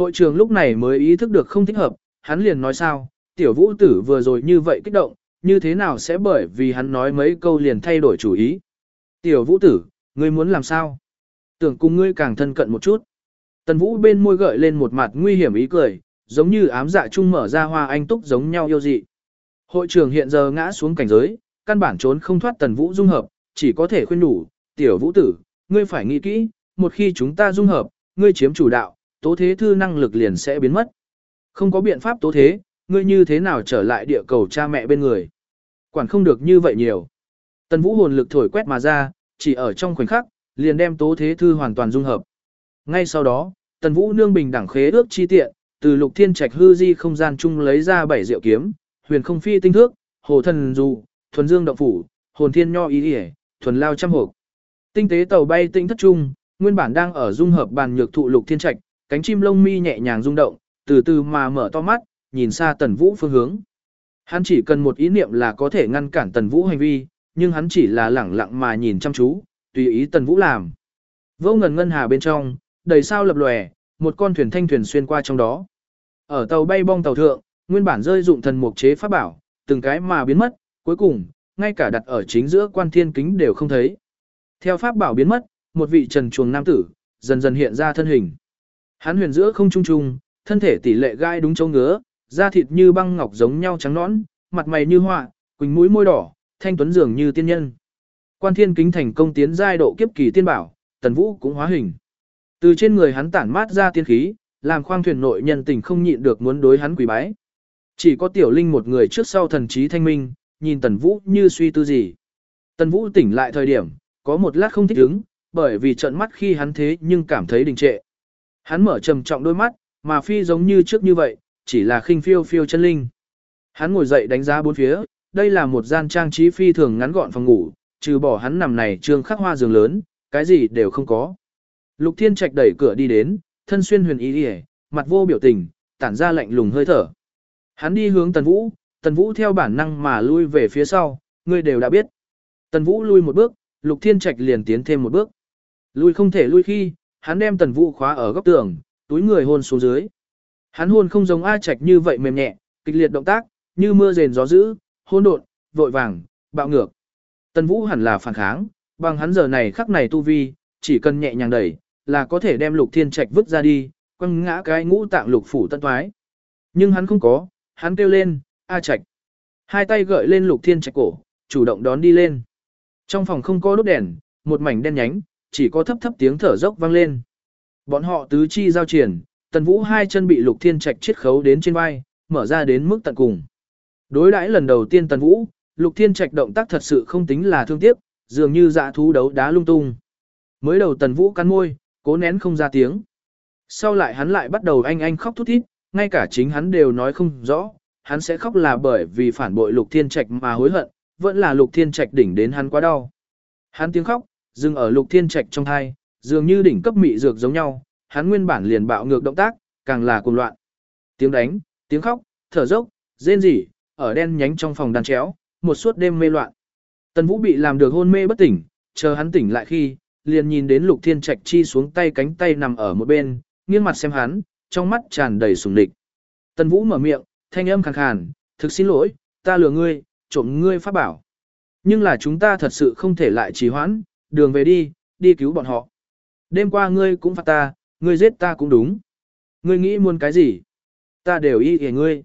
Hội trưởng lúc này mới ý thức được không thích hợp, hắn liền nói sao, tiểu vũ tử vừa rồi như vậy kích động, như thế nào sẽ bởi vì hắn nói mấy câu liền thay đổi chủ ý. Tiểu vũ tử, ngươi muốn làm sao? Tưởng cùng ngươi càng thân cận một chút. Tần vũ bên môi gợi lên một mặt nguy hiểm ý cười, giống như ám dạ chung mở ra hoa anh túc giống nhau yêu dị. Hội trưởng hiện giờ ngã xuống cảnh giới, căn bản trốn không thoát tần vũ dung hợp, chỉ có thể khuyên đủ, tiểu vũ tử, ngươi phải nghĩ kỹ, một khi chúng ta dung hợp, ngươi chiếm chủ đạo, tố thế thư năng lực liền sẽ biến mất. Không có biện pháp tố thế, ngươi như thế nào trở lại địa cầu cha mẹ bên người. Quản không được như vậy nhiều. Tần vũ hồn lực thổi quét mà ra, chỉ ở trong khoảnh khắc, liền đem tố thế thư hoàn toàn dung hợp. Ngay sau đó, tần vũ nương bình đẳng khế ước chi tiện, từ lục thiên trạch hư di không gian chung lấy ra bảy diệu kiếm, huyền không phi tinh thước, hồ thần du, thuần dương động phủ, hồn thiên nho ý ỉa, thuần lao trăm hộp. Tinh tế tàu bay tinh thất trung, nguyên bản đang ở dung hợp bàn nhược thụ lục thiên trạch, cánh chim lông mi nhẹ nhàng rung động, từ từ mà mở to mắt, nhìn xa tần vũ phương hướng. Hắn chỉ cần một ý niệm là có thể ngăn cản tần vũ hành vi, nhưng hắn chỉ là lẳng lặng mà nhìn chăm chú, tùy ý tần vũ làm. Vô ngần ngân hà bên trong, đầy sao lập lòe, một con thuyền thanh thuyền xuyên qua trong đó. Ở tàu bay bong tàu thượng, nguyên bản rơi dụng thần mục chế pháp bảo, từng cái mà biến mất, cuối cùng, ngay cả đặt ở chính giữa quan thiên kính đều không thấy. Theo pháp bảo biến mất, một vị trần chuồng nam tử, dần dần hiện ra thân hình. Hắn huyền giữa không trung trung, thân thể tỷ lệ gai đúng châu ngứa, da thịt như băng ngọc giống nhau trắng nõn, mặt mày như họa, quỳnh mũi môi đỏ, thanh tuấn dường như tiên nhân. Quan thiên kính thành công tiến giai độ kiếp kỳ tiên bảo, tần vũ cũng hóa hình. Từ trên người hắn tản mát ra tiên khí, làm khoang thuyền nội nhân tình không nhịn được muốn đối hắn quỳ bái. Chỉ có tiểu linh một người trước sau thần trí thanh minh, nhìn tần vũ như suy tư gì. Tần vũ tỉnh lại thời điểm, có một lát không thích ứng, bởi vì trận mắt khi hắn thế nhưng cảm thấy đình trệ. Hắn mở trầm trọng đôi mắt, mà phi giống như trước như vậy, chỉ là khinh phiêu phiêu chân linh. Hắn ngồi dậy đánh giá bốn phía, đây là một gian trang trí phi thường ngắn gọn phòng ngủ, trừ bỏ hắn nằm này trương khắc hoa giường lớn, cái gì đều không có. Lục Thiên Trạch đẩy cửa đi đến, thân xuyên huyền ý đi mặt vô biểu tình, tản ra lạnh lùng hơi thở. Hắn đi hướng Tần Vũ, Tần Vũ theo bản năng mà lui về phía sau, ngươi đều đã biết. Tần Vũ lui một bước, Lục Thiên Trạch liền tiến thêm một bước. Lui không thể lui khi, hắn đem Tần Vũ khóa ở góc tường, túi người hôn xuống dưới. Hắn hôn không giống A Trạch như vậy mềm nhẹ, kịch liệt động tác, như mưa rền gió dữ, hôn đột, vội vàng, bạo ngược. Tần Vũ hẳn là phản kháng, bằng hắn giờ này khắc này tu vi, chỉ cần nhẹ nhàng đẩy, là có thể đem Lục Thiên Trạch vứt ra đi, quăng ngã cái ngũ tạng lục phủ tân thoái. Nhưng hắn không có, hắn kêu lên, A Trạch. Hai tay gợi lên Lục Thiên Trạch cổ, chủ động đón đi lên. Trong phòng không có đốt đèn, một mảnh đen nhánh, chỉ có thấp thấp tiếng thở dốc vang lên. Bọn họ tứ chi giao triển, Tần Vũ hai chân bị Lục Thiên Trạch chiết khấu đến trên vai, mở ra đến mức tận cùng. Đối đãi lần đầu tiên Tần Vũ, Lục Thiên Trạch động tác thật sự không tính là thương tiếc, dường như dạ thú đấu đá lung tung. Mới đầu Tần Vũ cắn môi, cố nén không ra tiếng. Sau lại hắn lại bắt đầu anh anh khóc thút thít, ngay cả chính hắn đều nói không rõ, hắn sẽ khóc là bởi vì phản bội Lục Thiên Trạch mà hối hận, vẫn là Lục Thiên Trạch đỉnh đến hắn quá đau. Hắn tiếng khóc, dừng ở Lục Thiên Trạch trong thai, dường như đỉnh cấp mị dược giống nhau, hắn nguyên bản liền bạo ngược động tác, càng là cuồng loạn. Tiếng đánh, tiếng khóc, thở dốc, rên rỉ, ở đen nhánh trong phòng đàn chéo, một suốt đêm mê loạn. Tần Vũ bị làm được hôn mê bất tỉnh, chờ hắn tỉnh lại khi, liền nhìn đến Lục Thiên Trạch chi xuống tay cánh tay nằm ở một bên, nghiêng mặt xem hắn, trong mắt tràn đầy sùng địch. Tần Vũ mở miệng, thanh âm khàn khàn, thực xin lỗi, ta lừa ngươi, trộm ngươi pháp bảo. Nhưng là chúng ta thật sự không thể lại trì hoãn, đường về đi, đi cứu bọn họ. Đêm qua ngươi cũng phạt ta, ngươi giết ta cũng đúng. Ngươi nghĩ muốn cái gì? Ta đều y kể ngươi.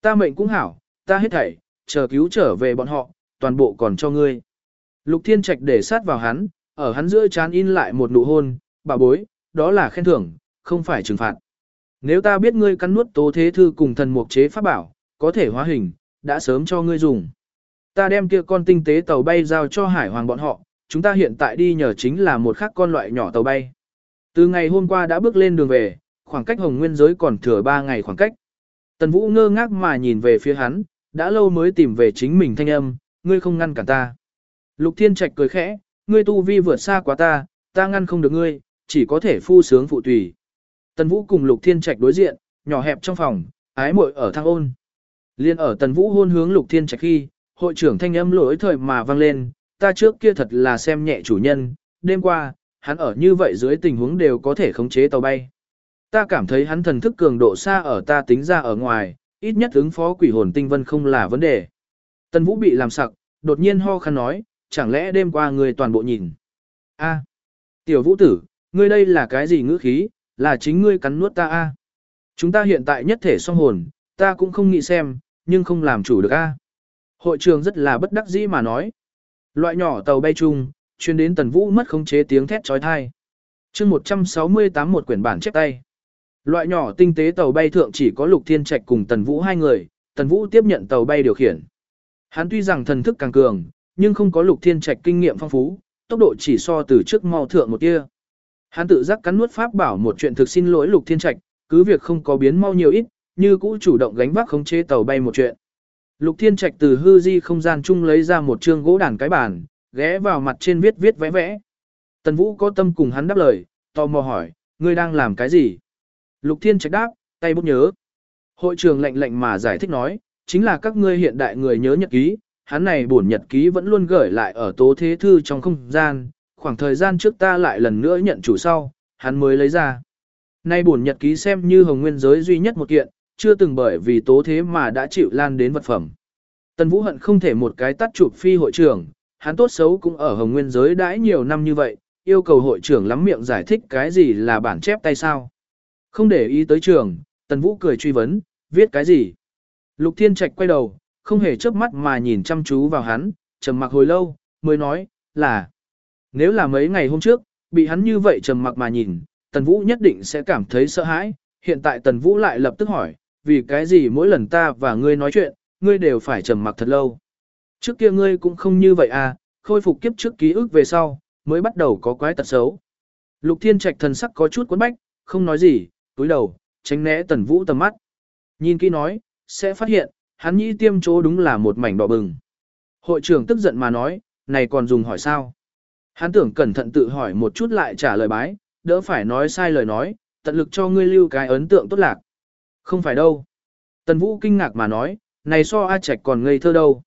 Ta mệnh cũng hảo, ta hết thảy, chờ cứu trở về bọn họ, toàn bộ còn cho ngươi. Lục Thiên Trạch để sát vào hắn, ở hắn giữa chán in lại một nụ hôn, bà bối, đó là khen thưởng, không phải trừng phạt. Nếu ta biết ngươi cắn nuốt tố thế thư cùng thần mục chế pháp bảo, có thể hóa hình, đã sớm cho ngươi dùng. Ta đem kia con tinh tế tàu bay giao cho hải hoàng bọn họ, chúng ta hiện tại đi nhờ chính là một khác con loại nhỏ tàu bay. Từ ngày hôm qua đã bước lên đường về, khoảng cách hồng nguyên giới còn thừa 3 ngày khoảng cách. Tần Vũ ngơ ngác mà nhìn về phía hắn, đã lâu mới tìm về chính mình thanh âm, ngươi không ngăn cản ta. Lục Thiên Trạch cười khẽ, ngươi tu vi vượt xa quá ta, ta ngăn không được ngươi, chỉ có thể phu sướng phụ tùy. Tần Vũ cùng Lục Thiên Trạch đối diện, nhỏ hẹp trong phòng, ái muội ở thang ôn. Liên ở Tần Vũ hôn hướng Lục Thiên Trạch khi, hội trưởng thanh âm lỗi thời mà vang lên, ta trước kia thật là xem nhẹ chủ nhân, đêm qua, hắn ở như vậy dưới tình huống đều có thể khống chế tàu bay. Ta cảm thấy hắn thần thức cường độ xa ở ta tính ra ở ngoài, ít nhất ứng phó quỷ hồn tinh vân không là vấn đề. Tần Vũ bị làm sặc, đột nhiên ho khăn nói, chẳng lẽ đêm qua người toàn bộ nhìn. a tiểu vũ tử, ngươi đây là cái gì ngữ khí, là chính ngươi cắn nuốt ta a Chúng ta hiện tại nhất thể song hồn, ta cũng không nghĩ xem, nhưng không làm chủ được a Hội trường rất là bất đắc dĩ mà nói. Loại nhỏ tàu bay chung, chuyên đến tần vũ mất khống chế tiếng thét trói thai. chương 168 một quyển bản chép tay. Loại nhỏ tinh tế tàu bay thượng chỉ có Lục Thiên Trạch cùng Tần Vũ hai người, Tần Vũ tiếp nhận tàu bay điều khiển. Hắn tuy rằng thần thức càng cường, nhưng không có Lục Thiên Trạch kinh nghiệm phong phú, tốc độ chỉ so từ trước mau thượng một tia. Hắn tự giác cắn nuốt pháp bảo một chuyện thực xin lỗi Lục Thiên Trạch, cứ việc không có biến mau nhiều ít, như cũ chủ động gánh vác khống chế tàu bay một chuyện. Lục Thiên Trạch từ hư di không gian chung lấy ra một chương gỗ đàn cái bàn, ghé vào mặt trên viết viết vẽ vẽ. Tần Vũ có tâm cùng hắn đáp lời, tò mò hỏi, ngươi đang làm cái gì? Lục Thiên Trạch đáp, tay bút nhớ. Hội trường lệnh lệnh mà giải thích nói, chính là các ngươi hiện đại người nhớ nhật ký, hắn này bổn nhật ký vẫn luôn gửi lại ở tố thế thư trong không gian, khoảng thời gian trước ta lại lần nữa nhận chủ sau, hắn mới lấy ra. Nay bổn nhật ký xem như hồng nguyên giới duy nhất một kiện, chưa từng bởi vì tố thế mà đã chịu lan đến vật phẩm. Tần Vũ hận không thể một cái tắt chụp phi hội trưởng, hắn tốt xấu cũng ở hồng nguyên giới đãi nhiều năm như vậy, yêu cầu hội trưởng lắm miệng giải thích cái gì là bản chép tay sao. Không để ý tới trường, Tần Vũ cười truy vấn, viết cái gì? Lục Thiên Trạch quay đầu, không hề chớp mắt mà nhìn chăm chú vào hắn, trầm mặc hồi lâu, mới nói, là nếu là mấy ngày hôm trước, bị hắn như vậy trầm mặc mà nhìn, Tần Vũ nhất định sẽ cảm thấy sợ hãi, hiện tại Tần Vũ lại lập tức hỏi, vì cái gì mỗi lần ta và ngươi nói chuyện, ngươi đều phải trầm mặc thật lâu. Trước kia ngươi cũng không như vậy à, khôi phục kiếp trước ký ức về sau, mới bắt đầu có quái tật xấu. Lục Thiên Trạch thần sắc có chút quấn bách, không nói gì, túi đầu, tránh né tần vũ tầm mắt. Nhìn kỹ nói, sẽ phát hiện, hắn nhĩ tiêm chỗ đúng là một mảnh đỏ bừng. Hội trưởng tức giận mà nói, này còn dùng hỏi sao? Hắn tưởng cẩn thận tự hỏi một chút lại trả lời bái, đỡ phải nói sai lời nói, tận lực cho ngươi lưu cái ấn tượng tốt lạc. Không phải đâu. Tần Vũ kinh ngạc mà nói, này so A Trạch còn ngây thơ đâu.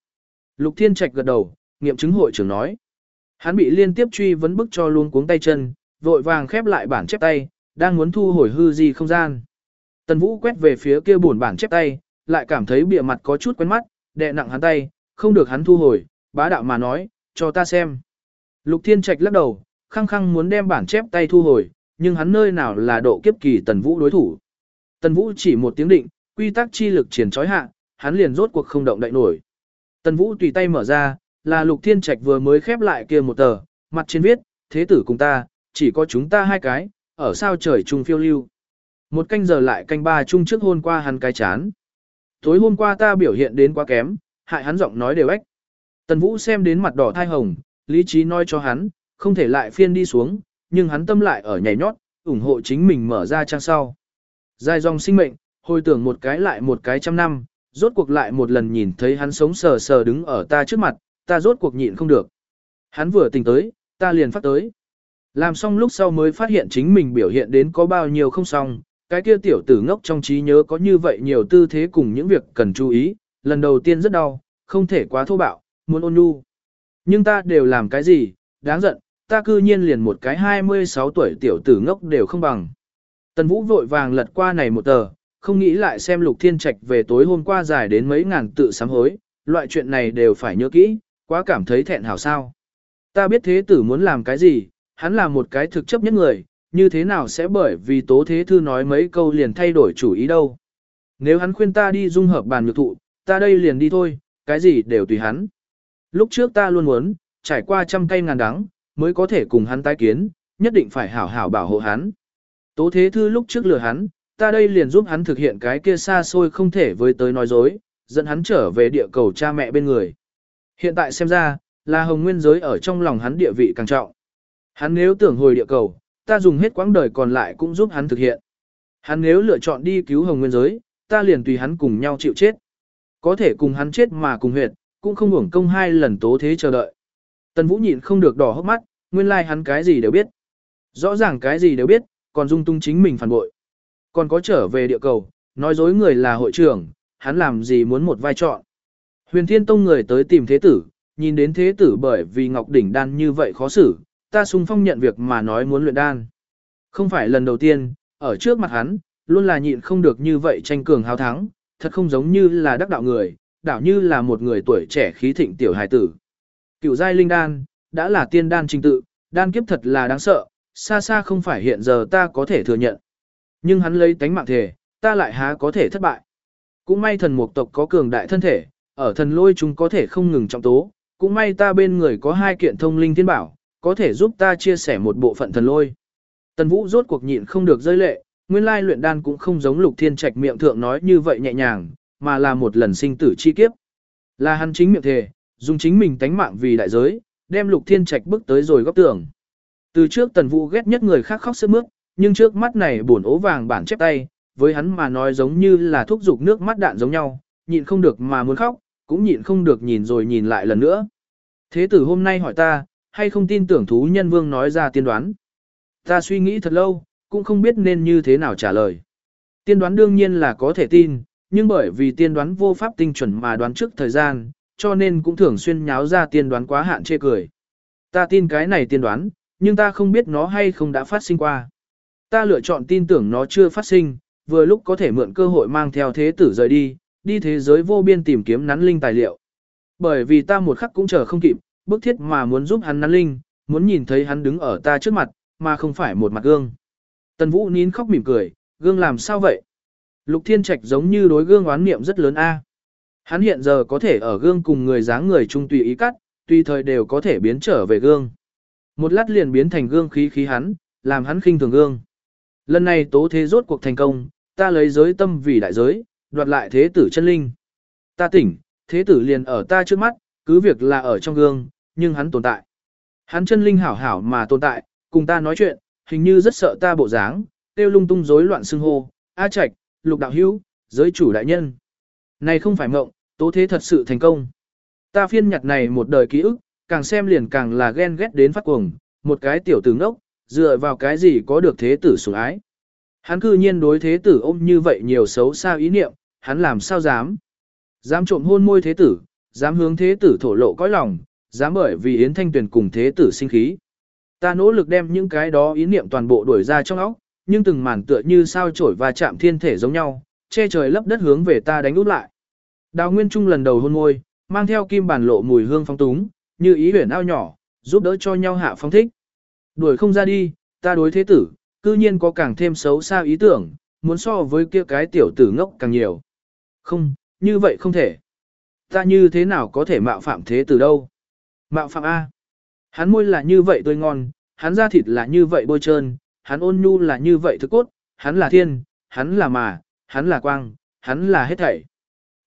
Lục Thiên Trạch gật đầu, nghiệm chứng hội trưởng nói. Hắn bị liên tiếp truy vấn bức cho luôn cuống tay chân, vội vàng khép lại bản chép tay, đang muốn thu hồi hư gì không gian. Tần Vũ quét về phía kia buồn bản chép tay, lại cảm thấy bìa mặt có chút quen mắt, đè nặng hắn tay, không được hắn thu hồi, bá đạo mà nói, cho ta xem. Lục Thiên Trạch lắc đầu, khăng khăng muốn đem bản chép tay thu hồi, nhưng hắn nơi nào là độ kiếp kỳ Tần Vũ đối thủ. Tần Vũ chỉ một tiếng định, quy tắc chi lực triển trói hạ, hắn liền rốt cuộc không động đậy nổi. Tần Vũ tùy tay mở ra, là Lục Thiên Trạch vừa mới khép lại kia một tờ, mặt trên viết, thế tử cùng ta, chỉ có chúng ta hai cái, ở sao trời chung phiêu lưu. Một canh giờ lại canh ba chung trước hôn qua hắn cái chán. Tối hôm qua ta biểu hiện đến quá kém, hại hắn giọng nói đều ếch. Tần Vũ xem đến mặt đỏ thai hồng, lý trí nói cho hắn, không thể lại phiên đi xuống, nhưng hắn tâm lại ở nhảy nhót, ủng hộ chính mình mở ra trang sau. Dài dòng sinh mệnh, hồi tưởng một cái lại một cái trăm năm, rốt cuộc lại một lần nhìn thấy hắn sống sờ sờ đứng ở ta trước mặt, ta rốt cuộc nhịn không được. Hắn vừa tỉnh tới, ta liền phát tới. Làm xong lúc sau mới phát hiện chính mình biểu hiện đến có bao nhiêu không xong, cái kia tiểu tử ngốc trong trí nhớ có như vậy nhiều tư thế cùng những việc cần chú ý, lần đầu tiên rất đau, không thể quá thô bạo, muốn ôn nhu. Nhưng ta đều làm cái gì, đáng giận, ta cư nhiên liền một cái 26 tuổi tiểu tử ngốc đều không bằng. Tần Vũ vội vàng lật qua này một tờ, không nghĩ lại xem Lục Thiên Trạch về tối hôm qua dài đến mấy ngàn tự sám hối, loại chuyện này đều phải nhớ kỹ, quá cảm thấy thẹn hảo sao. Ta biết thế tử muốn làm cái gì, hắn là một cái thực chấp nhất người, như thế nào sẽ bởi vì tố thế thư nói mấy câu liền thay đổi chủ ý đâu. Nếu hắn khuyên ta đi dung hợp bàn nhược thụ, ta đây liền đi thôi, cái gì đều tùy hắn. Lúc trước ta luôn muốn, trải qua trăm cây ngàn đắng, mới có thể cùng hắn tái kiến, nhất định phải hảo hảo bảo hộ hắn. Tố thế thư lúc trước lừa hắn, ta đây liền giúp hắn thực hiện cái kia xa xôi không thể với tới nói dối, dẫn hắn trở về địa cầu cha mẹ bên người. Hiện tại xem ra, là hồng nguyên giới ở trong lòng hắn địa vị càng trọng. Hắn nếu tưởng hồi địa cầu, ta dùng hết quãng đời còn lại cũng giúp hắn thực hiện. Hắn nếu lựa chọn đi cứu hồng nguyên giới, ta liền tùy hắn cùng nhau chịu chết. Có thể cùng hắn chết mà cùng huyệt, cũng không hưởng công hai lần tố thế chờ đợi. Tần Vũ nhịn không được đỏ hốc mắt, nguyên lai like hắn cái gì đều biết. Rõ ràng cái gì đều biết, còn dung tung chính mình phản bội. Còn có trở về địa cầu, nói dối người là hội trưởng, hắn làm gì muốn một vai chọn. Huyền Thiên Tông người tới tìm thế tử, nhìn đến thế tử bởi vì Ngọc Đỉnh đan như vậy khó xử, ta sung phong nhận việc mà nói muốn luyện đan. Không phải lần đầu tiên, ở trước mặt hắn, luôn là nhịn không được như vậy tranh cường hào thắng, thật không giống như là đắc đạo người, đảo như là một người tuổi trẻ khí thịnh tiểu hài tử. Cựu giai linh đan, đã là tiên đan trình tự, đan kiếp thật là đáng sợ, xa xa không phải hiện giờ ta có thể thừa nhận. Nhưng hắn lấy tánh mạng thể, ta lại há có thể thất bại. Cũng may thần mục tộc có cường đại thân thể, ở thần lôi chúng có thể không ngừng trọng tố, cũng may ta bên người có hai kiện thông linh thiên bảo, có thể giúp ta chia sẻ một bộ phận thần lôi. Tần Vũ rốt cuộc nhịn không được rơi lệ, nguyên lai luyện đan cũng không giống Lục Thiên Trạch miệng thượng nói như vậy nhẹ nhàng, mà là một lần sinh tử chi kiếp. Là hắn chính miệng thề, dùng chính mình tánh mạng vì đại giới, đem Lục Thiên Trạch bước tới rồi góc tường. Từ trước Tần Vũ ghét nhất người khác khóc sướt mướt, nhưng trước mắt này buồn ố vàng bản chép tay, với hắn mà nói giống như là thúc dục nước mắt đạn giống nhau, nhịn không được mà muốn khóc, cũng nhịn không được nhìn rồi nhìn lại lần nữa. Thế tử hôm nay hỏi ta, hay không tin tưởng thú nhân vương nói ra tiên đoán. Ta suy nghĩ thật lâu, cũng không biết nên như thế nào trả lời. Tiên đoán đương nhiên là có thể tin, nhưng bởi vì tiên đoán vô pháp tinh chuẩn mà đoán trước thời gian, cho nên cũng thường xuyên nháo ra tiên đoán quá hạn chê cười. Ta tin cái này tiên đoán, nhưng ta không biết nó hay không đã phát sinh qua. Ta lựa chọn tin tưởng nó chưa phát sinh, vừa lúc có thể mượn cơ hội mang theo thế tử rời đi, đi thế giới vô biên tìm kiếm nắn linh tài liệu. Bởi vì ta một khắc cũng chờ không kịp, bức thiết mà muốn giúp hắn nắn linh, muốn nhìn thấy hắn đứng ở ta trước mặt, mà không phải một mặt gương. Tần Vũ nín khóc mỉm cười, gương làm sao vậy? Lục Thiên Trạch giống như đối gương oán niệm rất lớn a. Hắn hiện giờ có thể ở gương cùng người dáng người chung tùy ý cắt, tùy thời đều có thể biến trở về gương. Một lát liền biến thành gương khí khí hắn, làm hắn khinh thường gương. Lần này tố thế rốt cuộc thành công, ta lấy giới tâm vì đại giới, đoạt lại thế tử chân linh. Ta tỉnh, thế tử liền ở ta trước mắt, cứ việc là ở trong gương, nhưng hắn tồn tại. Hắn chân linh hảo hảo mà tồn tại, cùng ta nói chuyện, hình như rất sợ ta bộ dáng, tiêu lung tung rối loạn xưng hô, A Trạch, Lục đạo hữu, giới chủ đại nhân. Này không phải mộng, tố thế thật sự thành công. Ta phiên nhặt này một đời ký ức, càng xem liền càng là ghen ghét đến phát cuồng, một cái tiểu tử ngốc, dựa vào cái gì có được thế tử sủng ái. Hắn cư nhiên đối thế tử ôm như vậy nhiều xấu xa ý niệm, hắn làm sao dám. Dám trộm hôn môi thế tử, dám hướng thế tử thổ lộ cõi lòng, dám bởi vì Yến Thanh Tuyền cùng thế tử sinh khí. Ta nỗ lực đem những cái đó ý niệm toàn bộ đuổi ra trong óc, nhưng từng màn tựa như sao chổi và chạm thiên thể giống nhau, che trời lấp đất hướng về ta đánh út lại. Đào Nguyên Trung lần đầu hôn môi, mang theo kim bản lộ mùi hương phong túng, như ý huyền ao nhỏ, giúp đỡ cho nhau hạ phong thích. Đuổi không ra đi, ta đối thế tử, cư nhiên có càng thêm xấu xa ý tưởng, muốn so với kia cái tiểu tử ngốc càng nhiều. Không, như vậy không thể. Ta như thế nào có thể mạo phạm thế tử đâu? Mạo phạm A. Hắn môi là như vậy tươi ngon, hắn da thịt là như vậy bôi trơn, hắn ôn nhu là như vậy thức cốt, hắn là thiên, hắn là mà, hắn là quang, hắn là hết thảy.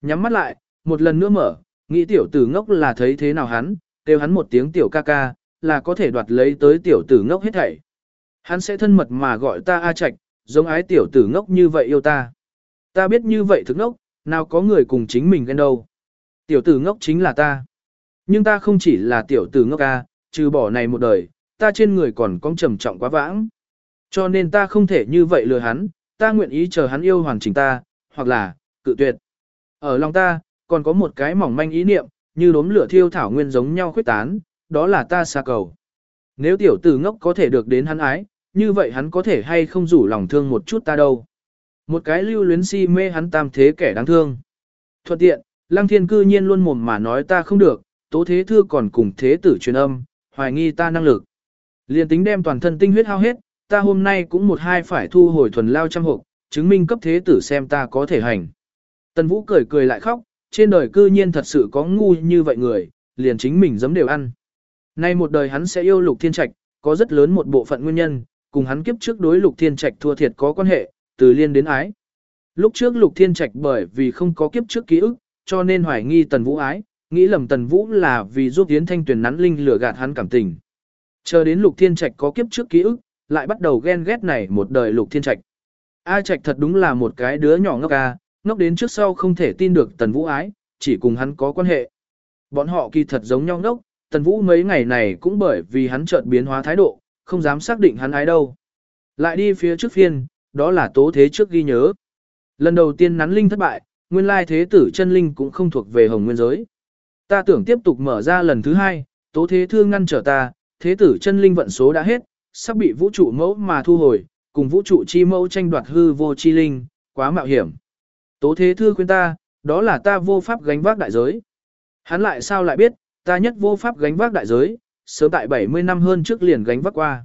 Nhắm mắt lại, một lần nữa mở, nghĩ tiểu tử ngốc là thấy thế nào hắn, kêu hắn một tiếng tiểu ca ca, là có thể đoạt lấy tới tiểu tử ngốc hết thảy. Hắn sẽ thân mật mà gọi ta A Trạch, giống ái tiểu tử ngốc như vậy yêu ta. Ta biết như vậy thức ngốc, nào có người cùng chính mình ghen đâu. Tiểu tử ngốc chính là ta. Nhưng ta không chỉ là tiểu tử ngốc A, trừ bỏ này một đời, ta trên người còn có trầm trọng quá vãng. Cho nên ta không thể như vậy lừa hắn, ta nguyện ý chờ hắn yêu hoàn chỉnh ta, hoặc là, cự tuyệt. Ở lòng ta, còn có một cái mỏng manh ý niệm, như đốm lửa thiêu thảo nguyên giống nhau khuyết tán, đó là ta xa cầu. Nếu tiểu tử ngốc có thể được đến hắn ái, như vậy hắn có thể hay không rủ lòng thương một chút ta đâu. Một cái lưu luyến si mê hắn tam thế kẻ đáng thương. Thuận tiện, lăng thiên cư nhiên luôn mồm mà nói ta không được, tố thế thư còn cùng thế tử truyền âm, hoài nghi ta năng lực. Liên tính đem toàn thân tinh huyết hao hết, ta hôm nay cũng một hai phải thu hồi thuần lao trăm hộp, chứng minh cấp thế tử xem ta có thể hành. Tần Vũ cười cười lại khóc, trên đời cư nhiên thật sự có ngu như vậy người, liền chính mình giấm đều ăn. Nay một đời hắn sẽ yêu Lục Thiên Trạch, có rất lớn một bộ phận nguyên nhân, cùng hắn kiếp trước đối Lục Thiên Trạch thua thiệt có quan hệ, từ liên đến ái. Lúc trước Lục Thiên Trạch bởi vì không có kiếp trước ký ức, cho nên hoài nghi Tần Vũ ái, nghĩ lầm Tần Vũ là vì giúp Yến Thanh Tuyền nắn linh lửa gạt hắn cảm tình. Chờ đến Lục Thiên Trạch có kiếp trước ký ức, lại bắt đầu ghen ghét này một đời Lục Thiên Trạch. A Trạch thật đúng là một cái đứa nhỏ ngốc a, ngốc đến trước sau không thể tin được Tần Vũ ái, chỉ cùng hắn có quan hệ. Bọn họ kỳ thật giống nhau ngốc, Tần Vũ mấy ngày này cũng bởi vì hắn chợt biến hóa thái độ, không dám xác định hắn ái đâu. Lại đi phía trước phiên, đó là tố thế trước ghi nhớ. Lần đầu tiên nắn linh thất bại, nguyên lai thế tử chân linh cũng không thuộc về hồng nguyên giới. Ta tưởng tiếp tục mở ra lần thứ hai, tố thế thương ngăn trở ta, thế tử chân linh vận số đã hết, sắp bị vũ trụ mẫu mà thu hồi, cùng vũ trụ chi mẫu tranh đoạt hư vô chi linh, quá mạo hiểm. Tố thế thư khuyên ta, đó là ta vô pháp gánh vác đại giới. Hắn lại sao lại biết, ta nhất vô pháp gánh vác đại giới, sớm tại 70 năm hơn trước liền gánh vác qua.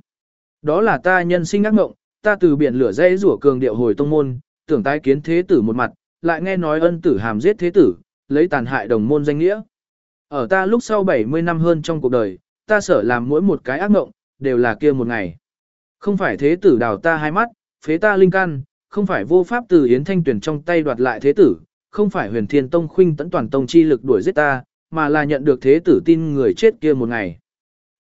Đó là ta nhân sinh ác ngộng, ta từ biển lửa dây rủa cường điệu hồi tông môn, tưởng tái kiến thế tử một mặt, lại nghe nói ân tử hàm giết thế tử, lấy tàn hại đồng môn danh nghĩa. Ở ta lúc sau 70 năm hơn trong cuộc đời, ta sở làm mỗi một cái ác ngộng, đều là kia một ngày. Không phải thế tử đào ta hai mắt, phế ta linh căn, không phải vô pháp từ Yến Thanh Tuyển trong tay đoạt lại thế tử, không phải huyền thiên tông khuynh tấn toàn tông chi lực đuổi giết ta, mà là nhận được thế tử tin người chết kia một ngày.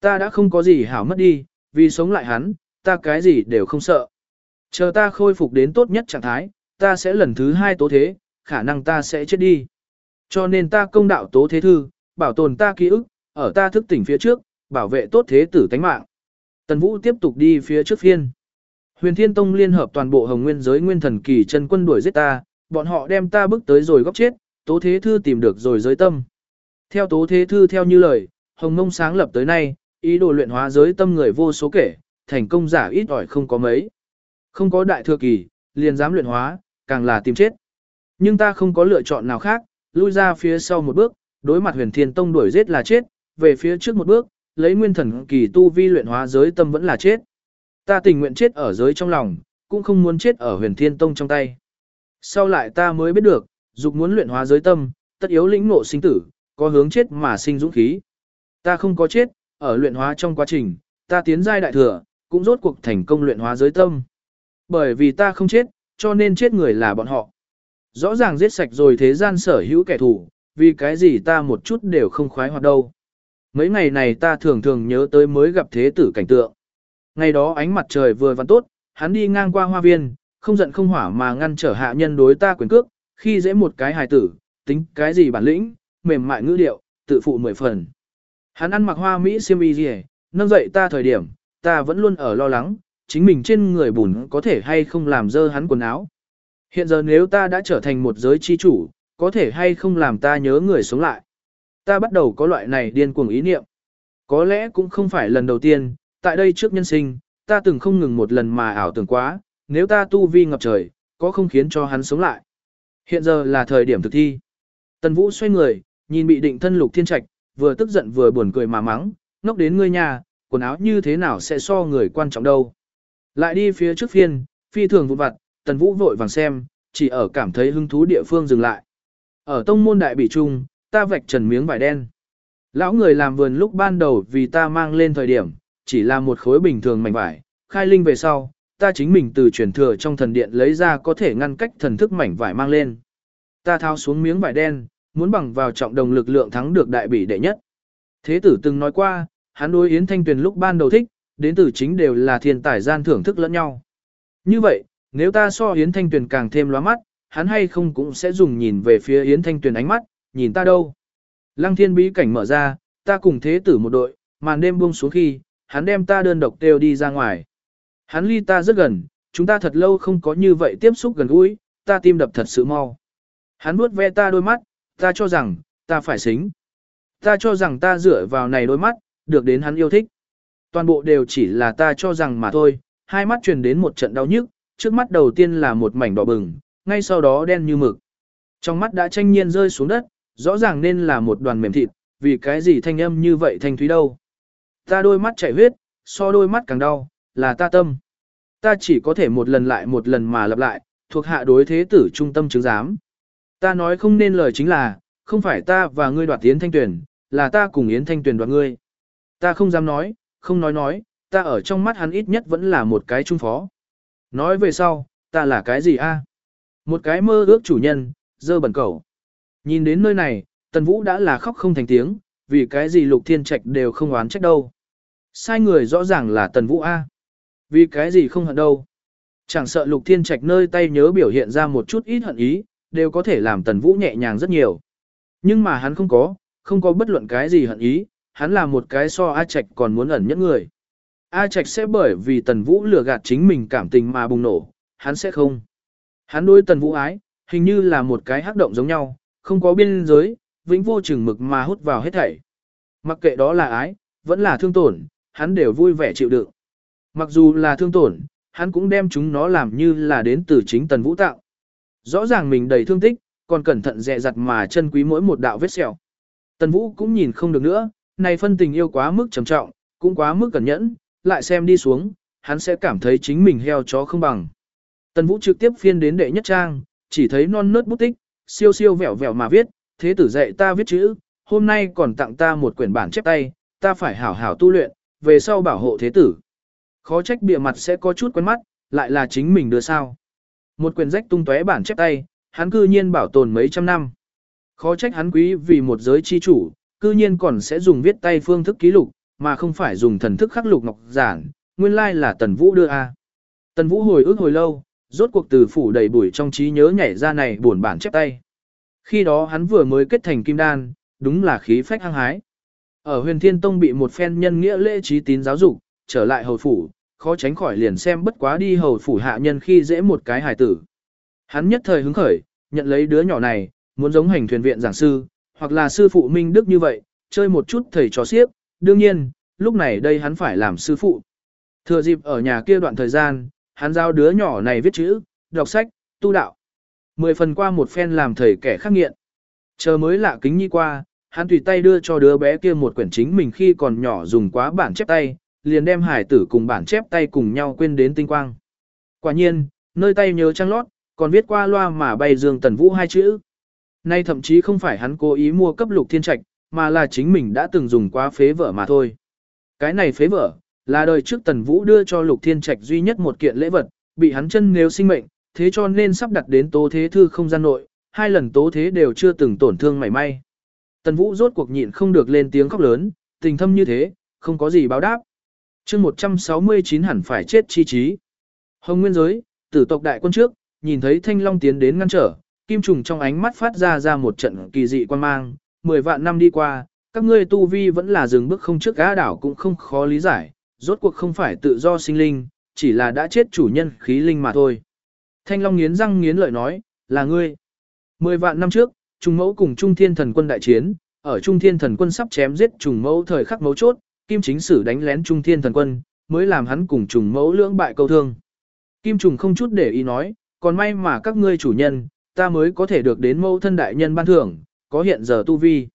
Ta đã không có gì hảo mất đi, vì sống lại hắn, ta cái gì đều không sợ. Chờ ta khôi phục đến tốt nhất trạng thái, ta sẽ lần thứ hai tố thế, khả năng ta sẽ chết đi. Cho nên ta công đạo tố thế thư, bảo tồn ta ký ức, ở ta thức tỉnh phía trước, bảo vệ tốt thế tử tánh mạng. Tần Vũ tiếp tục đi phía trước phiên. Huyền Thiên Tông liên hợp toàn bộ Hồng Nguyên giới nguyên thần kỳ chân quân đuổi giết ta, bọn họ đem ta bước tới rồi góc chết, Tố Thế Thư tìm được rồi giới tâm. Theo Tố Thế Thư theo như lời, Hồng Mông sáng lập tới nay, ý đồ luyện hóa giới tâm người vô số kể, thành công giả ít ỏi không có mấy. Không có đại thừa kỳ, liền dám luyện hóa, càng là tìm chết. Nhưng ta không có lựa chọn nào khác, lui ra phía sau một bước, đối mặt huyền thiên tông đuổi giết là chết, về phía trước một bước, lấy nguyên thần kỳ tu vi luyện hóa giới tâm vẫn là chết. Ta tình nguyện chết ở giới trong lòng, cũng không muốn chết ở huyền thiên tông trong tay. Sau lại ta mới biết được, dục muốn luyện hóa giới tâm, tất yếu lĩnh ngộ sinh tử, có hướng chết mà sinh dũng khí. Ta không có chết, ở luyện hóa trong quá trình, ta tiến giai đại thừa, cũng rốt cuộc thành công luyện hóa giới tâm. Bởi vì ta không chết, cho nên chết người là bọn họ. Rõ ràng giết sạch rồi thế gian sở hữu kẻ thù, vì cái gì ta một chút đều không khoái hoạt đâu. Mấy ngày này ta thường thường nhớ tới mới gặp thế tử cảnh tượng. Ngày đó ánh mặt trời vừa vặn tốt, hắn đi ngang qua hoa viên, không giận không hỏa mà ngăn trở hạ nhân đối ta quyền cước, khi dễ một cái hài tử, tính cái gì bản lĩnh, mềm mại ngữ điệu, tự phụ mười phần. Hắn ăn mặc hoa Mỹ xiêm y gì nâng dậy ta thời điểm, ta vẫn luôn ở lo lắng, chính mình trên người bùn có thể hay không làm dơ hắn quần áo. Hiện giờ nếu ta đã trở thành một giới chi chủ, có thể hay không làm ta nhớ người sống lại. Ta bắt đầu có loại này điên cuồng ý niệm. Có lẽ cũng không phải lần đầu tiên, tại đây trước nhân sinh, ta từng không ngừng một lần mà ảo tưởng quá, nếu ta tu vi ngập trời, có không khiến cho hắn sống lại. Hiện giờ là thời điểm thực thi. Tần Vũ xoay người, nhìn bị định thân lục thiên trạch, vừa tức giận vừa buồn cười mà mắng, ngốc đến ngươi nhà, quần áo như thế nào sẽ so người quan trọng đâu. Lại đi phía trước phiên, phi thường vụn vặt, Tần Vũ vội vàng xem, chỉ ở cảm thấy hứng thú địa phương dừng lại. Ở tông môn đại bị trung, ta vạch trần miếng vải đen. Lão người làm vườn lúc ban đầu vì ta mang lên thời điểm, chỉ là một khối bình thường mảnh vải, khai linh về sau, ta chính mình từ truyền thừa trong thần điện lấy ra có thể ngăn cách thần thức mảnh vải mang lên. Ta thao xuống miếng vải đen, muốn bằng vào trọng đồng lực lượng thắng được đại bỉ đệ nhất. Thế tử từng nói qua, hắn đối Yến Thanh Tuyền lúc ban đầu thích, đến từ chính đều là thiên tài gian thưởng thức lẫn nhau. Như vậy, nếu ta so Yến Thanh Tuyền càng thêm lóa mắt, hắn hay không cũng sẽ dùng nhìn về phía Yến Thanh Tuyền ánh mắt, nhìn ta đâu. Lăng thiên bí cảnh mở ra, ta cùng thế tử một đội, màn đêm buông xuống khi, hắn đem ta đơn độc đều đi ra ngoài. Hắn ly ta rất gần, chúng ta thật lâu không có như vậy tiếp xúc gần gũi, ta tim đập thật sự mau. Hắn nuốt ve ta đôi mắt, ta cho rằng, ta phải xính. Ta cho rằng ta dựa vào này đôi mắt, được đến hắn yêu thích. Toàn bộ đều chỉ là ta cho rằng mà thôi, hai mắt truyền đến một trận đau nhức, trước mắt đầu tiên là một mảnh đỏ bừng, ngay sau đó đen như mực. Trong mắt đã tranh nhiên rơi xuống đất, rõ ràng nên là một đoàn mềm thịt, vì cái gì thanh âm như vậy thanh thúy đâu. Ta đôi mắt chảy huyết, so đôi mắt càng đau, là ta tâm. Ta chỉ có thể một lần lại một lần mà lặp lại, thuộc hạ đối thế tử trung tâm chứng giám. Ta nói không nên lời chính là, không phải ta và ngươi đoạt Yến Thanh Tuyền, là ta cùng Yến Thanh Tuyền đoạt ngươi. Ta không dám nói, không nói nói, ta ở trong mắt hắn ít nhất vẫn là một cái trung phó. Nói về sau, ta là cái gì a? Một cái mơ ước chủ nhân, dơ bẩn cầu. Nhìn đến nơi này, Tần Vũ đã là khóc không thành tiếng, vì cái gì Lục Thiên Trạch đều không oán trách đâu. Sai người rõ ràng là Tần Vũ A. Vì cái gì không hận đâu. Chẳng sợ Lục Thiên Trạch nơi tay nhớ biểu hiện ra một chút ít hận ý, đều có thể làm Tần Vũ nhẹ nhàng rất nhiều. Nhưng mà hắn không có, không có bất luận cái gì hận ý, hắn là một cái so A Trạch còn muốn ẩn nhất người. A Trạch sẽ bởi vì Tần Vũ lừa gạt chính mình cảm tình mà bùng nổ, hắn sẽ không. Hắn đối Tần Vũ ái, hình như là một cái hắc động giống nhau, không có biên giới, vĩnh vô chừng mực mà hút vào hết thảy. Mặc kệ đó là ái, vẫn là thương tổn, hắn đều vui vẻ chịu đựng. Mặc dù là thương tổn, hắn cũng đem chúng nó làm như là đến từ chính tần vũ tạo. Rõ ràng mình đầy thương tích, còn cẩn thận dè dặt mà chân quý mỗi một đạo vết sẹo. Tần vũ cũng nhìn không được nữa, này phân tình yêu quá mức trầm trọng, cũng quá mức cẩn nhẫn, lại xem đi xuống, hắn sẽ cảm thấy chính mình heo chó không bằng. Tần vũ trực tiếp phiên đến đệ nhất trang, chỉ thấy non nớt bút tích, siêu siêu vẹo vẹo mà viết, thế tử dạy ta viết chữ, hôm nay còn tặng ta một quyển bản chép tay, ta phải hảo hảo tu luyện, về sau bảo hộ thế tử. Khó trách bìa mặt sẽ có chút quen mắt, lại là chính mình đưa sao. Một quyển rách tung tóe bản chép tay, hắn cư nhiên bảo tồn mấy trăm năm. Khó trách hắn quý vì một giới chi chủ, cư nhiên còn sẽ dùng viết tay phương thức ký lục, mà không phải dùng thần thức khắc lục ngọc giản, nguyên lai là Tần Vũ đưa a. Tần Vũ hồi ức hồi lâu, rốt cuộc từ phủ đầy bụi trong trí nhớ nhảy ra này buồn bản chép tay. Khi đó hắn vừa mới kết thành kim đan, đúng là khí phách hăng hái. Ở huyền thiên tông bị một phen nhân nghĩa lễ trí tín giáo dục, trở lại hầu phủ, khó tránh khỏi liền xem bất quá đi hầu phủ hạ nhân khi dễ một cái hài tử. Hắn nhất thời hứng khởi, nhận lấy đứa nhỏ này, muốn giống hành thuyền viện giảng sư, hoặc là sư phụ Minh Đức như vậy, chơi một chút thầy trò xiếc, đương nhiên, lúc này đây hắn phải làm sư phụ. Thừa dịp ở nhà kia đoạn thời gian, hắn giao đứa nhỏ này viết chữ, đọc sách, tu đạo. Mười phần qua một phen làm thầy kẻ khắc nghiện. Chờ mới lạ kính nhi qua, hắn tùy tay đưa cho đứa bé kia một quyển chính mình khi còn nhỏ dùng quá bản chép tay, liền đem hải tử cùng bản chép tay cùng nhau quên đến tinh quang. Quả nhiên, nơi tay nhớ trang lót, còn viết qua loa mà bay dương tần vũ hai chữ. Nay thậm chí không phải hắn cố ý mua cấp lục thiên trạch, mà là chính mình đã từng dùng quá phế vở mà thôi. Cái này phế vở, là đời trước tần vũ đưa cho lục thiên trạch duy nhất một kiện lễ vật, bị hắn chân nếu sinh mệnh, thế cho nên sắp đặt đến tố thế thư không gian nội, hai lần tố thế đều chưa từng tổn thương mảy may. Tần Vũ rốt cuộc nhịn không được lên tiếng khóc lớn, tình thâm như thế, không có gì báo đáp. chương 169 hẳn phải chết chi trí. Hồng Nguyên Giới, tử tộc đại quân trước, nhìn thấy Thanh Long tiến đến ngăn trở, kim trùng trong ánh mắt phát ra ra một trận kỳ dị quan mang, mười vạn năm đi qua, các ngươi tu vi vẫn là dừng bước không trước gã đảo cũng không khó lý giải, rốt cuộc không phải tự do sinh linh, chỉ là đã chết chủ nhân khí linh mà thôi. Thanh Long nghiến răng nghiến lợi nói, là ngươi. Mười vạn năm trước, Trung Mẫu cùng Trung Thiên Thần quân đại chiến, ở Trung Thiên Thần quân sắp chém giết Trùng Mẫu thời khắc mấu chốt, Kim Chính Sử đánh lén Trung Thiên Thần quân, mới làm hắn cùng Trùng Mẫu lưỡng bại câu thương. Kim Trùng không chút để ý nói, còn may mà các ngươi chủ nhân, ta mới có thể được đến mẫu thân đại nhân ban thưởng, có hiện giờ tu vi.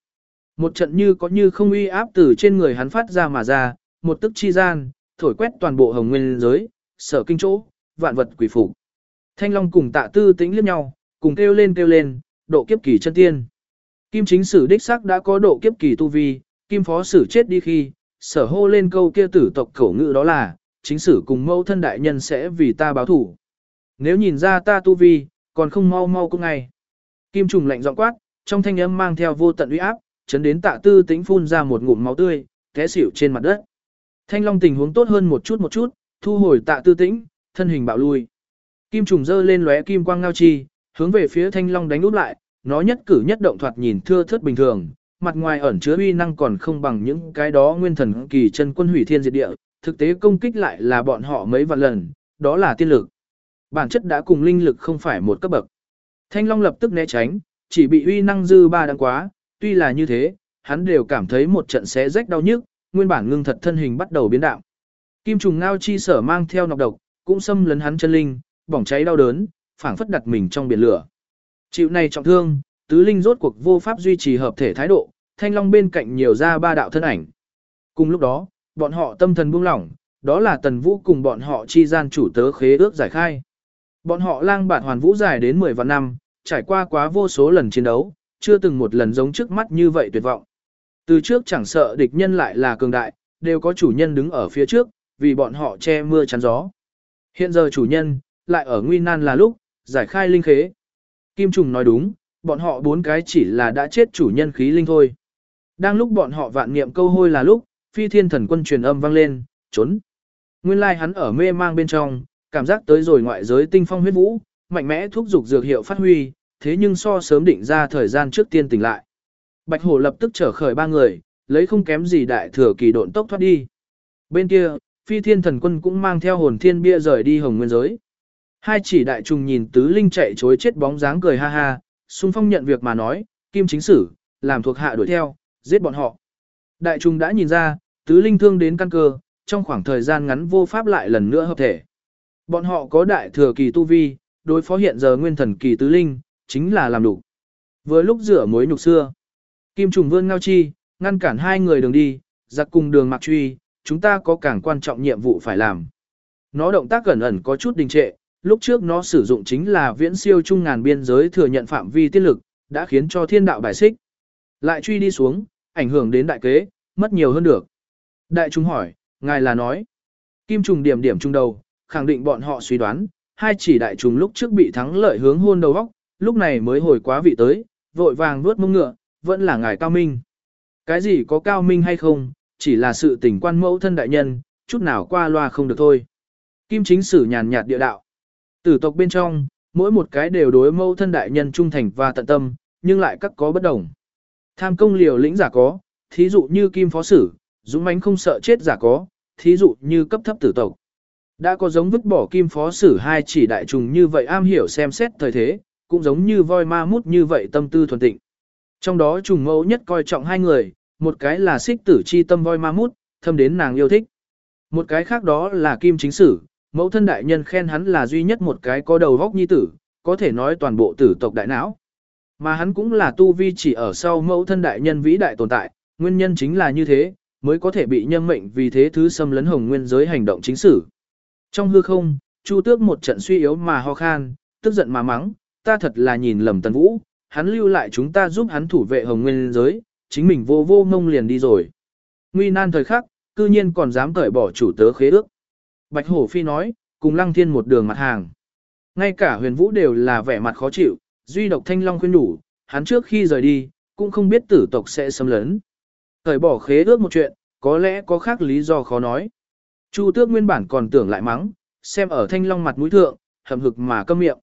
Một trận như có như không uy áp từ trên người hắn phát ra mà ra, một tức chi gian, thổi quét toàn bộ hồng nguyên giới, sở kinh chỗ, vạn vật quỷ phục. Thanh Long cùng tạ tư tĩnh liếc nhau, cùng kêu lên kêu lên, độ kiếp kỳ chân tiên. Kim chính sử đích sắc đã có độ kiếp kỳ tu vi, kim phó sử chết đi khi, sở hô lên câu kia tử tộc khẩu ngữ đó là, chính sử cùng mẫu thân đại nhân sẽ vì ta báo thủ. Nếu nhìn ra ta tu vi, còn không mau mau cũng ngay. Kim trùng lạnh giọng quát, trong thanh âm mang theo vô tận uy áp, chấn đến tạ tư tĩnh phun ra một ngụm máu tươi, té xỉu trên mặt đất. Thanh long tình huống tốt hơn một chút một chút, thu hồi tạ tư tĩnh, thân hình bạo lui. Kim trùng dơ lên lóe kim quang ngao chi, hướng về phía thanh long đánh úp lại, nó nhất cử nhất động thoạt nhìn thưa thớt bình thường, mặt ngoài ẩn chứa uy năng còn không bằng những cái đó nguyên thần kỳ chân quân hủy thiên diệt địa, thực tế công kích lại là bọn họ mấy vạn lần, đó là tiên lực. Bản chất đã cùng linh lực không phải một cấp bậc. Thanh Long lập tức né tránh, chỉ bị uy năng dư ba đáng quá, tuy là như thế, hắn đều cảm thấy một trận xé rách đau nhức, nguyên bản ngưng thật thân hình bắt đầu biến đạo. Kim trùng ngao chi sở mang theo nọc độc, cũng xâm lấn hắn chân linh, bỏng cháy đau đớn, phảng phất đặt mình trong biển lửa. Chịu này trọng thương, tứ linh rốt cuộc vô pháp duy trì hợp thể thái độ, thanh long bên cạnh nhiều ra ba đạo thân ảnh. Cùng lúc đó, bọn họ tâm thần buông lỏng, đó là tần vũ cùng bọn họ chi gian chủ tớ khế ước giải khai. Bọn họ lang bạt hoàn vũ dài đến 10 vạn năm, trải qua quá vô số lần chiến đấu, chưa từng một lần giống trước mắt như vậy tuyệt vọng. Từ trước chẳng sợ địch nhân lại là cường đại, đều có chủ nhân đứng ở phía trước, vì bọn họ che mưa chắn gió. Hiện giờ chủ nhân, lại ở nguy nan là lúc, giải khai linh khế. Kim Trùng nói đúng, bọn họ bốn cái chỉ là đã chết chủ nhân khí linh thôi. Đang lúc bọn họ vạn niệm câu hôi là lúc, phi thiên thần quân truyền âm vang lên, trốn. Nguyên lai like hắn ở mê mang bên trong, cảm giác tới rồi ngoại giới tinh phong huyết vũ, mạnh mẽ thúc dục dược hiệu phát huy, thế nhưng so sớm định ra thời gian trước tiên tỉnh lại. Bạch hổ lập tức trở khởi ba người, lấy không kém gì đại thừa kỳ độn tốc thoát đi. Bên kia, phi thiên thần quân cũng mang theo hồn thiên bia rời đi hồng nguyên giới. Hai chỉ đại trùng nhìn tứ linh chạy chối chết bóng dáng cười ha ha, xung phong nhận việc mà nói, kim chính sử, làm thuộc hạ đuổi theo, giết bọn họ. Đại trùng đã nhìn ra, tứ linh thương đến căn cơ, trong khoảng thời gian ngắn vô pháp lại lần nữa hợp thể. Bọn họ có đại thừa kỳ tu vi, đối phó hiện giờ nguyên thần kỳ tứ linh, chính là làm đủ. Vừa lúc rửa mối nhục xưa, Kim trùng vươn ngao chi, ngăn cản hai người đường đi, giặc cùng đường mặc truy, chúng ta có càng quan trọng nhiệm vụ phải làm. Nó động tác gần ẩn có chút đình trệ, lúc trước nó sử dụng chính là viễn siêu trung ngàn biên giới thừa nhận phạm vi tiết lực, đã khiến cho thiên đạo bài xích. Lại truy đi xuống, ảnh hưởng đến đại kế, mất nhiều hơn được. Đại chúng hỏi, ngài là nói, kim trùng điểm điểm trung đầu, khẳng định bọn họ suy đoán, hai chỉ đại trùng lúc trước bị thắng lợi hướng hôn đầu góc, lúc này mới hồi quá vị tới, vội vàng vuốt mông ngựa, vẫn là ngài cao minh. Cái gì có cao minh hay không, chỉ là sự tình quan mẫu thân đại nhân, chút nào qua loa không được thôi. Kim chính sử nhàn nhạt địa đạo. Tử tộc bên trong, mỗi một cái đều đối mẫu thân đại nhân trung thành và tận tâm, nhưng lại các có bất đồng. Tham công liều lĩnh giả có, thí dụ như kim phó sử, dũng mãnh không sợ chết giả có, thí dụ như cấp thấp tử tộc. Đã có giống vứt bỏ kim phó sử hai chỉ đại trùng như vậy am hiểu xem xét thời thế, cũng giống như voi ma mút như vậy tâm tư thuần tịnh. Trong đó trùng mẫu nhất coi trọng hai người, một cái là xích tử chi tâm voi ma mút, thâm đến nàng yêu thích. Một cái khác đó là kim chính sử, mẫu thân đại nhân khen hắn là duy nhất một cái có đầu góc nhi tử, có thể nói toàn bộ tử tộc đại não. Mà hắn cũng là tu vi chỉ ở sau mẫu thân đại nhân vĩ đại tồn tại, nguyên nhân chính là như thế, mới có thể bị nhâm mệnh vì thế thứ xâm lấn hồng nguyên giới hành động chính sử. Trong hư không, Chu Tước một trận suy yếu mà ho khan, tức giận mà mắng, ta thật là nhìn lầm Tần Vũ, hắn lưu lại chúng ta giúp hắn thủ vệ hồng nguyên giới, chính mình vô vô ngông liền đi rồi. Nguy nan thời khắc, cư nhiên còn dám cởi bỏ chủ tớ khế ước. Bạch Hổ Phi nói, cùng Lăng Thiên một đường mặt hàng. Ngay cả huyền vũ đều là vẻ mặt khó chịu, duy độc thanh long khuyên đủ, hắn trước khi rời đi, cũng không biết tử tộc sẽ xâm lấn. Thời bỏ khế ước một chuyện, có lẽ có khác lý do khó nói. Chu tước nguyên bản còn tưởng lại mắng, xem ở thanh long mặt mũi thượng, hầm hực mà câm miệng.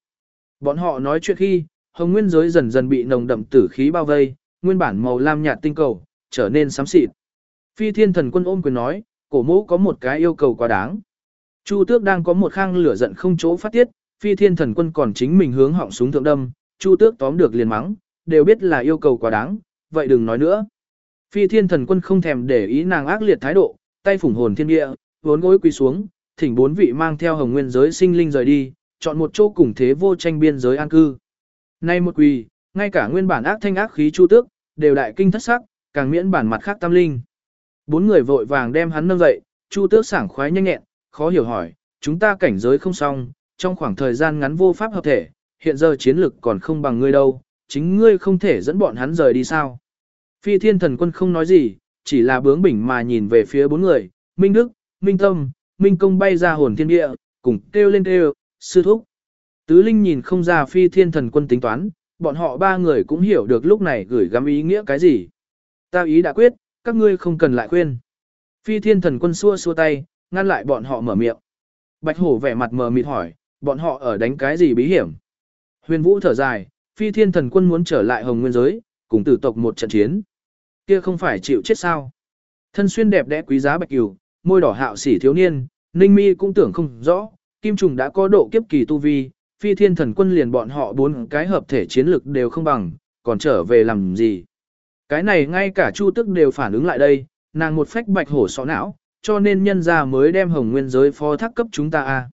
Bọn họ nói chuyện khi, hồng nguyên giới dần dần bị nồng đậm tử khí bao vây, nguyên bản màu lam nhạt tinh cầu, trở nên xám xịt. Phi thiên thần quân ôm quyền nói, cổ mũ có một cái yêu cầu quá đáng. Chu tước đang có một khang lửa giận không chỗ phát tiết, phi thiên thần quân còn chính mình hướng họng súng thượng đâm, chu tước tóm được liền mắng, đều biết là yêu cầu quá đáng, vậy đừng nói nữa. Phi thiên thần quân không thèm để ý nàng ác liệt thái độ, tay phủng hồn thiên địa, vốn gối quỳ xuống, thỉnh bốn vị mang theo hồng nguyên giới sinh linh rời đi, chọn một chỗ cùng thế vô tranh biên giới an cư. Nay một quỳ, ngay cả nguyên bản ác thanh ác khí chu tước, đều đại kinh thất sắc, càng miễn bản mặt khác tam linh. Bốn người vội vàng đem hắn nâng dậy, chu tước sảng khoái nhanh nhẹn, khó hiểu hỏi, chúng ta cảnh giới không xong, trong khoảng thời gian ngắn vô pháp hợp thể, hiện giờ chiến lực còn không bằng ngươi đâu, chính ngươi không thể dẫn bọn hắn rời đi sao. Phi thiên thần quân không nói gì, chỉ là bướng bỉnh mà nhìn về phía bốn người, Minh Đức, Minh Tâm, Minh Công bay ra hồn thiên địa, cùng kêu lên kêu, sư thúc. Tứ Linh nhìn không ra phi thiên thần quân tính toán, bọn họ ba người cũng hiểu được lúc này gửi gắm ý nghĩa cái gì. Ta ý đã quyết, các ngươi không cần lại khuyên. Phi thiên thần quân xua xua tay, ngăn lại bọn họ mở miệng. Bạch hổ vẻ mặt mờ mịt hỏi, bọn họ ở đánh cái gì bí hiểm. Huyền vũ thở dài, phi thiên thần quân muốn trở lại hồng nguyên giới, cùng tử tộc một trận chiến. Kia không phải chịu chết sao. Thân xuyên đẹp đẽ quý giá bạch cửu, môi đỏ hạo sỉ thiếu niên, ninh mi cũng tưởng không rõ, kim trùng đã có độ kiếp kỳ tu vi, phi thiên thần quân liền bọn họ bốn cái hợp thể chiến lực đều không bằng, còn trở về làm gì. Cái này ngay cả chu tức đều phản ứng lại đây, nàng một phách bạch hổ sọ não, cho nên nhân ra mới đem hồng nguyên giới phó thác cấp chúng ta a.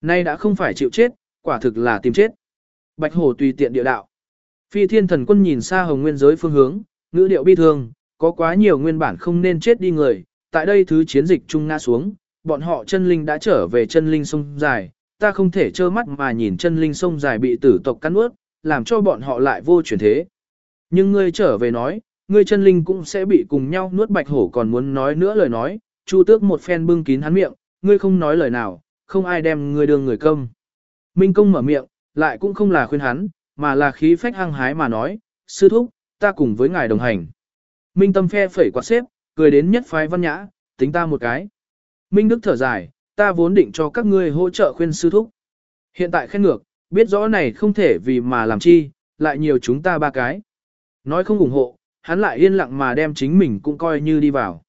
Nay đã không phải chịu chết, quả thực là tìm chết. Bạch hổ tùy tiện địa đạo. Phi thiên thần quân nhìn xa hồng nguyên giới phương hướng, ngữ điệu bi thương, có quá nhiều nguyên bản không nên chết đi người, tại đây thứ chiến dịch trung ngã xuống, bọn họ chân linh đã trở về chân linh sông dài, ta không thể trơ mắt mà nhìn chân linh sông dài bị tử tộc cắn ướt, làm cho bọn họ lại vô chuyển thế. Nhưng ngươi trở về nói, ngươi chân linh cũng sẽ bị cùng nhau nuốt bạch hổ còn muốn nói nữa lời nói, chu tước một phen bưng kín hắn miệng, ngươi không nói lời nào, không ai đem ngươi đường người công. Minh công mở miệng, lại cũng không là khuyên hắn, mà là khí phách hăng hái mà nói, sư thúc, ta cùng với ngài đồng hành. Minh tâm phe phẩy quạt xếp, cười đến nhất phái văn nhã, tính ta một cái. Minh Đức thở dài, ta vốn định cho các ngươi hỗ trợ khuyên sư thúc. Hiện tại khen ngược, biết rõ này không thể vì mà làm chi, lại nhiều chúng ta ba cái. Nói không ủng hộ, hắn lại yên lặng mà đem chính mình cũng coi như đi vào.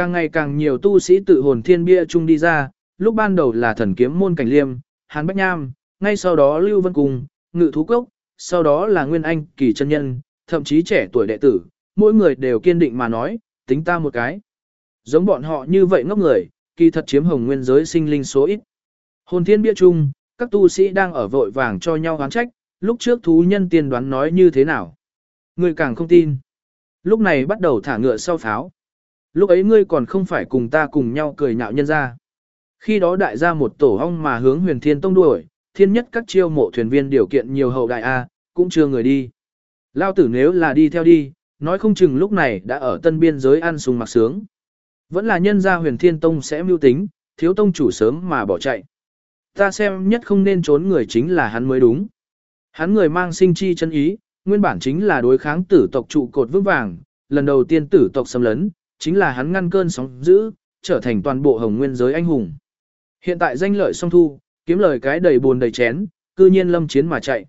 Càng ngày càng nhiều tu sĩ tự hồn thiên bia chung đi ra, lúc ban đầu là thần kiếm môn cảnh liêm, hán bách nham, ngay sau đó Lưu Vân Cung, Ngự Thú Cốc, sau đó là Nguyên Anh, Kỳ chân Nhân, thậm chí trẻ tuổi đệ tử, mỗi người đều kiên định mà nói, tính ta một cái. Giống bọn họ như vậy ngốc người, kỳ thật chiếm hồng nguyên giới sinh linh số ít. Hồn thiên bia chung, các tu sĩ đang ở vội vàng cho nhau oán trách, lúc trước thú nhân tiên đoán nói như thế nào. Người càng không tin. Lúc này bắt đầu thả ngựa sau pháo. Lúc ấy ngươi còn không phải cùng ta cùng nhau cười nhạo nhân ra. Khi đó đại gia một tổ hong mà hướng huyền thiên tông đuổi, thiên nhất các chiêu mộ thuyền viên điều kiện nhiều hậu đại A, cũng chưa người đi. Lao tử nếu là đi theo đi, nói không chừng lúc này đã ở tân biên giới ăn sung mặc sướng. Vẫn là nhân gia huyền thiên tông sẽ mưu tính, thiếu tông chủ sớm mà bỏ chạy. Ta xem nhất không nên trốn người chính là hắn mới đúng. Hắn người mang sinh chi chân ý, nguyên bản chính là đối kháng tử tộc trụ cột vững vàng, lần đầu tiên tử tộc xâm lấn, chính là hắn ngăn cơn sóng dữ, trở thành toàn bộ hồng nguyên giới anh hùng. Hiện tại danh lợi song thu, kiếm lời cái đầy buồn đầy chén, cư nhiên lâm chiến mà chạy.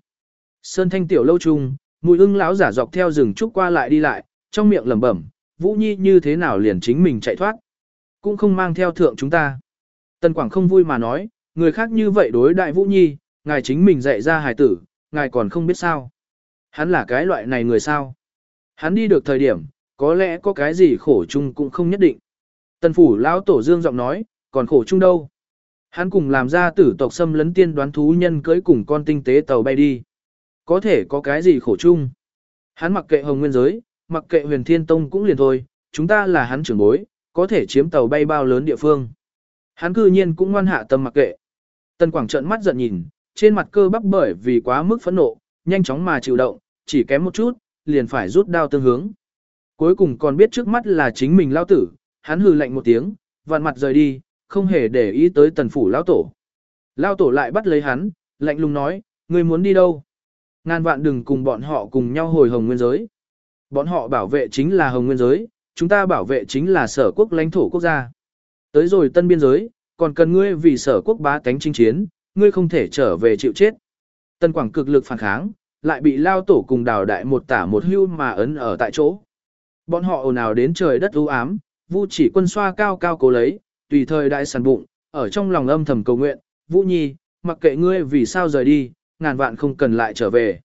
Sơn thanh tiểu lâu trung, mùi ưng lão giả dọc theo rừng trúc qua lại đi lại, trong miệng lẩm bẩm, Vũ Nhi như thế nào liền chính mình chạy thoát. Cũng không mang theo thượng chúng ta. Tần Quảng không vui mà nói, người khác như vậy đối đại Vũ Nhi, ngài chính mình dạy ra hài tử, ngài còn không biết sao. Hắn là cái loại này người sao. Hắn đi được thời điểm, có lẽ có cái gì khổ chung cũng không nhất định. Tần phủ lão tổ dương giọng nói, còn khổ chung đâu. Hắn cùng làm ra tử tộc xâm lấn tiên đoán thú nhân cưới cùng con tinh tế tàu bay đi. Có thể có cái gì khổ chung. Hắn mặc kệ hồng nguyên giới, mặc kệ huyền thiên tông cũng liền thôi, chúng ta là hắn trưởng bối, có thể chiếm tàu bay bao lớn địa phương. Hắn cư nhiên cũng ngoan hạ tâm mặc kệ. Tần Quảng trợn mắt giận nhìn, trên mặt cơ bắp bởi vì quá mức phẫn nộ, nhanh chóng mà chịu động, chỉ kém một chút, liền phải rút đao tương hướng. Cuối cùng còn biết trước mắt là chính mình lao tử, hắn hừ lạnh một tiếng, vặn mặt rời đi, không hề để ý tới tần phủ lao tổ. Lao tổ lại bắt lấy hắn, lạnh lùng nói, ngươi muốn đi đâu? Ngàn vạn đừng cùng bọn họ cùng nhau hồi hồng nguyên giới. Bọn họ bảo vệ chính là hồng nguyên giới, chúng ta bảo vệ chính là sở quốc lãnh thổ quốc gia. Tới rồi tân biên giới, còn cần ngươi vì sở quốc bá tánh chinh chiến, ngươi không thể trở về chịu chết. Tân Quảng cực lực phản kháng, lại bị lao tổ cùng đào đại một tả một hưu mà ấn ở tại chỗ. Bọn họ ồn ào đến trời đất u ám, Vu chỉ quân xoa cao cao cố lấy, tùy thời đại sản bụng, ở trong lòng âm thầm cầu nguyện, Vũ Nhi, mặc kệ ngươi vì sao rời đi, ngàn vạn không cần lại trở về.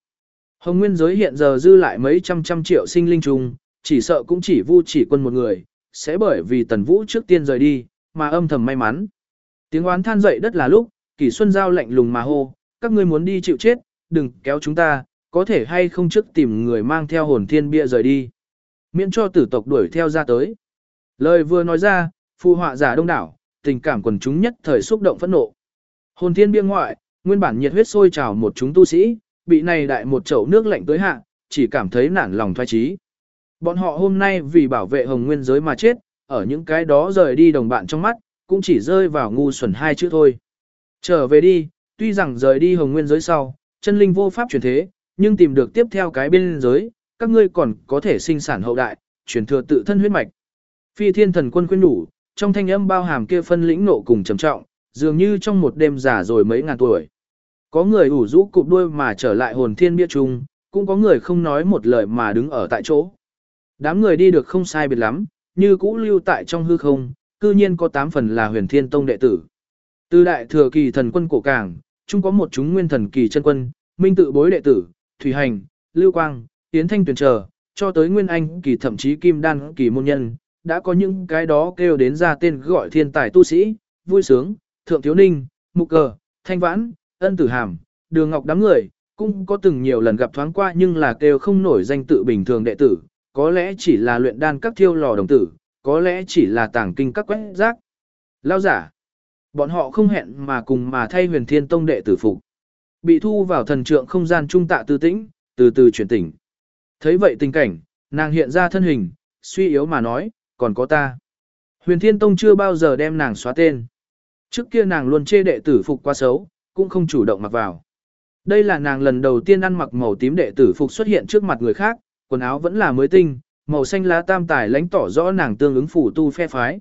Hồng Nguyên giới hiện giờ dư lại mấy trăm trăm triệu sinh linh trùng, chỉ sợ cũng chỉ Vu chỉ quân một người, sẽ bởi vì Tần Vũ trước tiên rời đi, mà âm thầm may mắn. Tiếng oán than dậy đất là lúc, Kỷ Xuân Giao lạnh lùng mà hô, các ngươi muốn đi chịu chết, đừng kéo chúng ta, có thể hay không trước tìm người mang theo hồn thiên bia rời đi. Miễn cho tử tộc đuổi theo ra tới. Lời vừa nói ra, phù họa giả đông đảo, tình cảm quần chúng nhất thời xúc động phẫn nộ. Hồn thiên biên ngoại, nguyên bản nhiệt huyết sôi trào một chúng tu sĩ, bị này đại một chậu nước lạnh tới hạ, chỉ cảm thấy nản lòng thoái trí. Bọn họ hôm nay vì bảo vệ hồng nguyên giới mà chết, ở những cái đó rời đi đồng bạn trong mắt, cũng chỉ rơi vào ngu xuẩn hai chữ thôi. Trở về đi, tuy rằng rời đi hồng nguyên giới sau, chân linh vô pháp chuyển thế, nhưng tìm được tiếp theo cái biên giới, các ngươi còn có thể sinh sản hậu đại, truyền thừa tự thân huyết mạch. Phi thiên thần quân khuyên đủ, trong thanh âm bao hàm kia phân lĩnh nộ cùng trầm trọng, dường như trong một đêm già rồi mấy ngàn tuổi. Có người ủ rũ cụp đuôi mà trở lại hồn thiên bia chung, cũng có người không nói một lời mà đứng ở tại chỗ. Đám người đi được không sai biệt lắm, như cũ lưu tại trong hư không, cư nhiên có tám phần là huyền thiên tông đệ tử. Từ đại thừa kỳ thần quân cổ cảng, chung có một chúng nguyên thần kỳ chân quân, minh tự bối đệ tử, thủy hành, lưu quang, Yến thanh tuyển chờ, cho tới nguyên anh kỳ thậm chí kim đan kỳ môn nhân, đã có những cái đó kêu đến ra tên gọi thiên tài tu sĩ, vui sướng, thượng thiếu ninh, mục cờ, thanh vãn, ân tử hàm, đường ngọc đám người, cũng có từng nhiều lần gặp thoáng qua nhưng là kêu không nổi danh tự bình thường đệ tử, có lẽ chỉ là luyện đan các thiêu lò đồng tử, có lẽ chỉ là tàng kinh các quét rác. Lao giả, bọn họ không hẹn mà cùng mà thay huyền thiên tông đệ tử phục. Bị thu vào thần trượng không gian trung tạ tư tĩnh, từ từ chuyển tỉnh. Thấy vậy tình cảnh, nàng hiện ra thân hình, suy yếu mà nói, còn có ta. Huyền Thiên Tông chưa bao giờ đem nàng xóa tên. Trước kia nàng luôn chê đệ tử phục quá xấu, cũng không chủ động mặc vào. Đây là nàng lần đầu tiên ăn mặc màu tím đệ tử phục xuất hiện trước mặt người khác, quần áo vẫn là mới tinh, màu xanh lá tam tài lãnh tỏ rõ nàng tương ứng phủ tu phe phái.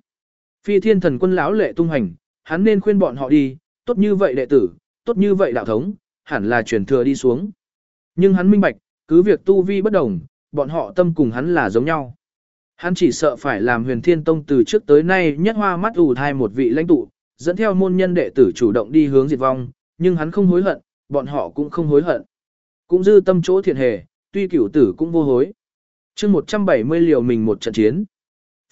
Phi thiên thần quân lão lệ tung hành, hắn nên khuyên bọn họ đi, tốt như vậy đệ tử, tốt như vậy đạo thống, hẳn là truyền thừa đi xuống. Nhưng hắn minh bạch, cứ việc tu vi bất đồng, bọn họ tâm cùng hắn là giống nhau. Hắn chỉ sợ phải làm huyền thiên tông từ trước tới nay nhất hoa mắt ủ thai một vị lãnh tụ, dẫn theo môn nhân đệ tử chủ động đi hướng diệt vong, nhưng hắn không hối hận, bọn họ cũng không hối hận. Cũng dư tâm chỗ thiện hề, tuy cửu tử cũng vô hối. chương 170 liều mình một trận chiến.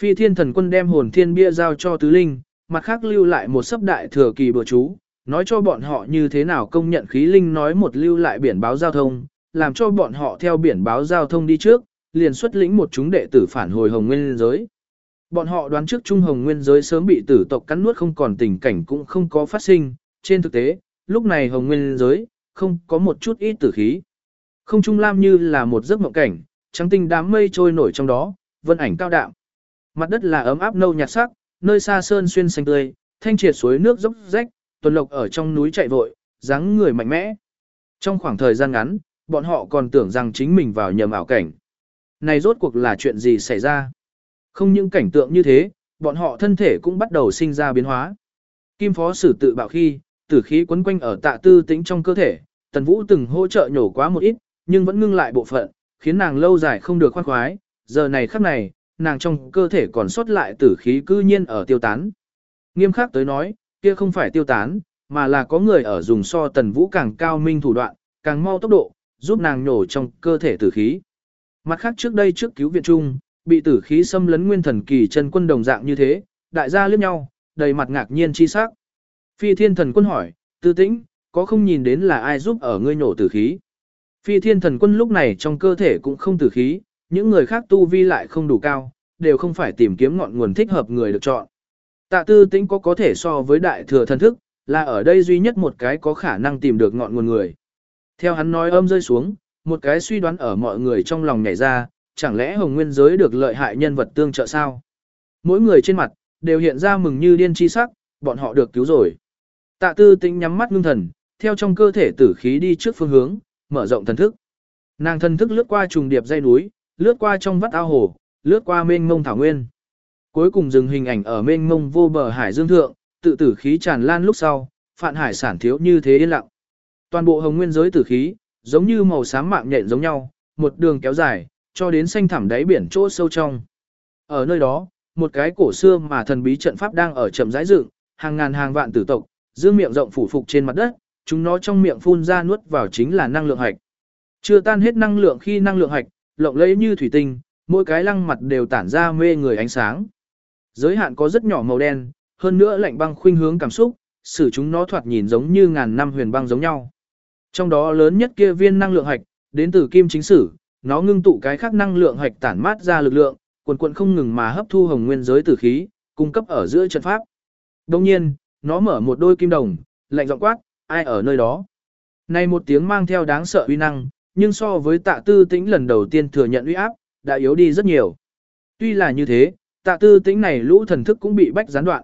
Phi thiên thần quân đem hồn thiên bia giao cho tứ linh, mặt khác lưu lại một sấp đại thừa kỳ bừa chú, nói cho bọn họ như thế nào công nhận khí linh nói một lưu lại biển báo giao thông, làm cho bọn họ theo biển báo giao thông đi trước, liền xuất lĩnh một chúng đệ tử phản hồi hồng nguyên giới. Bọn họ đoán trước Trung Hồng Nguyên giới sớm bị tử tộc cắn nuốt không còn tình cảnh cũng không có phát sinh, trên thực tế, lúc này Hồng Nguyên giới, không có một chút ít tử khí. Không trung lam như là một giấc mộng cảnh, trắng tinh đám mây trôi nổi trong đó, vân ảnh cao đạm. Mặt đất là ấm áp nâu nhạt sắc, nơi xa sơn xuyên xanh tươi, thanh triệt suối nước dốc rách, tuần lộc ở trong núi chạy vội, dáng người mạnh mẽ. Trong khoảng thời gian ngắn, bọn họ còn tưởng rằng chính mình vào nhầm ảo cảnh. Này rốt cuộc là chuyện gì xảy ra? Không những cảnh tượng như thế, bọn họ thân thể cũng bắt đầu sinh ra biến hóa. Kim phó sử tự bạo khi, tử khí quấn quanh ở tạ tư tĩnh trong cơ thể, tần vũ từng hỗ trợ nhổ quá một ít, nhưng vẫn ngưng lại bộ phận, khiến nàng lâu dài không được khoan khoái, giờ này khắc này, nàng trong cơ thể còn sót lại tử khí cư nhiên ở tiêu tán. Nghiêm khắc tới nói, kia không phải tiêu tán, mà là có người ở dùng so tần vũ càng cao minh thủ đoạn, càng mau tốc độ, giúp nàng nhổ trong cơ thể tử khí. Mặt khác trước đây trước cứu viện chung, bị tử khí xâm lấn nguyên thần kỳ chân quân đồng dạng như thế, đại gia liếc nhau, đầy mặt ngạc nhiên chi sắc. Phi thiên thần quân hỏi, tư tĩnh, có không nhìn đến là ai giúp ở ngươi nổ tử khí? Phi thiên thần quân lúc này trong cơ thể cũng không tử khí, những người khác tu vi lại không đủ cao, đều không phải tìm kiếm ngọn nguồn thích hợp người được chọn. Tạ tư tĩnh có có thể so với đại thừa thần thức, là ở đây duy nhất một cái có khả năng tìm được ngọn nguồn người. Theo hắn nói âm rơi xuống, một cái suy đoán ở mọi người trong lòng nhảy ra, chẳng lẽ hồng nguyên giới được lợi hại nhân vật tương trợ sao? Mỗi người trên mặt, đều hiện ra mừng như điên chi sắc, bọn họ được cứu rồi. Tạ tư tĩnh nhắm mắt ngưng thần, theo trong cơ thể tử khí đi trước phương hướng, mở rộng thần thức. Nàng thần thức lướt qua trùng điệp dây núi, lướt qua trong vắt ao hồ, lướt qua mênh mông thảo nguyên. Cuối cùng dừng hình ảnh ở mênh mông vô bờ hải dương thượng, tự tử khí tràn lan lúc sau, phạn hải sản thiếu như thế yên lặng. Toàn bộ hồng nguyên giới tử khí, giống như màu xám mạng nhện giống nhau, một đường kéo dài, cho đến xanh thẳm đáy biển chỗ sâu trong. Ở nơi đó, một cái cổ xưa mà thần bí trận pháp đang ở chậm rãi dựng, hàng ngàn hàng vạn tử tộc, dương miệng rộng phủ phục trên mặt đất, chúng nó trong miệng phun ra nuốt vào chính là năng lượng hạch. Chưa tan hết năng lượng khi năng lượng hạch, lộng lẫy như thủy tinh, mỗi cái lăng mặt đều tản ra mê người ánh sáng. Giới hạn có rất nhỏ màu đen, hơn nữa lạnh băng khuynh hướng cảm xúc, sự chúng nó thoạt nhìn giống như ngàn năm huyền băng giống nhau. Trong đó lớn nhất kia viên năng lượng hạch, đến từ kim chính sử, nó ngưng tụ cái khác năng lượng hạch tản mát ra lực lượng, quần quần không ngừng mà hấp thu hồng nguyên giới tử khí, cung cấp ở giữa trận pháp. Đồng nhiên, nó mở một đôi kim đồng, lạnh giọng quát, ai ở nơi đó. Này một tiếng mang theo đáng sợ uy năng, nhưng so với tạ tư tĩnh lần đầu tiên thừa nhận uy áp, đã yếu đi rất nhiều. Tuy là như thế, tạ tư tĩnh này lũ thần thức cũng bị bách gián đoạn.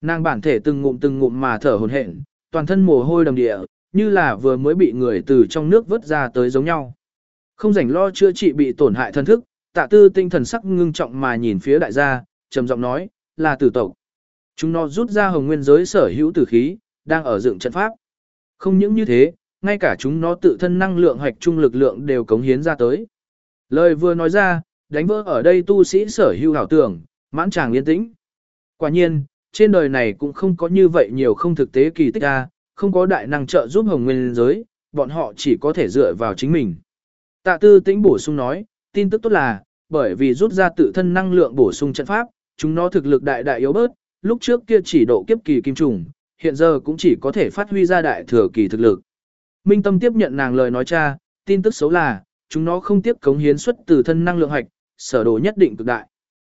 Nàng bản thể từng ngụm từng ngụm mà thở hồn hển, toàn thân mồ hôi đầm địa, như là vừa mới bị người từ trong nước vớt ra tới giống nhau. Không rảnh lo chữa trị bị tổn hại thân thức, tạ tư tinh thần sắc ngưng trọng mà nhìn phía đại gia, trầm giọng nói, là tử tộc. Chúng nó rút ra hồng nguyên giới sở hữu tử khí, đang ở dựng trận pháp. Không những như thế, ngay cả chúng nó tự thân năng lượng hoạch trung lực lượng đều cống hiến ra tới. Lời vừa nói ra, đánh vỡ ở đây tu sĩ sở hữu hảo tưởng, mãn tràng yên tĩnh. Quả nhiên, trên đời này cũng không có như vậy nhiều không thực tế kỳ tích ra, không có đại năng trợ giúp hồng nguyên giới, bọn họ chỉ có thể dựa vào chính mình. Tạ tư tĩnh bổ sung nói, tin tức tốt là, bởi vì rút ra tự thân năng lượng bổ sung trận pháp, chúng nó thực lực đại đại yếu bớt, lúc trước kia chỉ độ kiếp kỳ kim trùng, hiện giờ cũng chỉ có thể phát huy ra đại thừa kỳ thực lực. Minh Tâm tiếp nhận nàng lời nói cha, tin tức xấu là, chúng nó không tiếp cống hiến xuất từ thân năng lượng hạch, sở đồ nhất định cực đại.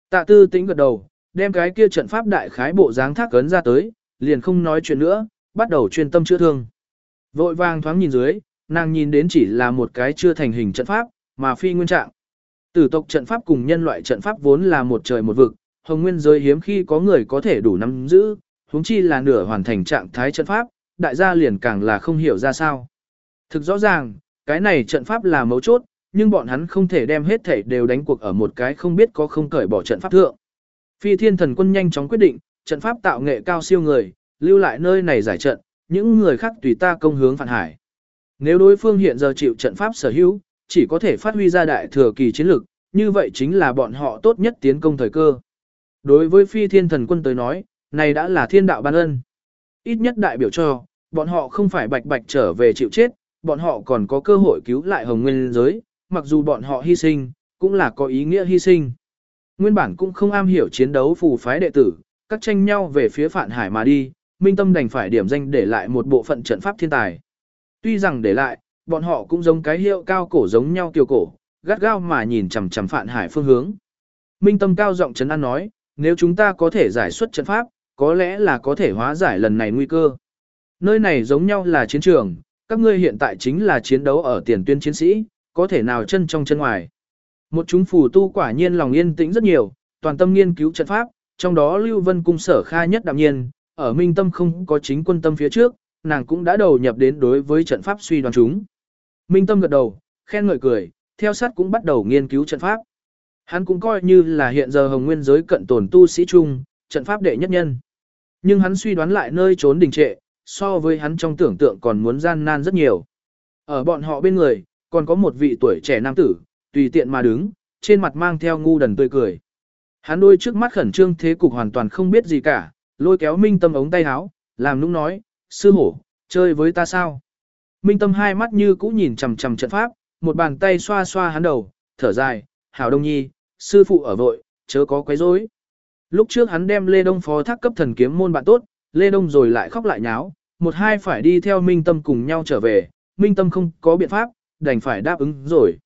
Tạ tư tĩnh gật đầu, đem cái kia trận pháp đại khái bộ dáng thác cấn ra tới, liền không nói chuyện nữa, bắt đầu chuyên tâm chữa thương. Vội vàng thoáng nhìn dưới, nàng nhìn đến chỉ là một cái chưa thành hình trận pháp, mà phi nguyên trạng. Tử tộc trận pháp cùng nhân loại trận pháp vốn là một trời một vực, hồng nguyên giới hiếm khi có người có thể đủ nắm giữ, huống chi là nửa hoàn thành trạng thái trận pháp, đại gia liền càng là không hiểu ra sao. Thực rõ ràng, cái này trận pháp là mấu chốt, nhưng bọn hắn không thể đem hết thể đều đánh cuộc ở một cái không biết có không cởi bỏ trận pháp thượng. Phi thiên thần quân nhanh chóng quyết định, trận pháp tạo nghệ cao siêu người, lưu lại nơi này giải trận, những người khác tùy ta công hướng phản hải. Nếu đối phương hiện giờ chịu trận pháp sở hữu, chỉ có thể phát huy ra đại thừa kỳ chiến lực, như vậy chính là bọn họ tốt nhất tiến công thời cơ. Đối với phi thiên thần quân tới nói, này đã là thiên đạo ban ân. Ít nhất đại biểu cho, bọn họ không phải bạch bạch trở về chịu chết, bọn họ còn có cơ hội cứu lại hồng nguyên giới, mặc dù bọn họ hy sinh, cũng là có ý nghĩa hy sinh. Nguyên bản cũng không am hiểu chiến đấu phù phái đệ tử, các tranh nhau về phía phản hải mà đi, Minh Tâm đành phải điểm danh để lại một bộ phận trận pháp thiên tài. Tuy rằng để lại, bọn họ cũng giống cái hiệu cao cổ giống nhau kiều cổ, gắt gao mà nhìn chằm chằm Phạn Hải phương hướng. Minh Tâm cao giọng trấn an nói, nếu chúng ta có thể giải xuất trận pháp, có lẽ là có thể hóa giải lần này nguy cơ. Nơi này giống nhau là chiến trường, các ngươi hiện tại chính là chiến đấu ở tiền tuyến chiến sĩ, có thể nào chân trong chân ngoài. Một chúng phù tu quả nhiên lòng yên tĩnh rất nhiều, toàn tâm nghiên cứu trận pháp, trong đó Lưu Vân cung sở khai nhất đạm nhiên, ở Minh Tâm không có chính quân tâm phía trước, nàng cũng đã đầu nhập đến đối với trận pháp suy đoán chúng. Minh Tâm gật đầu, khen ngợi cười, theo sát cũng bắt đầu nghiên cứu trận pháp. Hắn cũng coi như là hiện giờ hồng nguyên giới cận tồn tu sĩ trung, trận pháp đệ nhất nhân. Nhưng hắn suy đoán lại nơi trốn đình trệ, so với hắn trong tưởng tượng còn muốn gian nan rất nhiều. Ở bọn họ bên người, còn có một vị tuổi trẻ nam tử, tùy tiện mà đứng, trên mặt mang theo ngu đần tươi cười. Hắn đôi trước mắt khẩn trương thế cục hoàn toàn không biết gì cả, lôi kéo Minh Tâm ống tay áo, làm nũng nói, sư hổ, chơi với ta sao? Minh Tâm hai mắt như cũ nhìn chằm chằm trận pháp, một bàn tay xoa xoa hắn đầu, thở dài, hảo đông nhi, sư phụ ở vội, chớ có quấy rối. Lúc trước hắn đem Lê Đông phó thác cấp thần kiếm môn bạn tốt, Lê Đông rồi lại khóc lại nháo, một hai phải đi theo Minh Tâm cùng nhau trở về, Minh Tâm không có biện pháp, đành phải đáp ứng rồi.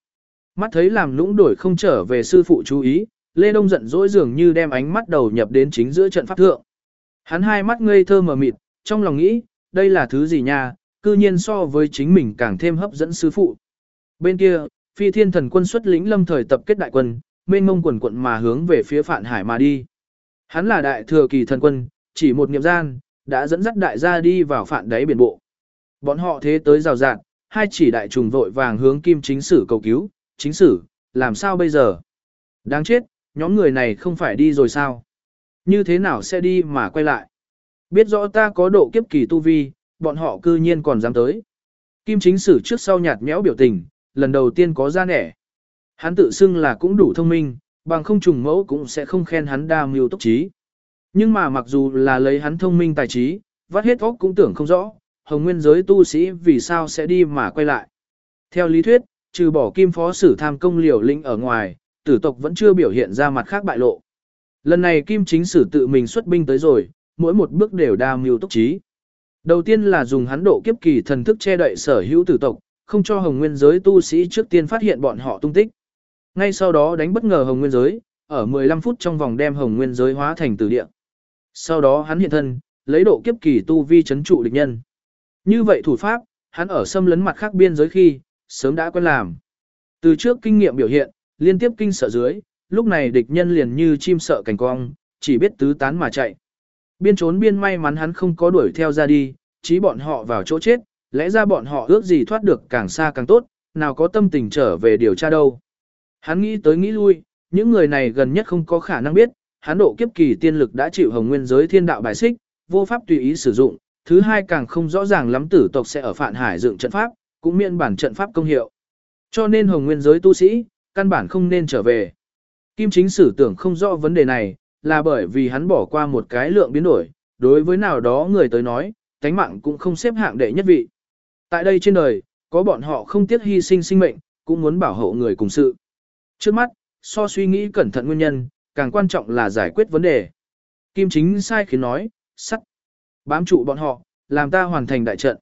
Mắt thấy làm lũng đổi không trở về sư phụ chú ý, Lê Đông giận dỗi dường như đem ánh mắt đầu nhập đến chính giữa trận pháp thượng. Hắn hai mắt ngây thơ mờ mịt, trong lòng nghĩ, đây là thứ gì nha, cư nhiên so với chính mình càng thêm hấp dẫn sư phụ. Bên kia, phi thiên thần quân xuất lĩnh lâm thời tập kết đại quân, mênh mông quần quận mà hướng về phía Phạn Hải mà đi. Hắn là đại thừa kỳ thần quân, chỉ một niệm gian, đã dẫn dắt đại gia đi vào phạn đáy biển bộ. Bọn họ thế tới rào rạt, hai chỉ đại trùng vội vàng hướng kim chính sử cầu cứu, chính sử, làm sao bây giờ? Đáng chết, nhóm người này không phải đi rồi sao? Như thế nào sẽ đi mà quay lại? Biết rõ ta có độ kiếp kỳ tu vi, bọn họ cư nhiên còn dám tới. Kim chính sử trước sau nhạt nhẽo biểu tình, lần đầu tiên có ra nẻ. Hắn tự xưng là cũng đủ thông minh, bằng không trùng mẫu cũng sẽ không khen hắn đa mưu tốc trí. Nhưng mà mặc dù là lấy hắn thông minh tài trí, vắt hết óc cũng tưởng không rõ, hồng nguyên giới tu sĩ vì sao sẽ đi mà quay lại. Theo lý thuyết, trừ bỏ kim phó sử tham công liều linh ở ngoài, tử tộc vẫn chưa biểu hiện ra mặt khác bại lộ. Lần này kim chính sử tự mình xuất binh tới rồi, mỗi một bước đều đa mưu túc trí. Đầu tiên là dùng hắn độ kiếp kỳ thần thức che đậy sở hữu tử tộc, không cho hồng nguyên giới tu sĩ trước tiên phát hiện bọn họ tung tích. Ngay sau đó đánh bất ngờ hồng nguyên giới, ở 15 phút trong vòng đem hồng nguyên giới hóa thành tử địa. Sau đó hắn hiện thân, lấy độ kiếp kỳ tu vi chấn trụ địch nhân. Như vậy thủ pháp, hắn ở xâm lấn mặt khác biên giới khi, sớm đã quen làm. Từ trước kinh nghiệm biểu hiện, liên tiếp kinh sợ dưới, lúc này địch nhân liền như chim sợ cảnh cong, chỉ biết tứ tán mà chạy. Biên trốn biên may mắn hắn không có đuổi theo ra đi, chí bọn họ vào chỗ chết, lẽ ra bọn họ ước gì thoát được càng xa càng tốt, nào có tâm tình trở về điều tra đâu. Hắn nghĩ tới nghĩ lui, những người này gần nhất không có khả năng biết, hắn độ kiếp kỳ tiên lực đã chịu hồng nguyên giới thiên đạo bài xích, vô pháp tùy ý sử dụng, thứ hai càng không rõ ràng lắm tử tộc sẽ ở phạn hải dựng trận pháp, cũng miễn bản trận pháp công hiệu. Cho nên hồng nguyên giới tu sĩ, căn bản không nên trở về. Kim chính sử tưởng không rõ vấn đề này, là bởi vì hắn bỏ qua một cái lượng biến đổi, đối với nào đó người tới nói, tánh mạng cũng không xếp hạng đệ nhất vị. Tại đây trên đời, có bọn họ không tiếc hy sinh sinh mệnh, cũng muốn bảo hộ người cùng sự. Trước mắt, so suy nghĩ cẩn thận nguyên nhân, càng quan trọng là giải quyết vấn đề. Kim chính sai khiến nói, sắt, bám trụ bọn họ, làm ta hoàn thành đại trận.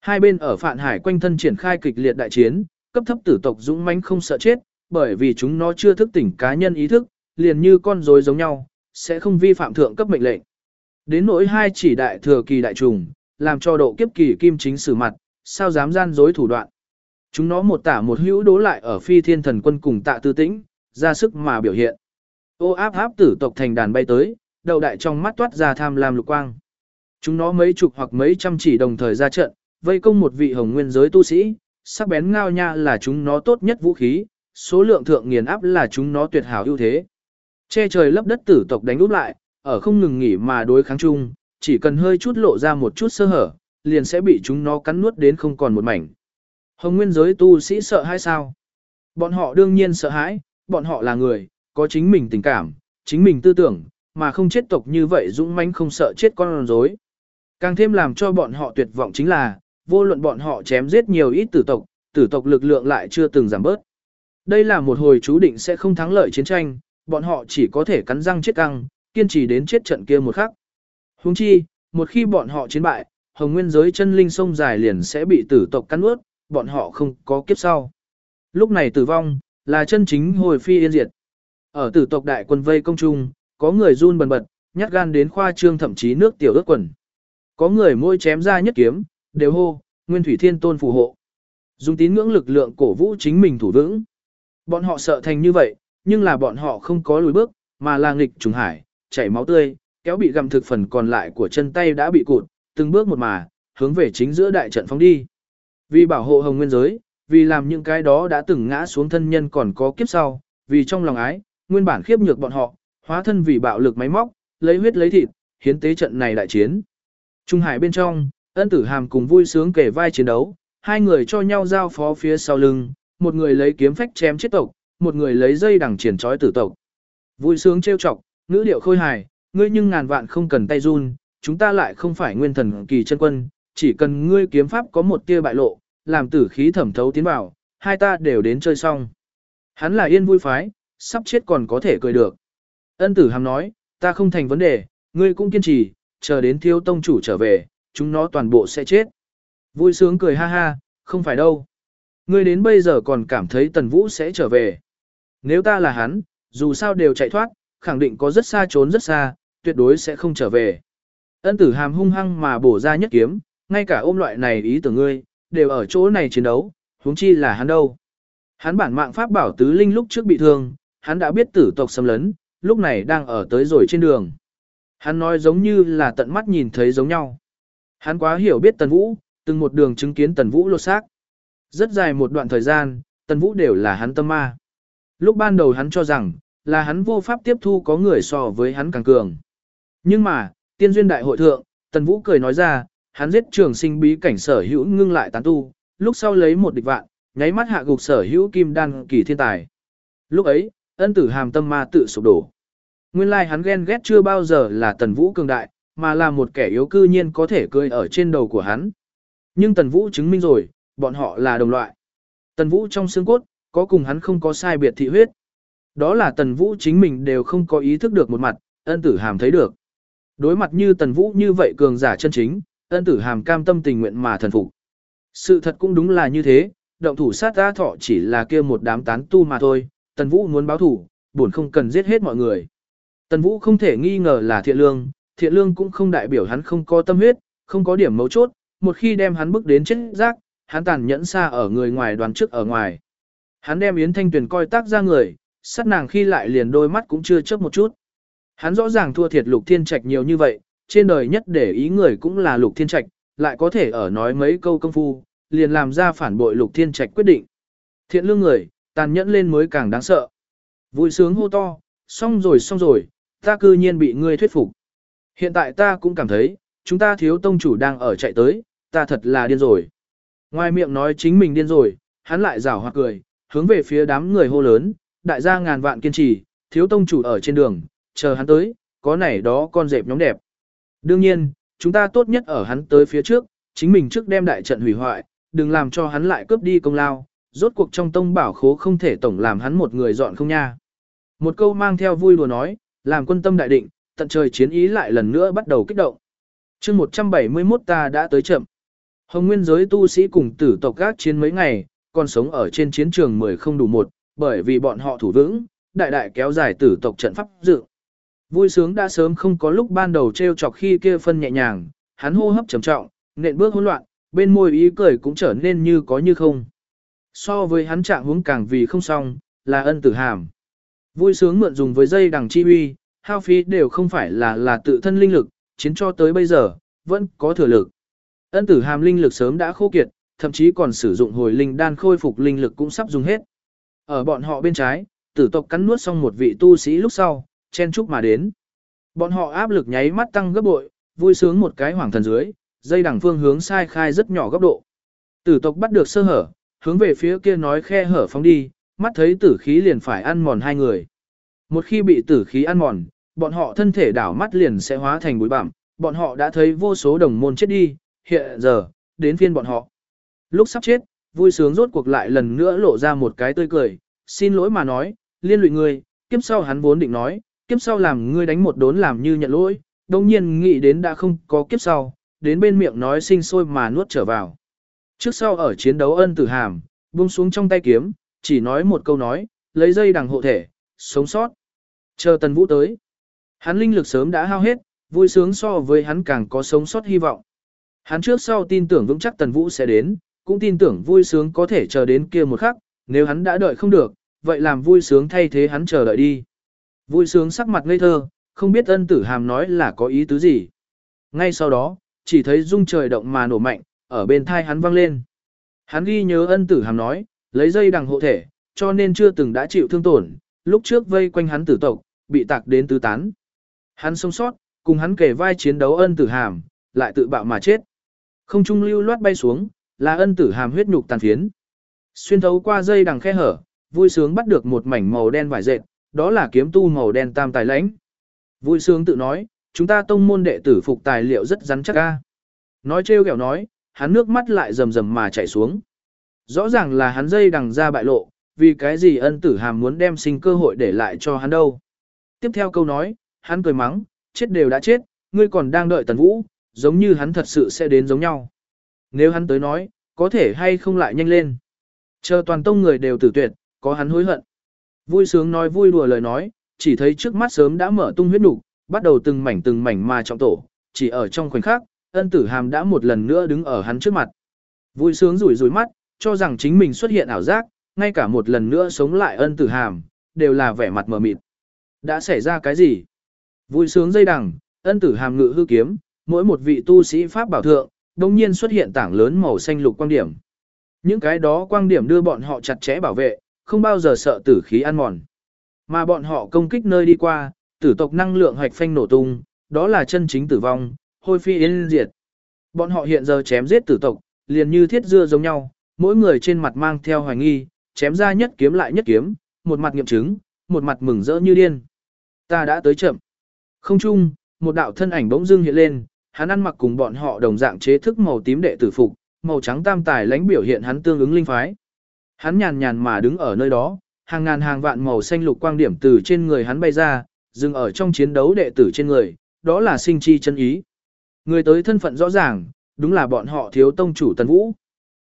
Hai bên ở Phạn Hải quanh thân triển khai kịch liệt đại chiến, cấp thấp tử tộc dũng mãnh không sợ chết, bởi vì chúng nó chưa thức tỉnh cá nhân ý thức, liền như con rối giống nhau, sẽ không vi phạm thượng cấp mệnh lệnh. Đến nỗi hai chỉ đại thừa kỳ đại trùng, làm cho độ kiếp kỳ kim chính sử mặt, sao dám gian dối thủ đoạn. Chúng nó một tả một hữu đố lại ở phi thiên thần quân cùng tạ tư tĩnh, ra sức mà biểu hiện. Ô áp áp tử tộc thành đàn bay tới, đầu đại trong mắt toát ra tham lam lục quang. Chúng nó mấy chục hoặc mấy trăm chỉ đồng thời ra trận, vây công một vị hồng nguyên giới tu sĩ, sắc bén ngao nha là chúng nó tốt nhất vũ khí, số lượng thượng nghiền áp là chúng nó tuyệt hảo ưu thế. Che trời lấp đất tử tộc đánh úp lại, ở không ngừng nghỉ mà đối kháng chung, chỉ cần hơi chút lộ ra một chút sơ hở, liền sẽ bị chúng nó cắn nuốt đến không còn một mảnh. Hồng nguyên giới tu sĩ sợ hay sao? Bọn họ đương nhiên sợ hãi, bọn họ là người, có chính mình tình cảm, chính mình tư tưởng, mà không chết tộc như vậy dũng mãnh không sợ chết con rối. Càng thêm làm cho bọn họ tuyệt vọng chính là, vô luận bọn họ chém giết nhiều ít tử tộc, tử tộc lực lượng lại chưa từng giảm bớt. Đây là một hồi chú định sẽ không thắng lợi chiến tranh, bọn họ chỉ có thể cắn răng chết căng, kiên trì đến chết trận kia một khắc. Huống chi, một khi bọn họ chiến bại, hồng nguyên giới chân linh sông dài liền sẽ bị tử tộc cắn ướt, bọn họ không có kiếp sau. Lúc này tử vong, là chân chính hồi phi yên diệt. Ở tử tộc đại quân vây công trung, có người run bần bật, nhát gan đến khoa trương thậm chí nước tiểu ướt quần. Có người môi chém ra nhất kiếm, đều hô, nguyên thủy thiên tôn phù hộ. Dùng tín ngưỡng lực lượng cổ vũ chính mình thủ vững. Bọn họ sợ thành như vậy, nhưng là bọn họ không có lùi bước, mà là nghịch trùng hải, chảy máu tươi, kéo bị gặm thực phần còn lại của chân tay đã bị cụt, từng bước một mà, hướng về chính giữa đại trận phóng đi. Vì bảo hộ hồng nguyên giới, vì làm những cái đó đã từng ngã xuống thân nhân còn có kiếp sau, vì trong lòng ái, nguyên bản khiếp nhược bọn họ, hóa thân vì bạo lực máy móc, lấy huyết lấy thịt, hiến tế trận này đại chiến. Trung hải bên trong, ân tử hàm cùng vui sướng kể vai chiến đấu, hai người cho nhau giao phó phía sau lưng, một người lấy kiếm phách chém chết tộc, một người lấy dây đằng triển trói tử tộc. Vui sướng trêu chọc, ngữ điệu khôi hài, ngươi nhưng ngàn vạn không cần tay run, chúng ta lại không phải nguyên thần kỳ chân quân, chỉ cần ngươi kiếm pháp có một tia bại lộ, làm tử khí thẩm thấu tiến vào, hai ta đều đến chơi xong. Hắn là yên vui phái, sắp chết còn có thể cười được. Ân tử hàm nói, ta không thành vấn đề, ngươi cũng kiên trì, chờ đến thiếu tông chủ trở về, chúng nó toàn bộ sẽ chết. Vui sướng cười ha ha, không phải đâu. Ngươi đến bây giờ còn cảm thấy tần vũ sẽ trở về. Nếu ta là hắn, dù sao đều chạy thoát, khẳng định có rất xa trốn rất xa, tuyệt đối sẽ không trở về. Ân tử hàm hung hăng mà bổ ra nhất kiếm, ngay cả ôm loại này ý tưởng ngươi, đều ở chỗ này chiến đấu, huống chi là hắn đâu. Hắn bản mạng pháp bảo tứ linh lúc trước bị thương, hắn đã biết tử tộc xâm lấn, lúc này đang ở tới rồi trên đường. Hắn nói giống như là tận mắt nhìn thấy giống nhau. Hắn quá hiểu biết Tần Vũ, từng một đường chứng kiến Tần Vũ lột xác. Rất dài một đoạn thời gian, Tần Vũ đều là hắn tâm ma. Lúc ban đầu hắn cho rằng, là hắn vô pháp tiếp thu có người so với hắn càng cường. Nhưng mà, tiên duyên đại hội thượng, Tần Vũ cười nói ra, hắn giết trường sinh bí cảnh sở hữu ngưng lại tán tu, lúc sau lấy một địch vạn, nháy mắt hạ gục sở hữu kim đan kỳ thiên tài. Lúc ấy, ân tử hàm tâm ma tự sụp đổ. Nguyên lai like hắn ghen ghét chưa bao giờ là Tần Vũ cường đại, mà là một kẻ yếu cư nhiên có thể cười ở trên đầu của hắn. Nhưng Tần Vũ chứng minh rồi, bọn họ là đồng loại. Tần Vũ trong xương cốt, có cùng hắn không có sai biệt thị huyết. Đó là Tần Vũ chính mình đều không có ý thức được một mặt, ân tử hàm thấy được. Đối mặt như Tần Vũ như vậy cường giả chân chính, ân tử hàm cam tâm tình nguyện mà thần phục. Sự thật cũng đúng là như thế, động thủ sát ra thọ chỉ là kia một đám tán tu mà thôi, Tần Vũ muốn báo thủ, buồn không cần giết hết mọi người. Tần Vũ không thể nghi ngờ là thiện lương, thiện lương cũng không đại biểu hắn không có tâm huyết, không có điểm mấu chốt, một khi đem hắn bước đến chết rác, hắn tàn nhẫn xa ở người ngoài đoàn trước ở ngoài. Hắn đem Yến Thanh Tuyền coi tác ra người, sát nàng khi lại liền đôi mắt cũng chưa chớp một chút. Hắn rõ ràng thua thiệt Lục Thiên Trạch nhiều như vậy, trên đời nhất để ý người cũng là Lục Thiên Trạch, lại có thể ở nói mấy câu công phu, liền làm ra phản bội Lục Thiên Trạch quyết định. Thiện lương người, tàn nhẫn lên mới càng đáng sợ. Vui sướng hô to, xong rồi xong rồi, ta cư nhiên bị ngươi thuyết phục. Hiện tại ta cũng cảm thấy, chúng ta thiếu tông chủ đang ở chạy tới, ta thật là điên rồi. Ngoài miệng nói chính mình điên rồi, hắn lại rảo hoặc cười, hướng về phía đám người hô lớn, đại gia ngàn vạn kiên trì, thiếu tông chủ ở trên đường, chờ hắn tới, có này đó con dẹp nhóm đẹp. Đương nhiên, chúng ta tốt nhất ở hắn tới phía trước, chính mình trước đem đại trận hủy hoại, đừng làm cho hắn lại cướp đi công lao, rốt cuộc trong tông bảo khố không thể tổng làm hắn một người dọn không nha. Một câu mang theo vui đùa nói, làm quân tâm đại định, tận trời chiến ý lại lần nữa bắt đầu kích động. chương 171 ta đã tới chậm. Hồng nguyên giới tu sĩ cùng tử tộc gác chiến mấy ngày, còn sống ở trên chiến trường 10 không đủ một, bởi vì bọn họ thủ vững, đại đại kéo dài tử tộc trận pháp dự. Vui sướng đã sớm không có lúc ban đầu treo chọc khi kia phân nhẹ nhàng, hắn hô hấp trầm trọng, nện bước hỗn loạn, bên môi ý cười cũng trở nên như có như không. So với hắn trạng huống càng vì không xong, là ân tử hàm. Vui sướng mượn dùng với dây đằng chi uy, hao phí đều không phải là là tự thân linh lực, chiến cho tới bây giờ, vẫn có thừa lực. Ân tử hàm linh lực sớm đã khô kiệt, thậm chí còn sử dụng hồi linh đan khôi phục linh lực cũng sắp dùng hết. Ở bọn họ bên trái, tử tộc cắn nuốt xong một vị tu sĩ lúc sau, chen chúc mà đến. Bọn họ áp lực nháy mắt tăng gấp bội, vui sướng một cái hoàng thần dưới, dây đằng phương hướng sai khai rất nhỏ góc độ. Tử tộc bắt được sơ hở, hướng về phía kia nói khe hở phóng đi, mắt thấy tử khí liền phải ăn mòn hai người. Một khi bị tử khí ăn mòn, bọn họ thân thể đảo mắt liền sẽ hóa thành bụi bặm, bọn họ đã thấy vô số đồng môn chết đi, hiện giờ, đến phiên bọn họ. Lúc sắp chết, vui sướng rốt cuộc lại lần nữa lộ ra một cái tươi cười, xin lỗi mà nói, liên lụy ngươi, kiếp sau hắn vốn định nói, kiếp sau làm ngươi đánh một đốn làm như nhận lỗi, đồng nhiên nghĩ đến đã không có kiếp sau, đến bên miệng nói sinh sôi mà nuốt trở vào. Trước sau ở chiến đấu ân tử hàm, buông xuống trong tay kiếm, chỉ nói một câu nói, lấy dây đằng hộ thể, sống sót. Chờ tần vũ tới. Hắn linh lực sớm đã hao hết, vui sướng so với hắn càng có sống sót hy vọng. Hắn trước sau tin tưởng vững chắc tần vũ sẽ đến, cũng tin tưởng vui sướng có thể chờ đến kia một khắc, nếu hắn đã đợi không được, vậy làm vui sướng thay thế hắn chờ đợi đi. Vui sướng sắc mặt ngây thơ, không biết ân tử hàm nói là có ý tứ gì. Ngay sau đó, chỉ thấy rung trời động mà nổ mạnh, ở bên thai hắn vang lên. Hắn ghi nhớ ân tử hàm nói, lấy dây đằng hộ thể, cho nên chưa từng đã chịu thương tổn, lúc trước vây quanh hắn tử tộc, bị tạc đến tứ tán. Hắn sống sót, cùng hắn kể vai chiến đấu ân tử hàm, lại tự bạo mà chết. Không trung lưu loát bay xuống, là ân tử hàm huyết nhục tàn phiến. Xuyên thấu qua dây đằng khe hở, vui sướng bắt được một mảnh màu đen vải dệt, đó là kiếm tu màu đen tam tài lãnh. Vui sướng tự nói, chúng ta tông môn đệ tử phục tài liệu rất rắn chắc ca. Nói trêu ghẹo nói, hắn nước mắt lại rầm rầm mà chảy xuống. Rõ ràng là hắn dây đằng ra bại lộ, vì cái gì ân tử hàm muốn đem sinh cơ hội để lại cho hắn đâu. Tiếp theo câu nói, hắn cười mắng, chết đều đã chết, ngươi còn đang đợi tần vũ, giống như hắn thật sự sẽ đến giống nhau. Nếu hắn tới nói, có thể hay không lại nhanh lên. Chờ toàn tông người đều tử tuyệt, có hắn hối hận. Vui sướng nói vui đùa lời nói, chỉ thấy trước mắt sớm đã mở tung huyết nục, bắt đầu từng mảnh từng mảnh mà trọng tổ, chỉ ở trong khoảnh khắc, ân tử hàm đã một lần nữa đứng ở hắn trước mặt. Vui sướng rủi rủi mắt, cho rằng chính mình xuất hiện ảo giác, ngay cả một lần nữa sống lại ân tử hàm, đều là vẻ mặt mờ mịt. Đã xảy ra cái gì? Vui sướng dây đằng, ân tử hàm ngự hư kiếm, mỗi một vị tu sĩ pháp bảo thượng, đồng nhiên xuất hiện tảng lớn màu xanh lục quang điểm. Những cái đó quang điểm đưa bọn họ chặt chẽ bảo vệ, không bao giờ sợ tử khí ăn mòn. Mà bọn họ công kích nơi đi qua, tử tộc năng lượng hoạch phanh nổ tung, đó là chân chính tử vong, hôi phi yên diệt. Bọn họ hiện giờ chém giết tử tộc, liền như thiết dưa giống nhau, mỗi người trên mặt mang theo hoài nghi, chém ra nhất kiếm lại nhất kiếm, một mặt nghiệm chứng, một mặt mừng rỡ như điên. Ta đã tới chậm. Không chung, một đạo thân ảnh bỗng dưng hiện lên, hắn ăn mặc cùng bọn họ đồng dạng chế thức màu tím đệ tử phục, màu trắng tam tài lãnh biểu hiện hắn tương ứng linh phái. Hắn nhàn nhàn mà đứng ở nơi đó, hàng ngàn hàng vạn màu xanh lục quang điểm từ trên người hắn bay ra, dừng ở trong chiến đấu đệ tử trên người, đó là sinh chi chân ý. Người tới thân phận rõ ràng, đúng là bọn họ thiếu tông chủ Tần Vũ.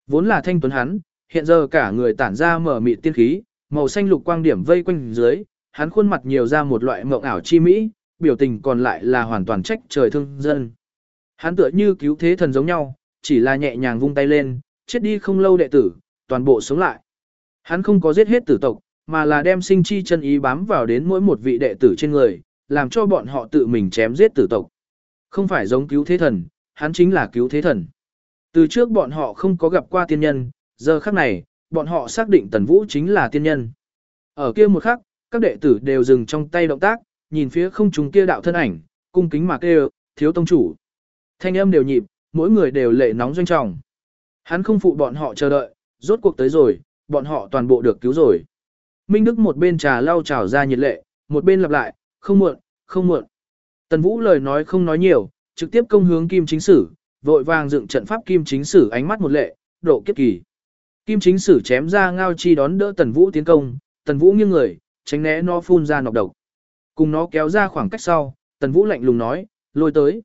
Vốn là thanh tuấn hắn, hiện giờ cả người tản ra mở mịt tiên khí, màu xanh lục quang điểm vây quanh dưới, hắn khuôn mặt nhiều ra một loại mộng ảo chi mỹ, biểu tình còn lại là hoàn toàn trách trời thương dân. Hắn tựa như cứu thế thần giống nhau, chỉ là nhẹ nhàng vung tay lên, chết đi không lâu đệ tử, toàn bộ sống lại. Hắn không có giết hết tử tộc, mà là đem sinh chi chân ý bám vào đến mỗi một vị đệ tử trên người, làm cho bọn họ tự mình chém giết tử tộc. Không phải giống cứu thế thần, hắn chính là cứu thế thần. Từ trước bọn họ không có gặp qua tiên nhân, giờ khắc này, bọn họ xác định Tần Vũ chính là tiên nhân. Ở kia một khắc, các đệ tử đều dừng trong tay động tác, nhìn phía không trung kia đạo thân ảnh, cung kính mà kêu, thiếu tông chủ. Thanh âm đều nhịp, mỗi người đều lệ nóng doanh trọng. Hắn không phụ bọn họ chờ đợi, rốt cuộc tới rồi, bọn họ toàn bộ được cứu rồi. Minh Đức một bên trà lau trào ra nhiệt lệ, một bên lặp lại, không muộn, không muộn. Tần Vũ lời nói không nói nhiều, trực tiếp công hướng Kim Chính Sử, vội vàng dựng trận pháp Kim Chính Sử ánh mắt một lệ, độ kiếp kỳ. Kim Chính Sử chém ra ngao chi đón đỡ Tần Vũ tiến công, Tần Vũ nghiêng người, tránh né nó phun ra nọc độc. Cùng nó kéo ra khoảng cách sau, Tần Vũ lạnh lùng nói, lôi tới.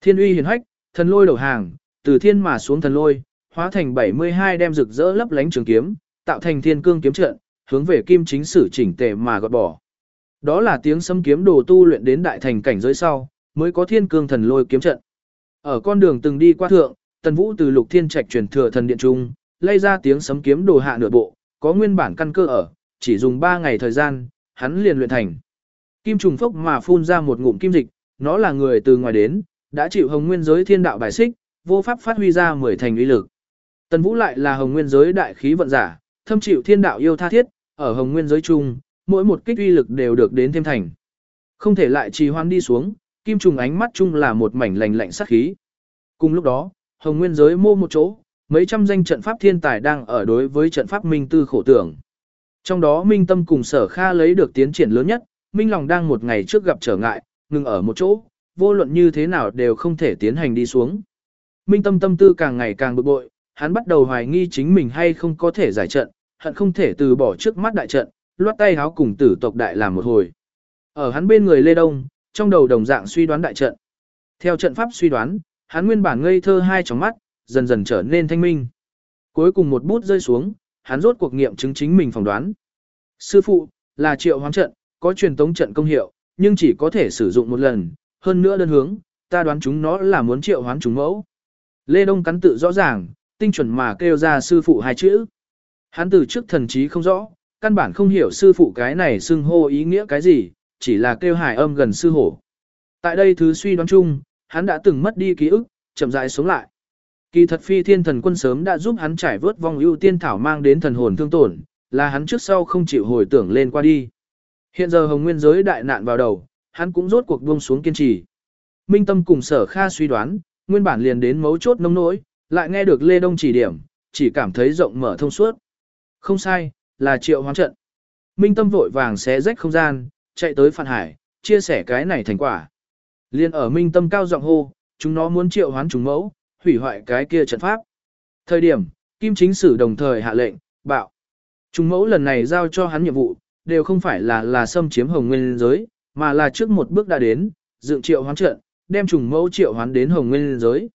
Thiên uy hiển hách, thần lôi đầu hàng, từ thiên mà xuống thần lôi, hóa thành 72 đem rực rỡ lấp lánh trường kiếm, tạo thành thiên cương kiếm trận, hướng về kim chính sử chỉnh tề mà gọt bỏ. Đó là tiếng sấm kiếm đồ tu luyện đến đại thành cảnh giới sau, mới có thiên cương thần lôi kiếm trận. Ở con đường từng đi qua thượng, Tần Vũ từ Lục Thiên Trạch truyền thừa thần điện trung, lay ra tiếng sấm kiếm đồ hạ nửa bộ, có nguyên bản căn cơ ở, chỉ dùng 3 ngày thời gian, hắn liền luyện thành. Kim trùng phốc mà phun ra một ngụm kim dịch, nó là người từ ngoài đến, đã chịu hồng nguyên giới thiên đạo bài xích, vô pháp phát huy ra mười thành uy lực. Tần Vũ lại là hồng nguyên giới đại khí vận giả, thâm chịu thiên đạo yêu tha thiết, ở hồng nguyên giới chung, mỗi một kích uy lực đều được đến thêm thành. Không thể lại trì hoan đi xuống, kim trùng ánh mắt chung là một mảnh lạnh lạnh sát khí. Cùng lúc đó, hồng nguyên giới mô một chỗ, mấy trăm danh trận pháp thiên tài đang ở đối với trận pháp minh tư khổ tưởng. Trong đó Minh Tâm cùng Sở Kha lấy được tiến triển lớn nhất, Minh Lòng đang một ngày trước gặp trở ngại, ngừng ở một chỗ, vô luận như thế nào đều không thể tiến hành đi xuống. Minh Tâm tâm tư càng ngày càng bực bội, hắn bắt đầu hoài nghi chính mình hay không có thể giải trận, hận không thể từ bỏ trước mắt đại trận, loát tay háo cùng tử tộc đại làm một hồi. Ở hắn bên người Lê Đông, trong đầu đồng dạng suy đoán đại trận, Theo trận pháp suy đoán, hắn nguyên bản ngây thơ hai tròng mắt, dần dần trở nên thanh minh. Cuối cùng một bút rơi xuống, hắn rốt cuộc nghiệm chứng chính mình phỏng đoán. Sư phụ, là triệu hoán trận, có truyền tống trận công hiệu, nhưng chỉ có thể sử dụng một lần, hơn nữa đơn hướng, ta đoán chúng nó là muốn triệu hoán chúng mẫu. Lê Đông cắn tự rõ ràng, tinh chuẩn mà kêu ra sư phụ hai chữ. Hắn từ trước thần trí không rõ, căn bản không hiểu sư phụ cái này xưng hô ý nghĩa cái gì, chỉ là kêu hải âm gần sư hổ. Tại đây thứ suy đoán chung, hắn đã từng mất đi ký ức, chậm rãi sống lại. Kỳ thật phi thiên thần quân sớm đã giúp hắn trải vớt vong ưu tiên thảo mang đến thần hồn thương tổn, là hắn trước sau không chịu hồi tưởng lên qua đi. Hiện giờ hồng nguyên giới đại nạn vào đầu, hắn cũng rốt cuộc buông xuống kiên trì. Minh tâm cùng sở kha suy đoán, nguyên bản liền đến mấu chốt nông nỗi, lại nghe được Lê Đông chỉ điểm, chỉ cảm thấy rộng mở thông suốt. Không sai, là triệu hoán trận. Minh tâm vội vàng xé rách không gian, chạy tới Phan Hải, chia sẻ cái này thành quả. Liên ở Minh tâm cao giọng hô, chúng nó muốn triệu hoán chúng mẫu, hủy hoại cái kia trận pháp. Thời điểm, Kim Chính Sử đồng thời hạ lệnh, bạo. Chúng mẫu lần này giao cho hắn nhiệm vụ, đều không phải là là xâm chiếm hồng nguyên giới, mà là trước một bước đã đến, dựng triệu hoán trận, đem trùng mẫu triệu hoán đến hồng nguyên giới.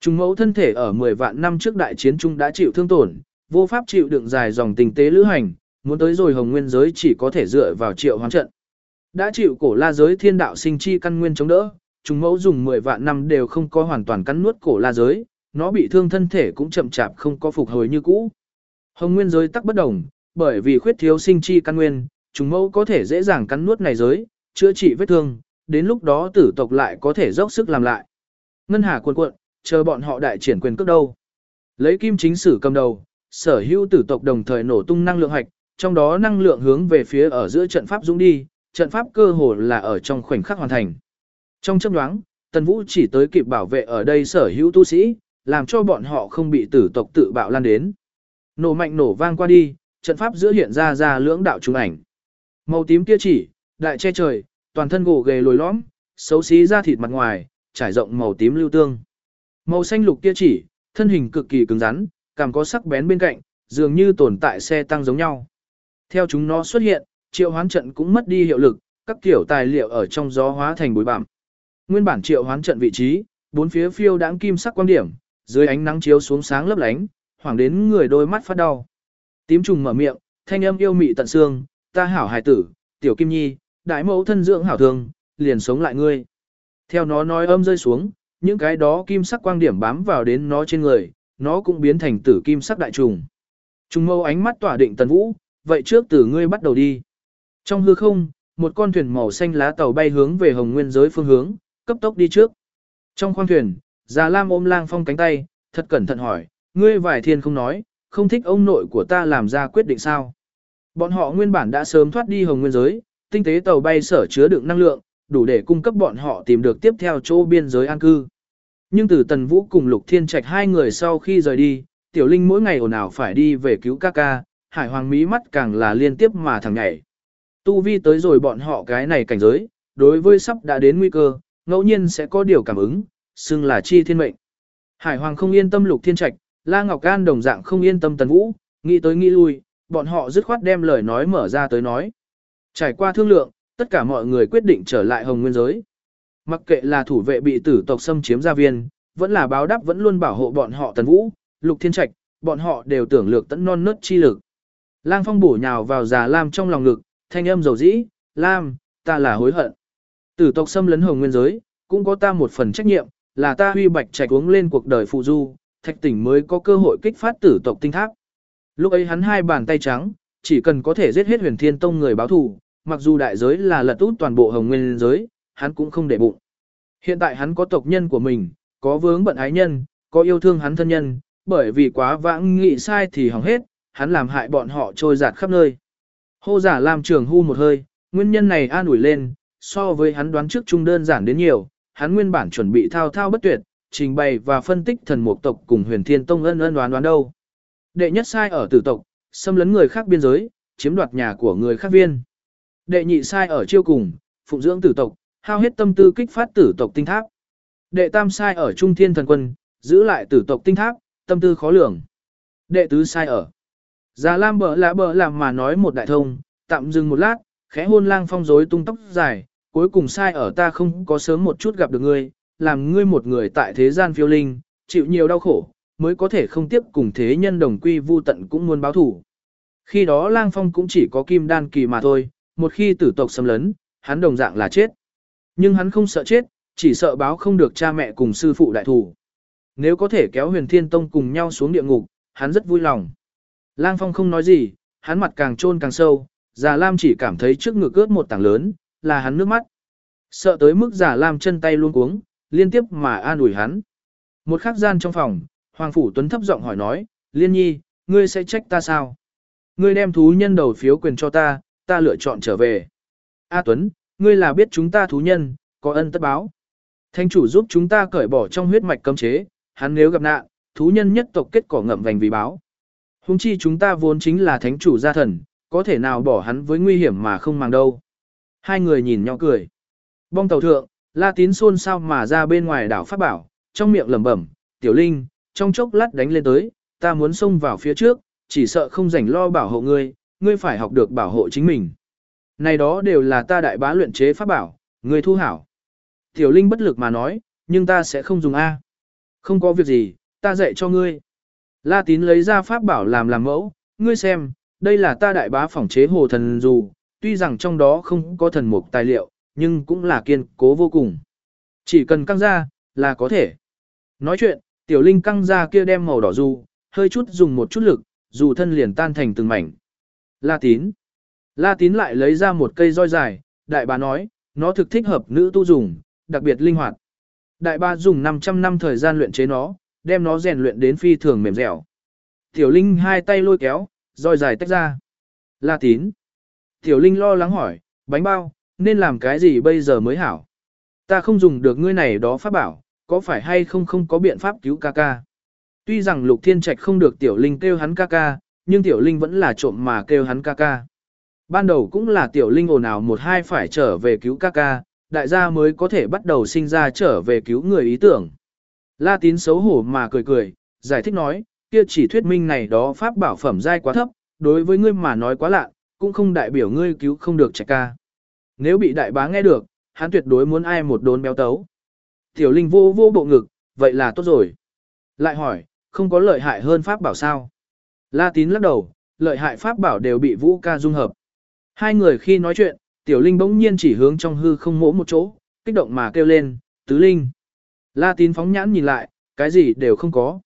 Trùng mẫu thân thể ở 10 vạn năm trước đại chiến trung đã chịu thương tổn, vô pháp chịu đựng dài dòng tình tế lữ hành, muốn tới rồi hồng nguyên giới chỉ có thể dựa vào triệu hoán trận. Đã chịu cổ la giới thiên đạo sinh chi căn nguyên chống đỡ, trùng mẫu dùng 10 vạn năm đều không có hoàn toàn cắn nuốt cổ la giới, nó bị thương thân thể cũng chậm chạp không có phục hồi như cũ. Hồng nguyên giới tắc bất đồng, bởi vì khuyết thiếu sinh chi căn nguyên, trùng mẫu có thể dễ dàng cắn nuốt này giới, chữa trị vết thương, đến lúc đó tử tộc lại có thể dốc sức làm lại. Ngân hà cuộn cuộn, chờ bọn họ đại triển quyền cước đâu. Lấy kim chính sử cầm đầu, sở hữu tử tộc đồng thời nổ tung năng lượng hạch, trong đó năng lượng hướng về phía ở giữa trận pháp dũng đi, trận pháp cơ hồ là ở trong khoảnh khắc hoàn thành. Trong chấp đoáng, Tần Vũ chỉ tới kịp bảo vệ ở đây sở hữu tu sĩ, làm cho bọn họ không bị tử tộc tự bạo lan đến. Nổ mạnh nổ vang qua đi, trận pháp giữa hiện ra ra lưỡng đạo trùng ảnh. Màu tím kia chỉ, đại che trời, toàn thân gỗ ghề lồi lõm, xấu xí da thịt mặt ngoài, trải rộng màu tím lưu tương. Màu xanh lục kia chỉ, thân hình cực kỳ cứng rắn, cảm có sắc bén bên cạnh, dường như tồn tại xe tăng giống nhau. Theo chúng nó xuất hiện, triệu hoán trận cũng mất đi hiệu lực, các kiểu tài liệu ở trong gió hóa thành bụi bặm. Nguyên bản triệu hoán trận vị trí, bốn phía phiêu đãng kim sắc quang điểm, dưới ánh nắng chiếu xuống sáng lấp lánh, hoàng đến người đôi mắt phát đau. Tím trùng mở miệng, thanh âm yêu mị tận xương, ta hảo hài tử, tiểu kim nhi, đại mẫu thân dưỡng hảo thương, liền sống lại ngươi. Theo nó nói âm rơi xuống, những cái đó kim sắc quang điểm bám vào đến nó trên người, nó cũng biến thành tử kim sắc đại trùng. Trùng mâu ánh mắt tỏa định tần vũ, vậy trước từ ngươi bắt đầu đi. Trong hư không, một con thuyền màu xanh lá tàu bay hướng về hồng nguyên giới phương hướng, cấp tốc đi trước. Trong khoang thuyền, Già Lam ôm lang phong cánh tay, thật cẩn thận hỏi, ngươi vải thiên không nói, không thích ông nội của ta làm ra quyết định sao. Bọn họ nguyên bản đã sớm thoát đi hồng nguyên giới, tinh tế tàu bay sở chứa đựng năng lượng, đủ để cung cấp bọn họ tìm được tiếp theo chỗ biên giới an cư. Nhưng từ Tần Vũ cùng Lục Thiên Trạch hai người sau khi rời đi, Tiểu Linh mỗi ngày ồn ào phải đi về cứu ca ca, Hải Hoàng Mỹ mắt càng là liên tiếp mà thằng nhảy. Tu vi tới rồi bọn họ cái này cảnh giới, đối với sắp đã đến nguy cơ, ngẫu nhiên sẽ có điều cảm ứng, xưng là chi thiên mệnh. Hải Hoàng không yên tâm Lục Thiên Trạch, La Ngọc Can đồng dạng không yên tâm Tần Vũ, nghĩ tới nghĩ lui, bọn họ dứt khoát đem lời nói mở ra tới nói. Trải qua thương lượng, tất cả mọi người quyết định trở lại Hồng Nguyên giới. Mặc kệ là thủ vệ bị tử tộc xâm chiếm gia viên, vẫn là báo đáp vẫn luôn bảo hộ bọn họ Tần Vũ, Lục Thiên Trạch, bọn họ đều tưởng lược tận non nớt chi lực. Lang Phong bổ nhào vào già Lam trong lòng lực, thanh âm dầu dĩ, Lam, ta là hối hận. Tử tộc xâm lấn Hồng Nguyên giới, cũng có ta một phần trách nhiệm, là ta huy bạch trạch uống lên cuộc đời phụ du, thạch tỉnh mới có cơ hội kích phát tử tộc tinh tháp. Lúc ấy hắn hai bàn tay trắng, chỉ cần có thể giết hết huyền thiên tông người báo thù, mặc dù đại giới là lật út toàn bộ hồng nguyên giới, hắn cũng không để bụng. Hiện tại hắn có tộc nhân của mình, có vướng bận ái nhân, có yêu thương hắn thân nhân, bởi vì quá vãng nghị sai thì hỏng hết, hắn làm hại bọn họ trôi giạt khắp nơi. Hô giả làm trường hu một hơi, nguyên nhân này an ủi lên, so với hắn đoán trước chung đơn giản đến nhiều, hắn nguyên bản chuẩn bị thao thao bất tuyệt, trình bày và phân tích thần mục tộc cùng huyền thiên tông ân ân đoán đoán đâu. Đệ nhất sai ở tử tộc, xâm lấn người khác biên giới, chiếm đoạt nhà của người khác viên. Đệ nhị sai ở chiêu cùng, phụng dưỡng tử tộc, hao hết tâm tư kích phát tử tộc tinh tháp. Đệ tam sai ở trung thiên thần quân, giữ lại tử tộc tinh tháp, tâm tư khó lường. Đệ tứ sai ở. Già Lam bờ lạ bờ làm mà nói một đại thông, tạm dừng một lát, khẽ hôn lang phong rối tung tóc dài, cuối cùng sai ở ta không có sớm một chút gặp được ngươi, làm ngươi một người tại thế gian phiêu linh, chịu nhiều đau khổ, mới có thể không tiếp cùng thế nhân đồng quy vu tận cũng muốn báo thủ. Khi đó lang phong cũng chỉ có kim đan kỳ mà thôi, một khi tử tộc xâm lấn, hắn đồng dạng là chết. Nhưng hắn không sợ chết, chỉ sợ báo không được cha mẹ cùng sư phụ đại thủ. Nếu có thể kéo huyền thiên tông cùng nhau xuống địa ngục, hắn rất vui lòng. Lang phong không nói gì, hắn mặt càng trôn càng sâu, già lam chỉ cảm thấy trước ngực ướt một tảng lớn, là hắn nước mắt. Sợ tới mức già lam chân tay luôn cuống, liên tiếp mà an ủi hắn. Một khắc gian trong phòng, Hoàng Phủ Tuấn thấp giọng hỏi nói, Liên nhi, ngươi sẽ trách ta sao? Ngươi đem thú nhân đầu phiếu quyền cho ta, ta lựa chọn trở về. A Tuấn, ngươi là biết chúng ta thú nhân, có ân tất báo. Thánh chủ giúp chúng ta cởi bỏ trong huyết mạch cấm chế, hắn nếu gặp nạn, thú nhân nhất tộc kết cỏ ngậm vành vì báo. Hùng chi chúng ta vốn chính là thánh chủ gia thần, có thể nào bỏ hắn với nguy hiểm mà không mang đâu. Hai người nhìn nhau cười. Bong tàu thượng, la tín xôn sao mà ra bên ngoài đảo Pháp Bảo, trong miệng lẩm bẩm, tiểu linh, trong chốc lát đánh lên tới, ta muốn xông vào phía trước, chỉ sợ không rảnh lo bảo hộ ngươi, ngươi phải học được bảo hộ chính mình. Này đó đều là ta đại bá luyện chế pháp bảo, ngươi thu hảo. Tiểu Linh bất lực mà nói, nhưng ta sẽ không dùng A. Không có việc gì, ta dạy cho ngươi. La tín lấy ra pháp bảo làm làm mẫu, ngươi xem, đây là ta đại bá phỏng chế hồ thần dù, tuy rằng trong đó không có thần mục tài liệu, nhưng cũng là kiên cố vô cùng. Chỉ cần căng ra, là có thể. Nói chuyện, tiểu linh căng ra kia đem màu đỏ dù, hơi chút dùng một chút lực, dù thân liền tan thành từng mảnh. La tín. La tín lại lấy ra một cây roi dài, đại bà nói, nó thực thích hợp nữ tu dùng, đặc biệt linh hoạt. Đại bà dùng 500 năm thời gian luyện chế nó, đem nó rèn luyện đến phi thường mềm dẻo. Tiểu linh hai tay lôi kéo, roi dài tách ra. La tín. Tiểu linh lo lắng hỏi, bánh bao, nên làm cái gì bây giờ mới hảo? Ta không dùng được ngươi này đó pháp bảo, có phải hay không không có biện pháp cứu ca ca? Tuy rằng lục thiên trạch không được tiểu linh kêu hắn ca ca, nhưng tiểu linh vẫn là trộm mà kêu hắn ca ca. Ban đầu cũng là tiểu linh ồn ào một hai phải trở về cứu ca ca, đại gia mới có thể bắt đầu sinh ra trở về cứu người ý tưởng. La tín xấu hổ mà cười cười, giải thích nói, kia chỉ thuyết minh này đó pháp bảo phẩm dai quá thấp, đối với ngươi mà nói quá lạ, cũng không đại biểu ngươi cứu không được trạch ca. Nếu bị đại bá nghe được, hắn tuyệt đối muốn ai một đốn béo tấu. Tiểu linh vô vô bộ ngực, vậy là tốt rồi. Lại hỏi, không có lợi hại hơn pháp bảo sao? La tín lắc đầu, lợi hại pháp bảo đều bị vũ ca dung hợp. Hai người khi nói chuyện, tiểu linh bỗng nhiên chỉ hướng trong hư không mỗ một chỗ, kích động mà kêu lên, tứ linh. La tín phóng nhãn nhìn lại, cái gì đều không có.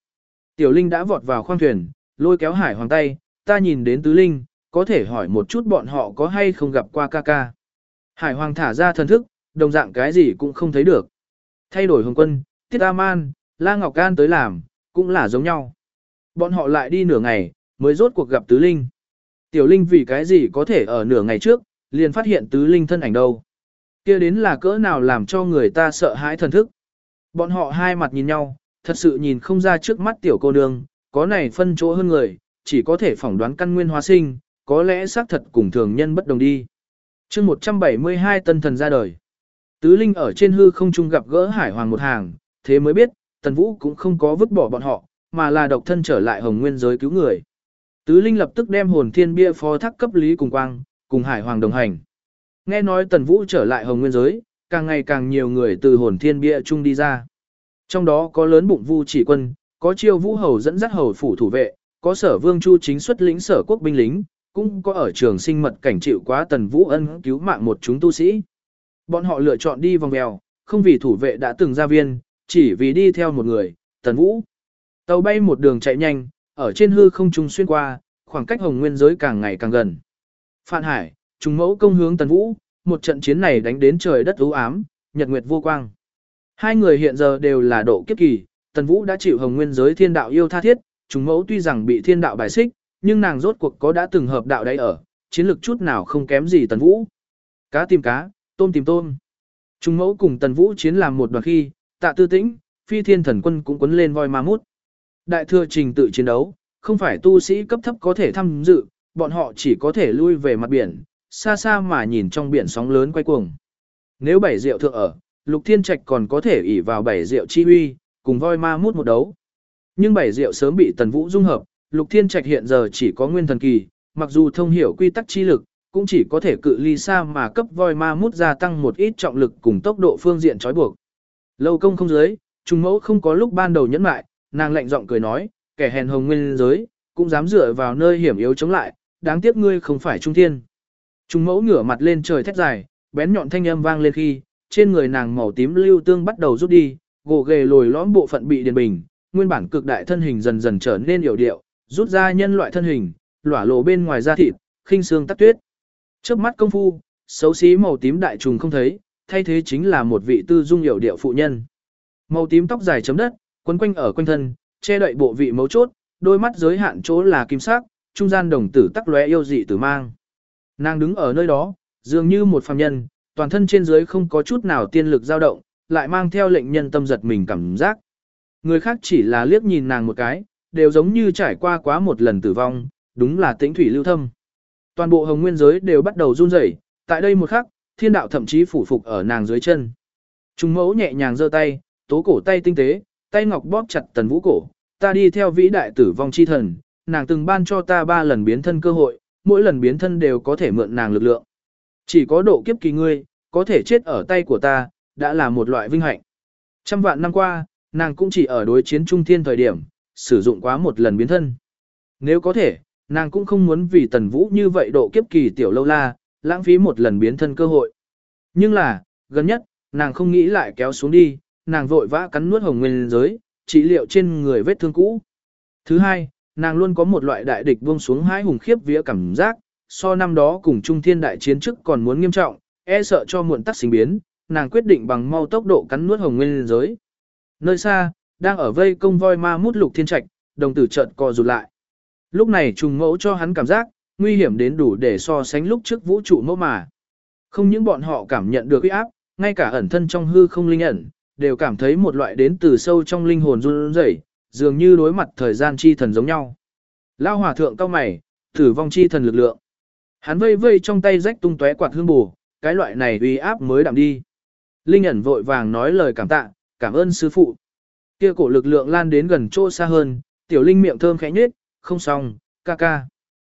Tiểu linh đã vọt vào khoang thuyền, lôi kéo hải hoàng tay, ta nhìn đến tứ linh, có thể hỏi một chút bọn họ có hay không gặp qua ca ca. Hải hoàng thả ra thần thức, đồng dạng cái gì cũng không thấy được. Thay đổi hồng quân, tiết A-man, La Ngọc Can tới làm, cũng là giống nhau. Bọn họ lại đi nửa ngày, mới rốt cuộc gặp tứ linh. Tiểu linh vì cái gì có thể ở nửa ngày trước, liền phát hiện tứ linh thân ảnh đâu. kia đến là cỡ nào làm cho người ta sợ hãi thần thức. Bọn họ hai mặt nhìn nhau, thật sự nhìn không ra trước mắt tiểu cô nương, có này phân chỗ hơn người, chỉ có thể phỏng đoán căn nguyên hóa sinh, có lẽ xác thật cùng thường nhân bất đồng đi. chương 172 tân thần ra đời. Tứ linh ở trên hư không trung gặp gỡ hải hoàng một hàng, thế mới biết, tần vũ cũng không có vứt bỏ bọn họ, mà là độc thân trở lại hồng nguyên giới cứu người. Tứ linh lập tức đem hồn thiên bia phó thác cấp lý cùng quang, cùng hải hoàng đồng hành. Nghe nói tần vũ trở lại hồng nguyên giới, càng ngày càng nhiều người từ hồn thiên bia chung đi ra. Trong đó có lớn bụng vu chỉ quân, có chiêu vũ hầu dẫn dắt hầu phủ thủ vệ, có sở vương chu chính xuất lĩnh sở quốc binh lính, cũng có ở trường sinh mật cảnh chịu quá tần vũ ân cứu mạng một chúng tu sĩ. Bọn họ lựa chọn đi vòng bèo, không vì thủ vệ đã từng ra viên, chỉ vì đi theo một người, tần vũ. Tàu bay một đường chạy nhanh, ở trên hư không trung xuyên qua, khoảng cách hồng nguyên giới càng ngày càng gần. Phạn Hải, trùng mẫu công hướng tần vũ, một trận chiến này đánh đến trời đất u ám, nhật nguyệt vô quang. Hai người hiện giờ đều là độ kiếp kỳ, tần vũ đã chịu hồng nguyên giới thiên đạo yêu tha thiết, trùng mẫu tuy rằng bị thiên đạo bài xích, nhưng nàng rốt cuộc có đã từng hợp đạo đấy ở, chiến lược chút nào không kém gì tần vũ. Cá tìm cá, tôm tìm tôm. Trùng mẫu cùng tần vũ chiến làm một đoàn khi, tạ tư tĩnh, phi thiên thần quân cũng quấn lên voi ma mút. Đại thừa trình tự chiến đấu, không phải tu sĩ cấp thấp có thể tham dự, bọn họ chỉ có thể lui về mặt biển, xa xa mà nhìn trong biển sóng lớn quay cuồng. Nếu bảy rượu thượng ở, lục thiên trạch còn có thể ỷ vào bảy rượu chi Huy cùng voi ma mút một đấu. Nhưng bảy rượu sớm bị tần vũ dung hợp, lục thiên trạch hiện giờ chỉ có nguyên thần kỳ, mặc dù thông hiểu quy tắc chi lực, cũng chỉ có thể cự ly xa mà cấp voi ma mút gia tăng một ít trọng lực cùng tốc độ phương diện trói buộc. Lâu công không dưới, trùng mẫu không có lúc ban đầu nhẫn mại, nàng lạnh giọng cười nói, kẻ hèn hồng nguyên giới, cũng dám dựa vào nơi hiểm yếu chống lại, đáng tiếc ngươi không phải trung thiên. Trung mẫu ngửa mặt lên trời thét dài, bén nhọn thanh âm vang lên khi, trên người nàng màu tím lưu tương bắt đầu rút đi, gồ ghề lồi lõm bộ phận bị điền bình, nguyên bản cực đại thân hình dần dần trở nên hiểu điệu, rút ra nhân loại thân hình, lỏa lộ bên ngoài da thịt, khinh xương tắt tuyết. Trước mắt công phu, xấu xí màu tím đại trùng không thấy, thay thế chính là một vị tư dung hiểu điệu phụ nhân. Màu tím tóc dài chấm đất, quấn quanh ở quanh thân, che đậy bộ vị mấu chốt, đôi mắt giới hạn chỗ là kim sắc, trung gian đồng tử tắc lóe yêu dị tử mang. Nàng đứng ở nơi đó, dường như một phàm nhân, toàn thân trên dưới không có chút nào tiên lực dao động, lại mang theo lệnh nhân tâm giật mình cảm giác. Người khác chỉ là liếc nhìn nàng một cái, đều giống như trải qua quá một lần tử vong, đúng là tĩnh thủy lưu thâm. Toàn bộ hồng nguyên giới đều bắt đầu run rẩy, tại đây một khắc, thiên đạo thậm chí phủ phục ở nàng dưới chân. Trung mẫu nhẹ nhàng giơ tay, tố cổ tay tinh tế, tay ngọc bóp chặt tần vũ cổ, ta đi theo vĩ đại tử vong chi thần, nàng từng ban cho ta ba lần biến thân cơ hội, mỗi lần biến thân đều có thể mượn nàng lực lượng. Chỉ có độ kiếp kỳ ngươi, có thể chết ở tay của ta, đã là một loại vinh hạnh. Trăm vạn năm qua, nàng cũng chỉ ở đối chiến trung thiên thời điểm, sử dụng quá một lần biến thân. Nếu có thể, nàng cũng không muốn vì tần vũ như vậy độ kiếp kỳ tiểu lâu la, lãng phí một lần biến thân cơ hội. Nhưng là, gần nhất, nàng không nghĩ lại kéo xuống đi, nàng vội vã cắn nuốt hồng nguyên giới, trị liệu trên người vết thương cũ. Thứ hai, nàng luôn có một loại đại địch buông xuống hai hùng khiếp vía cảm giác, so năm đó cùng Trung Thiên đại chiến trước còn muốn nghiêm trọng, e sợ cho muộn tắc sinh biến, nàng quyết định bằng mau tốc độ cắn nuốt hồng nguyên giới. Nơi xa, đang ở vây công voi ma mút lục thiên trạch, đồng tử chợt co rụt lại. Lúc này trùng mẫu cho hắn cảm giác, nguy hiểm đến đủ để so sánh lúc trước vũ trụ mẫu mà. Không những bọn họ cảm nhận được uy áp, ngay cả ẩn thân trong hư không linh ẩn, đều cảm thấy một loại đến từ sâu trong linh hồn run rẩy, dường như đối mặt thời gian chi thần giống nhau. Lao hòa thượng cao mày, tử vong chi thần lực lượng. Hắn vây vây trong tay rách tung tóe quạt hương bù, cái loại này uy áp mới đạm đi. Linh ẩn vội vàng nói lời cảm tạ, cảm ơn sư phụ. Kia cổ lực lượng lan đến gần chỗ xa hơn, tiểu linh miệng thơm khẽ nhếch, không xong, ca ca.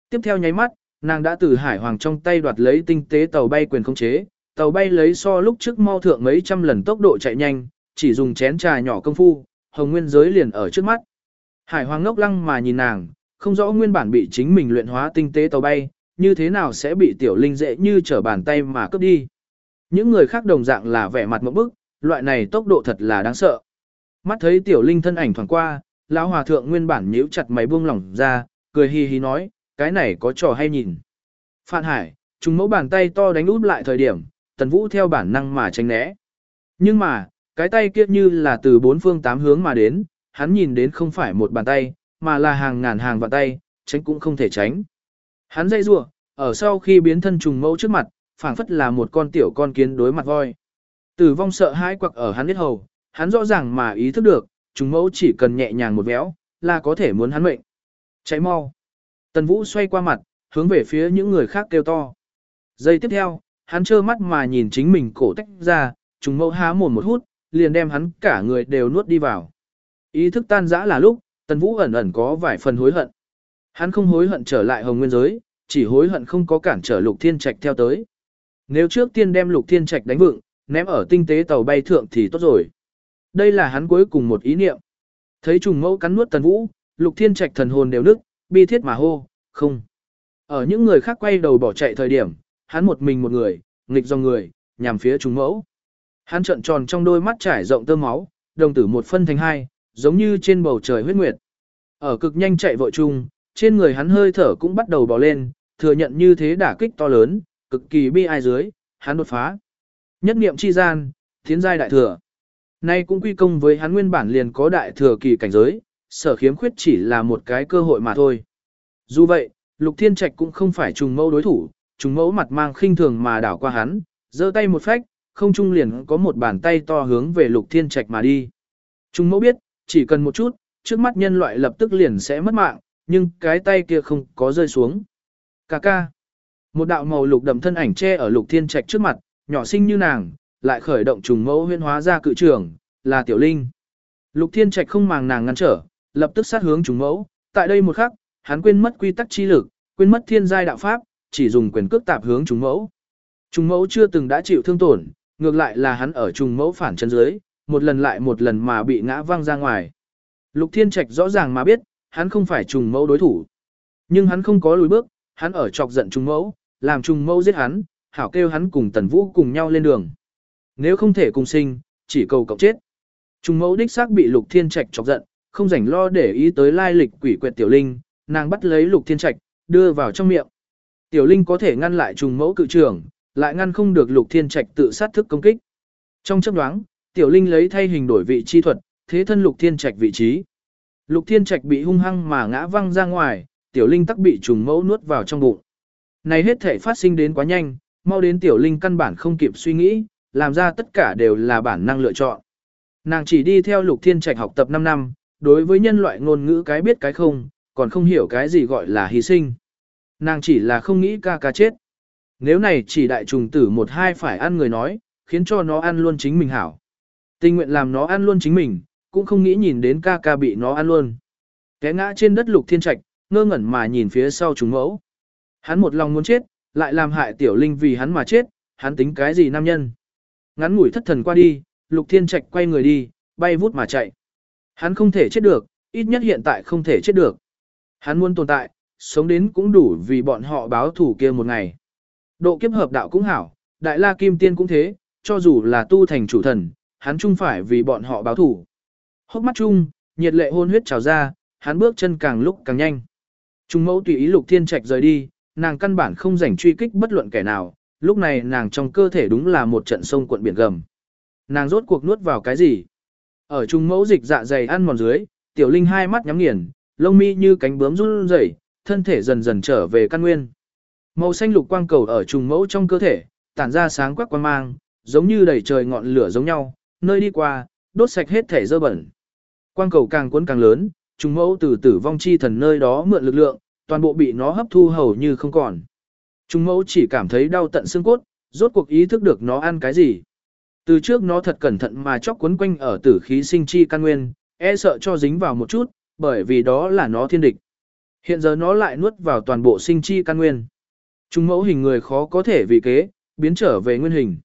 Tiếp theo nháy mắt, nàng đã từ hải hoàng trong tay đoạt lấy tinh tế tàu bay quyền khống chế, tàu bay lấy so lúc trước mau thượng mấy trăm lần tốc độ chạy nhanh, chỉ dùng chén trà nhỏ công phu, hồng nguyên giới liền ở trước mắt. Hải hoàng ngốc lăng mà nhìn nàng, không rõ nguyên bản bị chính mình luyện hóa tinh tế tàu bay, như thế nào sẽ bị tiểu linh dễ như trở bàn tay mà cướp đi. Những người khác đồng dạng là vẻ mặt một bức, loại này tốc độ thật là đáng sợ. Mắt thấy tiểu linh thân ảnh thoảng qua, lão hòa thượng nguyên bản nhíu chặt máy buông lỏng ra, cười hi hi nói, cái này có trò hay nhìn. Phạn Hải, chúng mẫu bàn tay to đánh út lại thời điểm, tần vũ theo bản năng mà tránh né. Nhưng mà, cái tay kia như là từ bốn phương tám hướng mà đến, hắn nhìn đến không phải một bàn tay, mà là hàng ngàn hàng vạn tay, tránh cũng không thể tránh. Hắn dây rủa ở sau khi biến thân trùng mẫu trước mặt, phảng phất là một con tiểu con kiến đối mặt voi. Tử vong sợ hãi quặc ở hắn biết hầu, hắn rõ ràng mà ý thức được, trùng mẫu chỉ cần nhẹ nhàng một véo, là có thể muốn hắn mệnh. Cháy mau. Tần Vũ xoay qua mặt, hướng về phía những người khác kêu to. Giây tiếp theo, hắn trơ mắt mà nhìn chính mình cổ tách ra, trùng mẫu há mồm một hút, liền đem hắn cả người đều nuốt đi vào. Ý thức tan rã là lúc, Tần Vũ ẩn ẩn có vài phần hối hận. Hắn không hối hận trở lại Hồng Nguyên giới, chỉ hối hận không có cản trở Lục Thiên Trạch theo tới. Nếu trước tiên đem Lục Thiên Trạch đánh vựng, ném ở tinh tế tàu bay thượng thì tốt rồi. Đây là hắn cuối cùng một ý niệm. Thấy trùng mẫu cắn nuốt Tần Vũ, Lục Thiên Trạch thần hồn đều nức, bi thiết mà hô, không. Ở những người khác quay đầu bỏ chạy thời điểm, hắn một mình một người, nghịch dòng người, nhằm phía trùng mẫu. Hắn trợn tròn trong đôi mắt trải rộng tơ máu, đồng tử một phân thành hai, giống như trên bầu trời huyết nguyệt. Ở cực nhanh chạy vội chung, trên người hắn hơi thở cũng bắt đầu bò lên, thừa nhận như thế đả kích to lớn, cực kỳ bi ai dưới, hắn đột phá. Nhất niệm chi gian, tiến giai đại thừa. Nay cũng quy công với hắn nguyên bản liền có đại thừa kỳ cảnh giới, sở khiếm khuyết chỉ là một cái cơ hội mà thôi. Dù vậy, Lục Thiên Trạch cũng không phải trùng mẫu đối thủ, trùng mẫu mặt mang khinh thường mà đảo qua hắn, giơ tay một phách, không trung liền có một bàn tay to hướng về Lục Thiên Trạch mà đi. Trùng mẫu biết, chỉ cần một chút, trước mắt nhân loại lập tức liền sẽ mất mạng, nhưng cái tay kia không có rơi xuống. Cà ca. Một đạo màu lục đậm thân ảnh che ở Lục Thiên Trạch trước mặt, nhỏ xinh như nàng, lại khởi động trùng mẫu huyên hóa ra cự trưởng, là Tiểu Linh. Lục Thiên Trạch không màng nàng ngăn trở, lập tức sát hướng trùng mẫu, tại đây một khắc, hắn quên mất quy tắc chi lực, quên mất thiên giai đạo pháp, chỉ dùng quyền cước tạp hướng trùng mẫu. Trùng mẫu chưa từng đã chịu thương tổn, ngược lại là hắn ở trùng mẫu phản chân dưới, một lần lại một lần mà bị ngã văng ra ngoài. Lục Thiên Trạch rõ ràng mà biết, hắn không phải trùng mẫu đối thủ. Nhưng hắn không có lùi bước, hắn ở chọc giận trùng mẫu, làm trùng mẫu giết hắn, hảo kêu hắn cùng tần vũ cùng nhau lên đường. Nếu không thể cùng sinh, chỉ cầu cộng chết. Trùng mẫu đích xác bị Lục Thiên Trạch chọc giận, không rảnh lo để ý tới lai lịch quỷ quyệt tiểu linh, nàng bắt lấy Lục Thiên Trạch, đưa vào trong miệng. Tiểu linh có thể ngăn lại trùng mẫu cự trưởng, lại ngăn không được Lục Thiên Trạch tự sát thức công kích. Trong chớp nhoáng, tiểu linh lấy thay hình đổi vị chi thuật, thế thân Lục Thiên Trạch vị trí. Lục Thiên Trạch bị hung hăng mà ngã văng ra ngoài, tiểu linh tắc bị trùng mẫu nuốt vào trong bụng. Này hết thể phát sinh đến quá nhanh, mau đến tiểu linh căn bản không kịp suy nghĩ, làm ra tất cả đều là bản năng lựa chọn. Nàng chỉ đi theo Lục Thiên Trạch học tập 5 năm, đối với nhân loại ngôn ngữ cái biết cái không, còn không hiểu cái gì gọi là hy sinh. Nàng chỉ là không nghĩ ca ca chết. Nếu này chỉ đại trùng tử một hai phải ăn người nói, khiến cho nó ăn luôn chính mình hảo. Tình nguyện làm nó ăn luôn chính mình, cũng không nghĩ nhìn đến ca ca bị nó ăn luôn. Té ngã trên đất lục thiên trạch, ngơ ngẩn mà nhìn phía sau trùng mẫu. Hắn một lòng muốn chết, lại làm hại tiểu linh vì hắn mà chết, hắn tính cái gì nam nhân. Ngắn ngủi thất thần qua đi, lục thiên trạch quay người đi, bay vút mà chạy. Hắn không thể chết được, ít nhất hiện tại không thể chết được. Hắn muốn tồn tại, sống đến cũng đủ vì bọn họ báo thủ kia một ngày. Độ kiếp hợp đạo cũng hảo, đại la kim tiên cũng thế, cho dù là tu thành chủ thần, hắn chung phải vì bọn họ báo thủ. Hốc mắt chung, nhiệt lệ hôn huyết trào ra, hắn bước chân càng lúc càng nhanh. Trung mẫu tùy ý lục thiên trạch rời đi, nàng căn bản không rảnh truy kích bất luận kẻ nào, lúc này nàng trong cơ thể đúng là một trận sông cuộn biển gầm. Nàng rốt cuộc nuốt vào cái gì? Ở trung mẫu dịch dạ dày ăn mòn dưới, tiểu linh hai mắt nhắm nghiền, lông mi như cánh bướm run rẩy, thân thể dần dần trở về căn nguyên. Màu xanh lục quang cầu ở trùng mẫu trong cơ thể, tản ra sáng quắc quang mang, giống như đầy trời ngọn lửa giống nhau, nơi đi qua, đốt sạch hết thể dơ bẩn. Quang cầu càng cuốn càng lớn, trùng mẫu từ tử vong chi thần nơi đó mượn lực lượng, toàn bộ bị nó hấp thu hầu như không còn. Trùng mẫu chỉ cảm thấy đau tận xương cốt, rốt cuộc ý thức được nó ăn cái gì. Từ trước nó thật cẩn thận mà chóc cuốn quanh ở tử khí sinh chi căn nguyên, e sợ cho dính vào một chút, bởi vì đó là nó thiên địch. Hiện giờ nó lại nuốt vào toàn bộ sinh chi căn nguyên. Trung mẫu hình người khó có thể vì kế, biến trở về nguyên hình.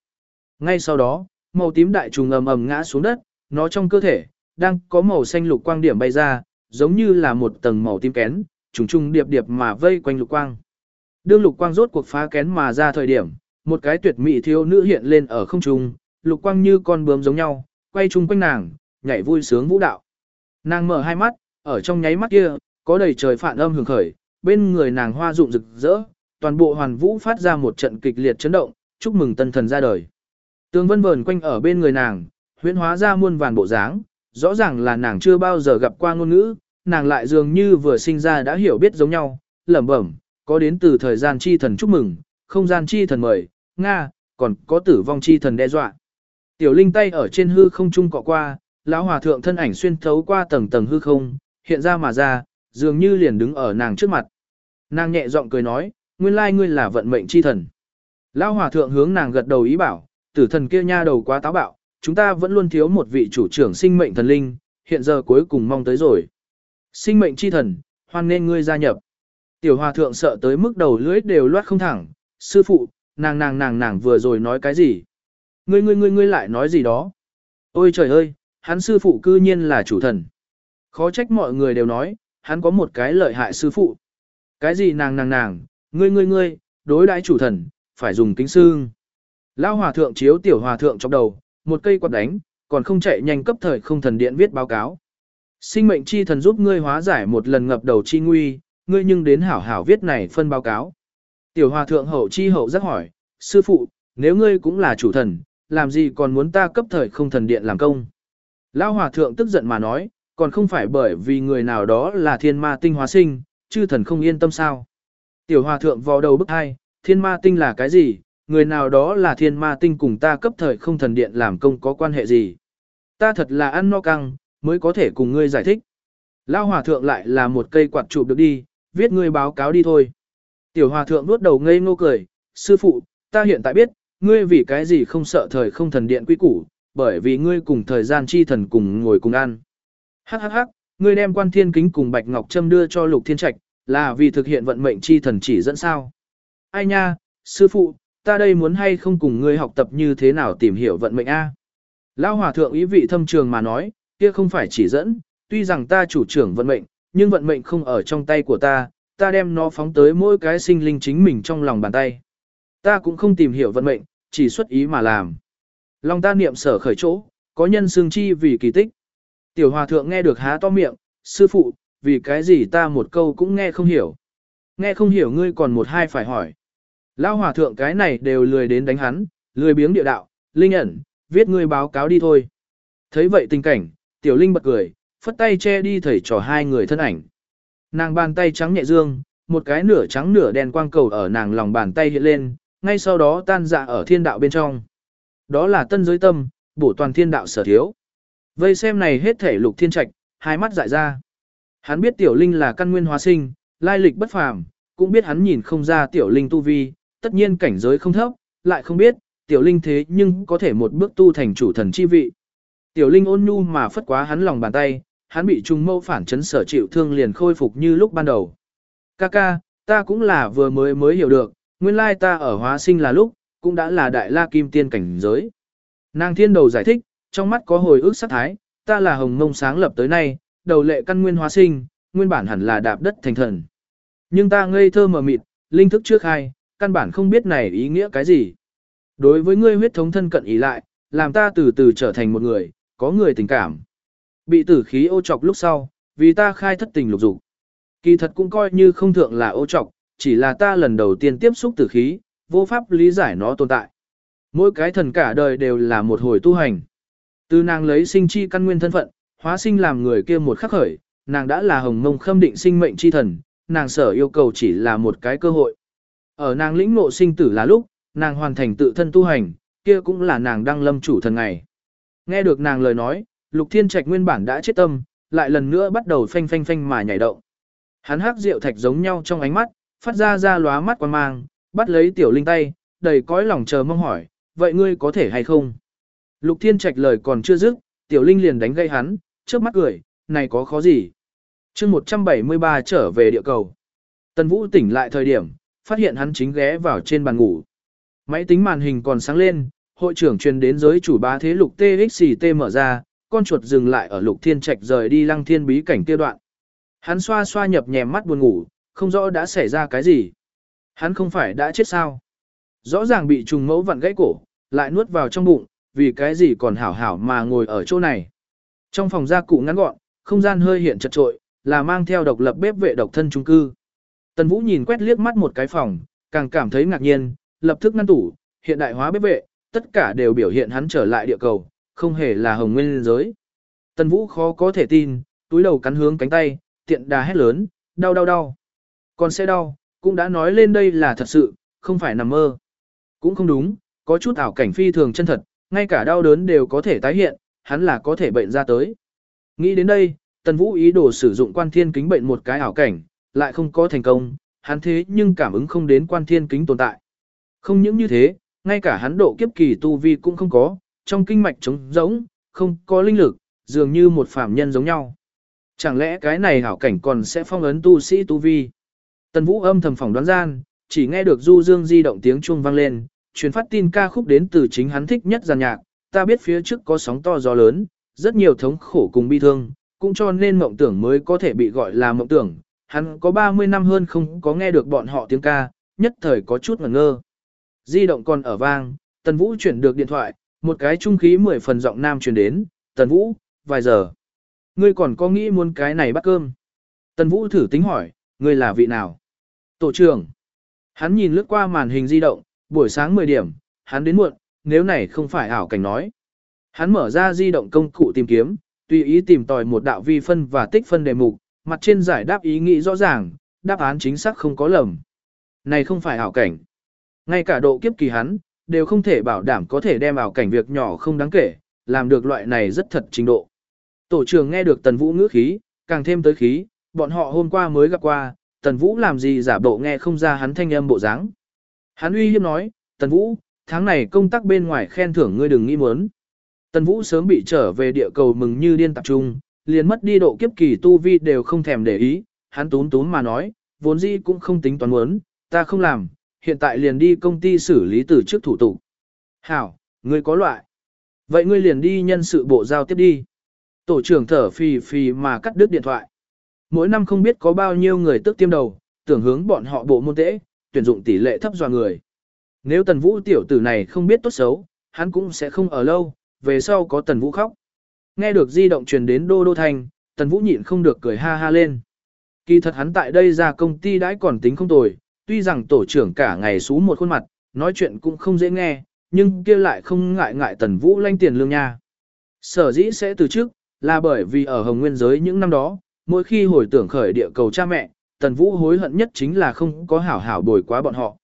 Ngay sau đó, màu tím đại trùng ầm ầm ngã xuống đất, nó trong cơ thể, đang có màu xanh lục quang điểm bay ra, giống như là một tầng màu tím kén, trùng trùng điệp điệp mà vây quanh lục quang. Đương lục quang rốt cuộc phá kén mà ra thời điểm, một cái tuyệt mỹ thiếu nữ hiện lên ở không trung, lục quang như con bướm giống nhau, quay chung quanh nàng, nhảy vui sướng vũ đạo. Nàng mở hai mắt, ở trong nháy mắt kia, có đầy trời phản âm hưởng khởi, bên người nàng hoa rụng rực rỡ, toàn bộ hoàn vũ phát ra một trận kịch liệt chấn động, chúc mừng tân thần ra đời. Tường vân vờn quanh ở bên người nàng, huyễn hóa ra muôn vàn bộ dáng, rõ ràng là nàng chưa bao giờ gặp qua ngôn ngữ, nàng lại dường như vừa sinh ra đã hiểu biết giống nhau, lẩm bẩm, có đến từ thời gian chi thần chúc mừng, không gian chi thần mời, Nga, còn có tử vong chi thần đe dọa. Tiểu linh tay ở trên hư không trung cọ qua, lão hòa thượng thân ảnh xuyên thấu qua tầng tầng hư không, hiện ra mà ra, dường như liền đứng ở nàng trước mặt. Nàng nhẹ giọng cười nói, nguyên lai ngươi là vận mệnh chi thần. Lão hòa thượng hướng nàng gật đầu ý bảo, tử thần kia nha đầu quá táo bạo, chúng ta vẫn luôn thiếu một vị chủ trưởng sinh mệnh thần linh, hiện giờ cuối cùng mong tới rồi. Sinh mệnh chi thần, hoan nên ngươi gia nhập. Tiểu hòa thượng sợ tới mức đầu lưỡi đều loát không thẳng, sư phụ, nàng nàng nàng nàng vừa rồi nói cái gì? Ngươi ngươi ngươi ngươi lại nói gì đó? Ôi trời ơi, hắn sư phụ cư nhiên là chủ thần. Khó trách mọi người đều nói, hắn có một cái lợi hại sư phụ. Cái gì nàng nàng nàng, ngươi ngươi ngươi, đối đãi chủ thần, phải dùng kính xương, Lao hòa thượng chiếu tiểu hòa thượng trong đầu, một cây quạt đánh, còn không chạy nhanh cấp thời không thần điện viết báo cáo. Sinh mệnh chi thần giúp ngươi hóa giải một lần ngập đầu chi nguy, ngươi nhưng đến hảo hảo viết này phân báo cáo. Tiểu hòa thượng hậu chi hậu giác hỏi, sư phụ, nếu ngươi cũng là chủ thần, làm gì còn muốn ta cấp thời không thần điện làm công? Lao hòa thượng tức giận mà nói, còn không phải bởi vì người nào đó là thiên ma tinh hóa sinh, chư thần không yên tâm sao. Tiểu hòa thượng vào đầu bức hai, thiên ma tinh là cái gì, người nào đó là thiên ma tinh cùng ta cấp thời không thần điện làm công có quan hệ gì. Ta thật là ăn no căng, mới có thể cùng ngươi giải thích. Lao hòa thượng lại là một cây quạt chụp được đi, viết ngươi báo cáo đi thôi. Tiểu hòa thượng nuốt đầu ngây ngô cười, sư phụ, ta hiện tại biết, ngươi vì cái gì không sợ thời không thần điện quy củ, bởi vì ngươi cùng thời gian chi thần cùng ngồi cùng ăn. Hắc hắc hắc, ngươi đem quan thiên kính cùng Bạch Ngọc Trâm đưa cho Lục Thiên Trạch, là vì thực hiện vận mệnh chi thần chỉ dẫn sao. Ai nha, sư phụ, ta đây muốn hay không cùng ngươi học tập như thế nào tìm hiểu vận mệnh A. Lão hòa thượng ý vị thâm trường mà nói, kia không phải chỉ dẫn, tuy rằng ta chủ trưởng vận mệnh, nhưng vận mệnh không ở trong tay của ta, ta đem nó phóng tới mỗi cái sinh linh chính mình trong lòng bàn tay. Ta cũng không tìm hiểu vận mệnh, chỉ xuất ý mà làm. Lòng ta niệm sở khởi chỗ, có nhân xương chi vì kỳ tích. Tiểu hòa thượng nghe được há to miệng, sư phụ, vì cái gì ta một câu cũng nghe không hiểu. Nghe không hiểu ngươi còn một hai phải hỏi. Lão hòa thượng cái này đều lười đến đánh hắn, lười biếng địa đạo, linh ẩn, viết ngươi báo cáo đi thôi. Thấy vậy tình cảnh, tiểu linh bật cười, phất tay che đi thầy trò hai người thân ảnh. Nàng bàn tay trắng nhẹ dương, một cái nửa trắng nửa đen quang cầu ở nàng lòng bàn tay hiện lên, ngay sau đó tan dạ ở thiên đạo bên trong. Đó là tân giới tâm, bổ toàn thiên đạo sở thiếu. Vây xem này hết thể lục thiên trạch, hai mắt dại ra. Hắn biết tiểu linh là căn nguyên hóa sinh, lai lịch bất phàm, cũng biết hắn nhìn không ra tiểu linh tu vi, tất nhiên cảnh giới không thấp, lại không biết, tiểu linh thế nhưng có thể một bước tu thành chủ thần chi vị. Tiểu linh ôn nhu mà phất quá hắn lòng bàn tay, hắn bị trùng mâu phản chấn sở chịu thương liền khôi phục như lúc ban đầu. Kaka, ta cũng là vừa mới mới hiểu được, nguyên lai ta ở hóa sinh là lúc, cũng đã là đại la kim tiên cảnh giới. Nàng thiên đầu giải thích, trong mắt có hồi ức sát thái, ta là hồng mông sáng lập tới nay, đầu lệ căn nguyên hóa sinh, nguyên bản hẳn là đạp đất thành thần. Nhưng ta ngây thơ mờ mịt, linh thức trước hai, căn bản không biết này ý nghĩa cái gì. Đối với ngươi huyết thống thân cận ý lại, làm ta từ từ trở thành một người, có người tình cảm. Bị tử khí ô trọc lúc sau, vì ta khai thất tình lục dục. Kỳ thật cũng coi như không thượng là ô trọc, chỉ là ta lần đầu tiên tiếp xúc tử khí, vô pháp lý giải nó tồn tại. Mỗi cái thần cả đời đều là một hồi tu hành. Từ nàng lấy sinh chi căn nguyên thân phận, hóa sinh làm người kia một khắc khởi, nàng đã là hồng mông khâm định sinh mệnh chi thần, nàng sở yêu cầu chỉ là một cái cơ hội. Ở nàng lĩnh ngộ sinh tử là lúc, nàng hoàn thành tự thân tu hành, kia cũng là nàng đăng lâm chủ thần ngày. Nghe được nàng lời nói, Lục Thiên Trạch nguyên bản đã chết tâm, lại lần nữa bắt đầu phanh phanh phanh mà nhảy động. Hắn hắc rượu thạch giống nhau trong ánh mắt, phát ra ra lóa mắt quan mang, bắt lấy tiểu linh tay, đầy cõi lòng chờ mong hỏi, vậy ngươi có thể hay không? Lục Thiên Trạch lời còn chưa dứt, tiểu linh liền đánh gây hắn, trước mắt cười, này có khó gì? chương 173 trở về địa cầu. Tần Vũ tỉnh lại thời điểm, phát hiện hắn chính ghé vào trên bàn ngủ. Máy tính màn hình còn sáng lên, hội trưởng truyền đến giới chủ bá thế lục TXT mở ra, con chuột dừng lại ở lục thiên trạch rời đi lăng thiên bí cảnh kia đoạn. Hắn xoa xoa nhập nhèm mắt buồn ngủ, không rõ đã xảy ra cái gì. Hắn không phải đã chết sao? Rõ ràng bị trùng mẫu vặn gãy cổ, lại nuốt vào trong bụng, vì cái gì còn hảo hảo mà ngồi ở chỗ này. Trong phòng gia cụ ngắn gọn, không gian hơi hiện chật trội, là mang theo độc lập bếp vệ độc thân trung cư. Tần Vũ nhìn quét liếc mắt một cái phòng, càng cảm thấy ngạc nhiên, lập tức ngăn tủ, hiện đại hóa bếp vệ, tất cả đều biểu hiện hắn trở lại địa cầu, không hề là hồng nguyên giới. Tần Vũ khó có thể tin, túi đầu cắn hướng cánh tay, tiện đà hét lớn, đau đau đau. Còn sẽ đau, cũng đã nói lên đây là thật sự, không phải nằm mơ. Cũng không đúng, có chút ảo cảnh phi thường chân thật, ngay cả đau đớn đều có thể tái hiện, hắn là có thể bệnh ra tới. Nghĩ đến đây, Tần Vũ ý đồ sử dụng quan thiên kính bệnh một cái ảo cảnh, lại không có thành công, hắn thế nhưng cảm ứng không đến quan thiên kính tồn tại. Không những như thế, ngay cả hắn độ kiếp kỳ tu vi cũng không có, trong kinh mạch trống rỗng, không có linh lực, dường như một phạm nhân giống nhau. Chẳng lẽ cái này hảo cảnh còn sẽ phong ấn tu sĩ tu vi? Tần Vũ âm thầm phỏng đoán gian, chỉ nghe được du dương di động tiếng chuông vang lên, truyền phát tin ca khúc đến từ chính hắn thích nhất giàn nhạc, ta biết phía trước có sóng to gió lớn, rất nhiều thống khổ cùng bi thương, cũng cho nên mộng tưởng mới có thể bị gọi là mộng tưởng. Hắn có 30 năm hơn không có nghe được bọn họ tiếng ca, nhất thời có chút ngẩn ngơ. Di động còn ở vang, Tần Vũ chuyển được điện thoại, một cái trung khí mười phần giọng nam truyền đến, Tần Vũ, vài giờ. Ngươi còn có nghĩ muốn cái này bắt cơm? Tần Vũ thử tính hỏi, ngươi là vị nào? Tổ trưởng. Hắn nhìn lướt qua màn hình di động, buổi sáng 10 điểm, hắn đến muộn, nếu này không phải ảo cảnh nói. Hắn mở ra di động công cụ tìm kiếm, tùy ý tìm tòi một đạo vi phân và tích phân đề mục, mặt trên giải đáp ý nghĩ rõ ràng, đáp án chính xác không có lầm. Này không phải ảo cảnh. Ngay cả độ kiếp kỳ hắn, đều không thể bảo đảm có thể đem ảo cảnh việc nhỏ không đáng kể, làm được loại này rất thật trình độ. Tổ trưởng nghe được Tần Vũ ngữ khí, càng thêm tới khí, bọn họ hôm qua mới gặp qua, Tần Vũ làm gì giả bộ nghe không ra hắn thanh âm bộ dáng. Hắn uy hiếp nói, Tần Vũ, tháng này công tác bên ngoài khen thưởng ngươi đừng nghĩ muốn. Tần Vũ sớm bị trở về địa cầu mừng như điên tập trung, liền mất đi độ kiếp kỳ tu vi đều không thèm để ý, hắn tún tún mà nói, vốn dĩ cũng không tính toán muốn, ta không làm, hiện tại liền đi công ty xử lý từ trước thủ tục. Hảo, ngươi có loại. Vậy ngươi liền đi nhân sự bộ giao tiếp đi. Tổ trưởng thở phì phì mà cắt đứt điện thoại. Mỗi năm không biết có bao nhiêu người tức tiêm đầu, tưởng hướng bọn họ bộ môn tễ, tuyển dụng tỷ lệ thấp dò người. Nếu tần vũ tiểu tử này không biết tốt xấu, hắn cũng sẽ không ở lâu, về sau có tần vũ khóc. Nghe được di động truyền đến đô đô thành, tần vũ nhịn không được cười ha ha lên. Kỳ thật hắn tại đây ra công ty đãi còn tính không tồi, tuy rằng tổ trưởng cả ngày xú một khuôn mặt, nói chuyện cũng không dễ nghe, nhưng kia lại không ngại ngại tần vũ lanh tiền lương nha. Sở dĩ sẽ từ trước, là bởi vì ở Hồng Nguyên giới những năm đó, mỗi khi hồi tưởng khởi địa cầu cha mẹ, tần vũ hối hận nhất chính là không có hảo hảo bồi quá bọn họ.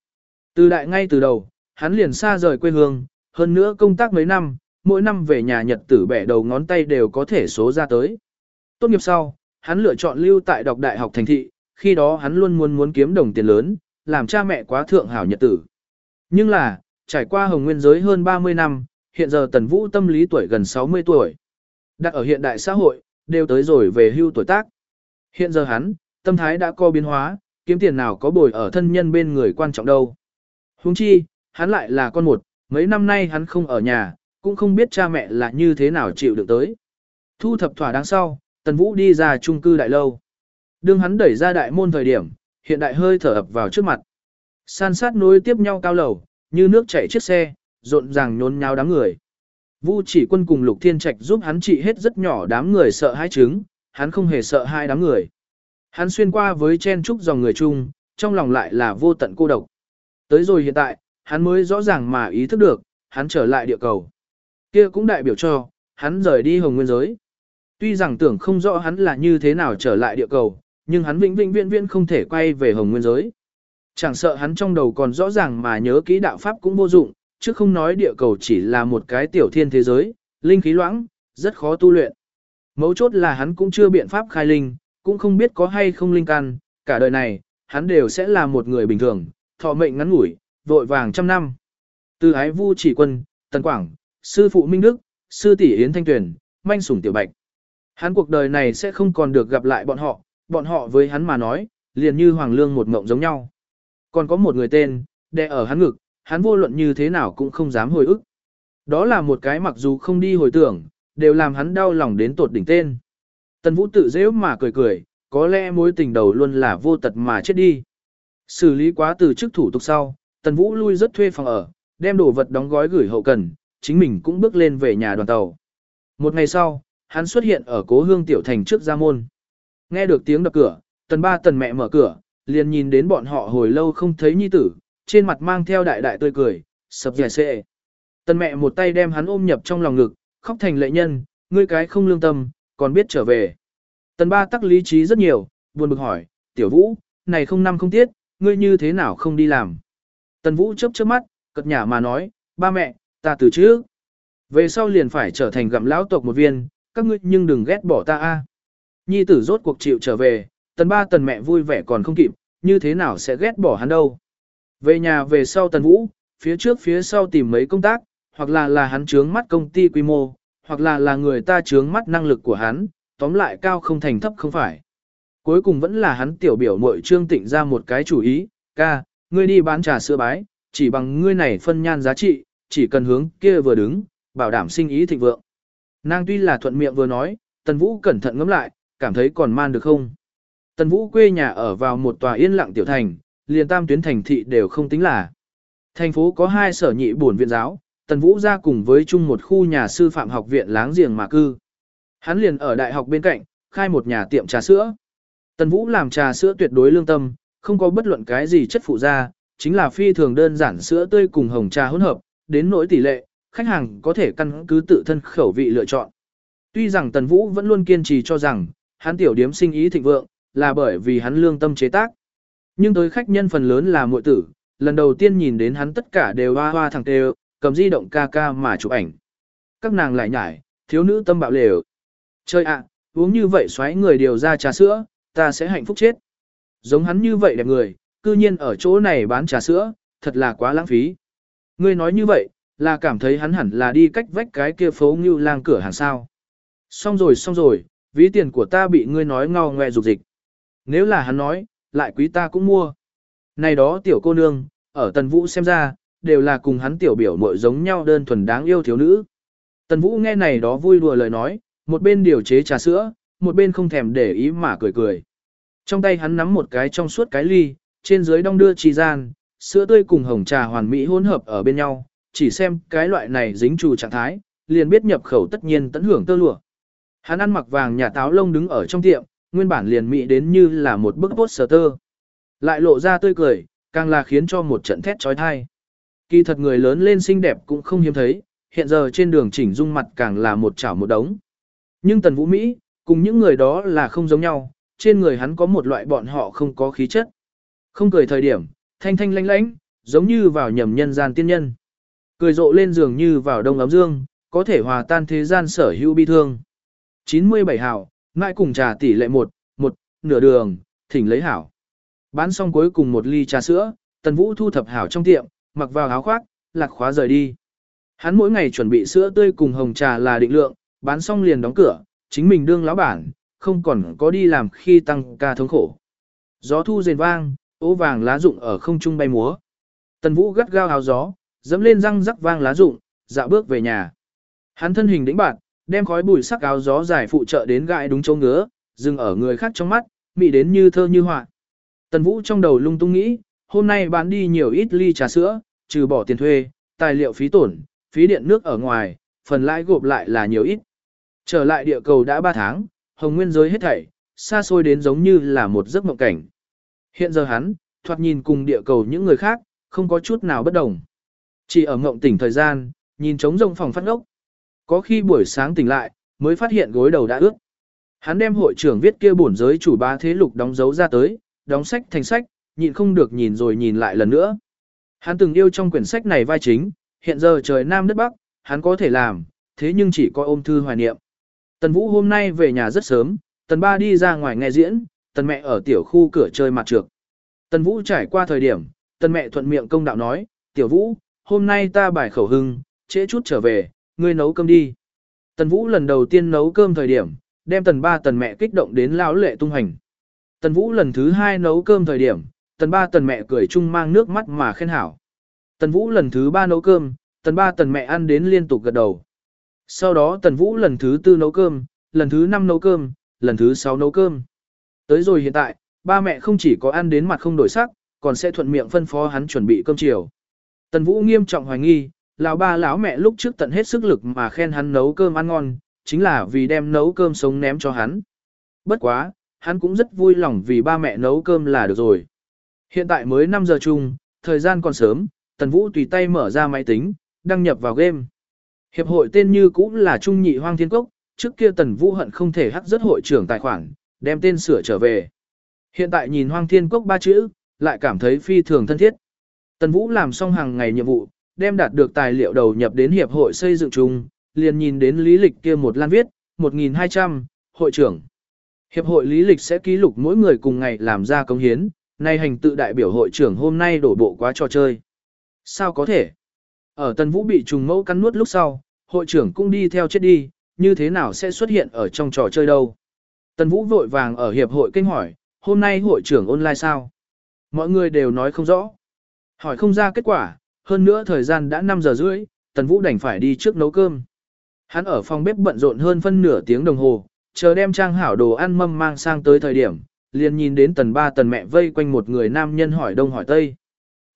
Từ đại ngay từ đầu, hắn liền xa rời quê hương, hơn nữa công tác mấy năm, mỗi năm về nhà nhật tử bẻ đầu ngón tay đều có thể số ra tới. Tốt nghiệp sau, hắn lựa chọn lưu tại đọc đại học thành thị, khi đó hắn luôn muốn muốn kiếm đồng tiền lớn, làm cha mẹ quá thượng hảo nhật tử. Nhưng là, trải qua hồng nguyên giới hơn 30 năm, hiện giờ Tần Vũ tâm lý tuổi gần 60 tuổi. Đặt ở hiện đại xã hội, đều tới rồi về hưu tuổi tác. Hiện giờ hắn, tâm thái đã co biến hóa, kiếm tiền nào có bồi ở thân nhân bên người quan trọng đâu. Huống chi, hắn lại là con một, mấy năm nay hắn không ở nhà, cũng không biết cha mẹ là như thế nào chịu được tới. Thu thập thỏa đáng sau, Tần Vũ đi ra trung cư đại lâu. Đương hắn đẩy ra đại môn thời điểm, hiện đại hơi thở ập vào trước mặt. San sát nối tiếp nhau cao lầu, như nước chảy chiếc xe, rộn ràng nhốn nháo đám người. Vu chỉ quân cùng Lục Thiên Trạch giúp hắn trị hết rất nhỏ đám người sợ hai trứng, hắn không hề sợ hai đám người. Hắn xuyên qua với chen trúc dòng người chung, trong lòng lại là vô tận cô độc. Tới rồi hiện tại, hắn mới rõ ràng mà ý thức được, hắn trở lại địa cầu. Kia cũng đại biểu cho, hắn rời đi hồng nguyên giới. Tuy rằng tưởng không rõ hắn là như thế nào trở lại địa cầu, nhưng hắn vĩnh vĩnh viễn viễn không thể quay về hồng nguyên giới. Chẳng sợ hắn trong đầu còn rõ ràng mà nhớ kỹ đạo pháp cũng vô dụng, chứ không nói địa cầu chỉ là một cái tiểu thiên thế giới, linh khí loãng, rất khó tu luyện. Mấu chốt là hắn cũng chưa biện pháp khai linh, cũng không biết có hay không linh căn, cả đời này, hắn đều sẽ là một người bình thường, thọ mệnh ngắn ngủi, vội vàng trăm năm. Từ ái vu chỉ quân, tần quảng, sư phụ Minh Đức, sư tỷ Yến Thanh Tuyền, manh sủng tiểu bạch. Hắn cuộc đời này sẽ không còn được gặp lại bọn họ, bọn họ với hắn mà nói, liền như hoàng lương một mộng giống nhau. Còn có một người tên, đè ở hắn ngực, hắn vô luận như thế nào cũng không dám hồi ức. Đó là một cái mặc dù không đi hồi tưởng, đều làm hắn đau lòng đến tột đỉnh tên. Tần Vũ tự dễ mà cười cười, có lẽ mối tình đầu luôn là vô tật mà chết đi. Xử lý quá từ chức thủ tục sau, Tần Vũ lui rất thuê phòng ở, đem đồ vật đóng gói gửi hậu cần, chính mình cũng bước lên về nhà đoàn tàu. Một ngày sau, hắn xuất hiện ở cố hương tiểu thành trước gia môn. Nghe được tiếng đập cửa, tần ba tần mẹ mở cửa, liền nhìn đến bọn họ hồi lâu không thấy nhi tử, trên mặt mang theo đại đại tươi cười, sập dẻ xệ. Tần mẹ một tay đem hắn ôm nhập trong lòng ngực, khóc thành lệ nhân, ngươi cái không lương tâm, còn biết trở về. Tần ba tắc lý trí rất nhiều, buồn bực hỏi, tiểu vũ, này không năm không tiết, ngươi như thế nào không đi làm. Tần vũ chớp chớp mắt, cật nhả mà nói, ba mẹ, ta từ trước. Về sau liền phải trở thành gặm lão tộc một viên, các ngươi nhưng đừng ghét bỏ ta a. Nhi tử rốt cuộc chịu trở về, tần ba tần mẹ vui vẻ còn không kịp, như thế nào sẽ ghét bỏ hắn đâu. Về nhà về sau tần vũ, phía trước phía sau tìm mấy công tác, hoặc là là hắn trướng mắt công ty quy mô, hoặc là là người ta trướng mắt năng lực của hắn, tóm lại cao không thành thấp không phải. Cuối cùng vẫn là hắn tiểu biểu muội trương tịnh ra một cái chủ ý, ca, ngươi đi bán trà sữa bái, chỉ bằng ngươi này phân nhan giá trị, chỉ cần hướng kia vừa đứng, bảo đảm sinh ý thịnh vượng. Nàng tuy là thuận miệng vừa nói, Tần Vũ cẩn thận ngẫm lại, cảm thấy còn man được không. Tần Vũ quê nhà ở vào một tòa yên lặng tiểu thành, liền tam tuyến thành thị đều không tính là. Thành phố có hai sở nhị buồn viện giáo, Tần Vũ ra cùng với chung một khu nhà sư phạm học viện láng giềng mà cư. Hắn liền ở đại học bên cạnh, khai một nhà tiệm trà sữa. Tần Vũ làm trà sữa tuyệt đối lương tâm, không có bất luận cái gì chất phụ ra, chính là phi thường đơn giản sữa tươi cùng hồng trà hỗn hợp, đến nỗi tỷ lệ, khách hàng có thể căn cứ tự thân khẩu vị lựa chọn. Tuy rằng Tần Vũ vẫn luôn kiên trì cho rằng, hắn tiểu điếm sinh ý thịnh vượng, là bởi vì hắn lương tâm chế tác. Nhưng tới khách nhân phần lớn là muội tử, lần đầu tiên nhìn đến hắn tất cả đều hoa hoa thẳng tê cầm di động ca ca mà chụp ảnh. Các nàng lại nhải, thiếu nữ tâm bạo lều. Chơi ạ, uống như vậy xoáy người điều ra trà sữa, ta sẽ hạnh phúc chết. Giống hắn như vậy đẹp người, cư nhiên ở chỗ này bán trà sữa, thật là quá lãng phí. Ngươi nói như vậy, là cảm thấy hắn hẳn là đi cách vách cái kia phố như lang cửa hàng sao. Xong rồi xong rồi, ví tiền của ta bị ngươi nói ngao ngoe dục dịch. Nếu là hắn nói, lại quý ta cũng mua. Này đó tiểu cô nương, ở tần vũ xem ra, đều là cùng hắn tiểu biểu muội giống nhau đơn thuần đáng yêu thiếu nữ. Tần Vũ nghe này đó vui đùa lời nói, một bên điều chế trà sữa, một bên không thèm để ý mà cười cười. Trong tay hắn nắm một cái trong suốt cái ly, trên dưới đong đưa trì gian, sữa tươi cùng hồng trà hoàn mỹ hỗn hợp ở bên nhau, chỉ xem cái loại này dính trù trạng thái, liền biết nhập khẩu tất nhiên tận hưởng tơ lụa. Hắn ăn mặc vàng nhà táo lông đứng ở trong tiệm, nguyên bản liền mỹ đến như là một bức poster. Lại lộ ra tươi cười, càng là khiến cho một trận thét trói thai. Kỳ thật người lớn lên xinh đẹp cũng không hiếm thấy, hiện giờ trên đường chỉnh dung mặt càng là một chảo một đống. Nhưng Tần Vũ Mỹ, cùng những người đó là không giống nhau, trên người hắn có một loại bọn họ không có khí chất. Không cười thời điểm, thanh thanh lánh lánh, giống như vào nhầm nhân gian tiên nhân. Cười rộ lên giường như vào đông ấm dương, có thể hòa tan thế gian sở hữu bi thương. 97 hảo, ngại cùng trà tỷ lệ 1, 1, nửa đường, thỉnh lấy hảo. Bán xong cuối cùng một ly trà sữa, Tần Vũ thu thập hảo trong tiệm, mặc vào áo khoác, lạc khóa rời đi. Hắn mỗi ngày chuẩn bị sữa tươi cùng hồng trà là định lượng, bán xong liền đóng cửa, chính mình đương lão bản, không còn có đi làm khi tăng ca thống khổ. Gió thu rền vang, ố vàng lá rụng ở không trung bay múa. Tần Vũ gắt gao áo gió, dẫm lên răng rắc vang lá rụng, dạo bước về nhà. Hắn thân hình đĩnh bạn, đem khói bụi sắc áo gió dài phụ trợ đến gãi đúng chỗ ngứa, dừng ở người khác trong mắt, mị đến như thơ như họa. Tần Vũ trong đầu lung tung nghĩ, hôm nay bán đi nhiều ít ly trà sữa, trừ bỏ tiền thuê, tài liệu phí tổn, phí điện nước ở ngoài, phần lãi gộp lại là nhiều ít. Trở lại địa cầu đã 3 tháng, hồng nguyên giới hết thảy, xa xôi đến giống như là một giấc mộng cảnh. Hiện giờ hắn, thoạt nhìn cùng địa cầu những người khác, không có chút nào bất đồng. Chỉ ở mộng tỉnh thời gian, nhìn trống rông phòng phát ốc. Có khi buổi sáng tỉnh lại, mới phát hiện gối đầu đã ướt. Hắn đem hội trưởng viết kia bổn giới chủ ba thế lục đóng dấu ra tới, đóng sách thành sách, nhịn không được nhìn rồi nhìn lại lần nữa. Hắn từng yêu trong quyển sách này vai chính, hiện giờ trời Nam đất Bắc, hắn có thể làm, thế nhưng chỉ có ôm thư hoài niệm. Tần Vũ hôm nay về nhà rất sớm, Tần Ba đi ra ngoài nghe diễn, Tần mẹ ở tiểu khu cửa chơi mặt trược. Tần Vũ trải qua thời điểm, Tần mẹ thuận miệng công đạo nói, tiểu Vũ, hôm nay ta bài khẩu hưng, trễ chút trở về, ngươi nấu cơm đi. Tần Vũ lần đầu tiên nấu cơm thời điểm, đem Tần Ba Tần mẹ kích động đến lão lệ tung hành. Tần Vũ lần thứ hai nấu cơm thời điểm, Tần Ba Tần mẹ cười chung mang nước mắt mà khen hảo. Tần Vũ lần thứ ba nấu cơm, Tần Ba Tần mẹ ăn đến liên tục gật đầu. Sau đó Tần Vũ lần thứ tư nấu cơm, lần thứ năm nấu cơm, lần thứ sáu nấu cơm. Tới rồi hiện tại, ba mẹ không chỉ có ăn đến mặt không đổi sắc, còn sẽ thuận miệng phân phó hắn chuẩn bị cơm chiều. Tần Vũ nghiêm trọng hoài nghi, lão ba lão mẹ lúc trước tận hết sức lực mà khen hắn nấu cơm ăn ngon, chính là vì đem nấu cơm sống ném cho hắn. Bất quá, hắn cũng rất vui lòng vì ba mẹ nấu cơm là được rồi. Hiện tại mới 5 giờ chung, thời gian còn sớm, Tần Vũ tùy tay mở ra máy tính, đăng nhập vào game. Hiệp hội tên như cũng là Trung Nhị Hoang Thiên Cốc, trước kia Tần Vũ hận không thể hắc rất hội trưởng tài khoản, đem tên sửa trở về. Hiện tại nhìn Hoang Thiên Cốc ba chữ, lại cảm thấy phi thường thân thiết. Tần Vũ làm xong hàng ngày nhiệm vụ, đem đạt được tài liệu đầu nhập đến hiệp hội xây dựng chung, liền nhìn đến lý lịch kia một lan viết, 1200, hội trưởng. Hiệp hội lý lịch sẽ ký lục mỗi người cùng ngày làm ra công hiến, nay hành tự đại biểu hội trưởng hôm nay đổ bộ quá trò chơi. Sao có thể? Ở Tần Vũ bị trùng mẫu cắn nuốt lúc sau, hội trưởng cũng đi theo chết đi, như thế nào sẽ xuất hiện ở trong trò chơi đâu? Tần Vũ vội vàng ở hiệp hội kinh hỏi, hôm nay hội trưởng online sao? Mọi người đều nói không rõ. Hỏi không ra kết quả, hơn nữa thời gian đã 5 giờ rưỡi, Tần Vũ đành phải đi trước nấu cơm. Hắn ở phòng bếp bận rộn hơn phân nửa tiếng đồng hồ, chờ đem trang hảo đồ ăn mâm mang sang tới thời điểm, liền nhìn đến tần ba tần mẹ vây quanh một người nam nhân hỏi đông hỏi tây.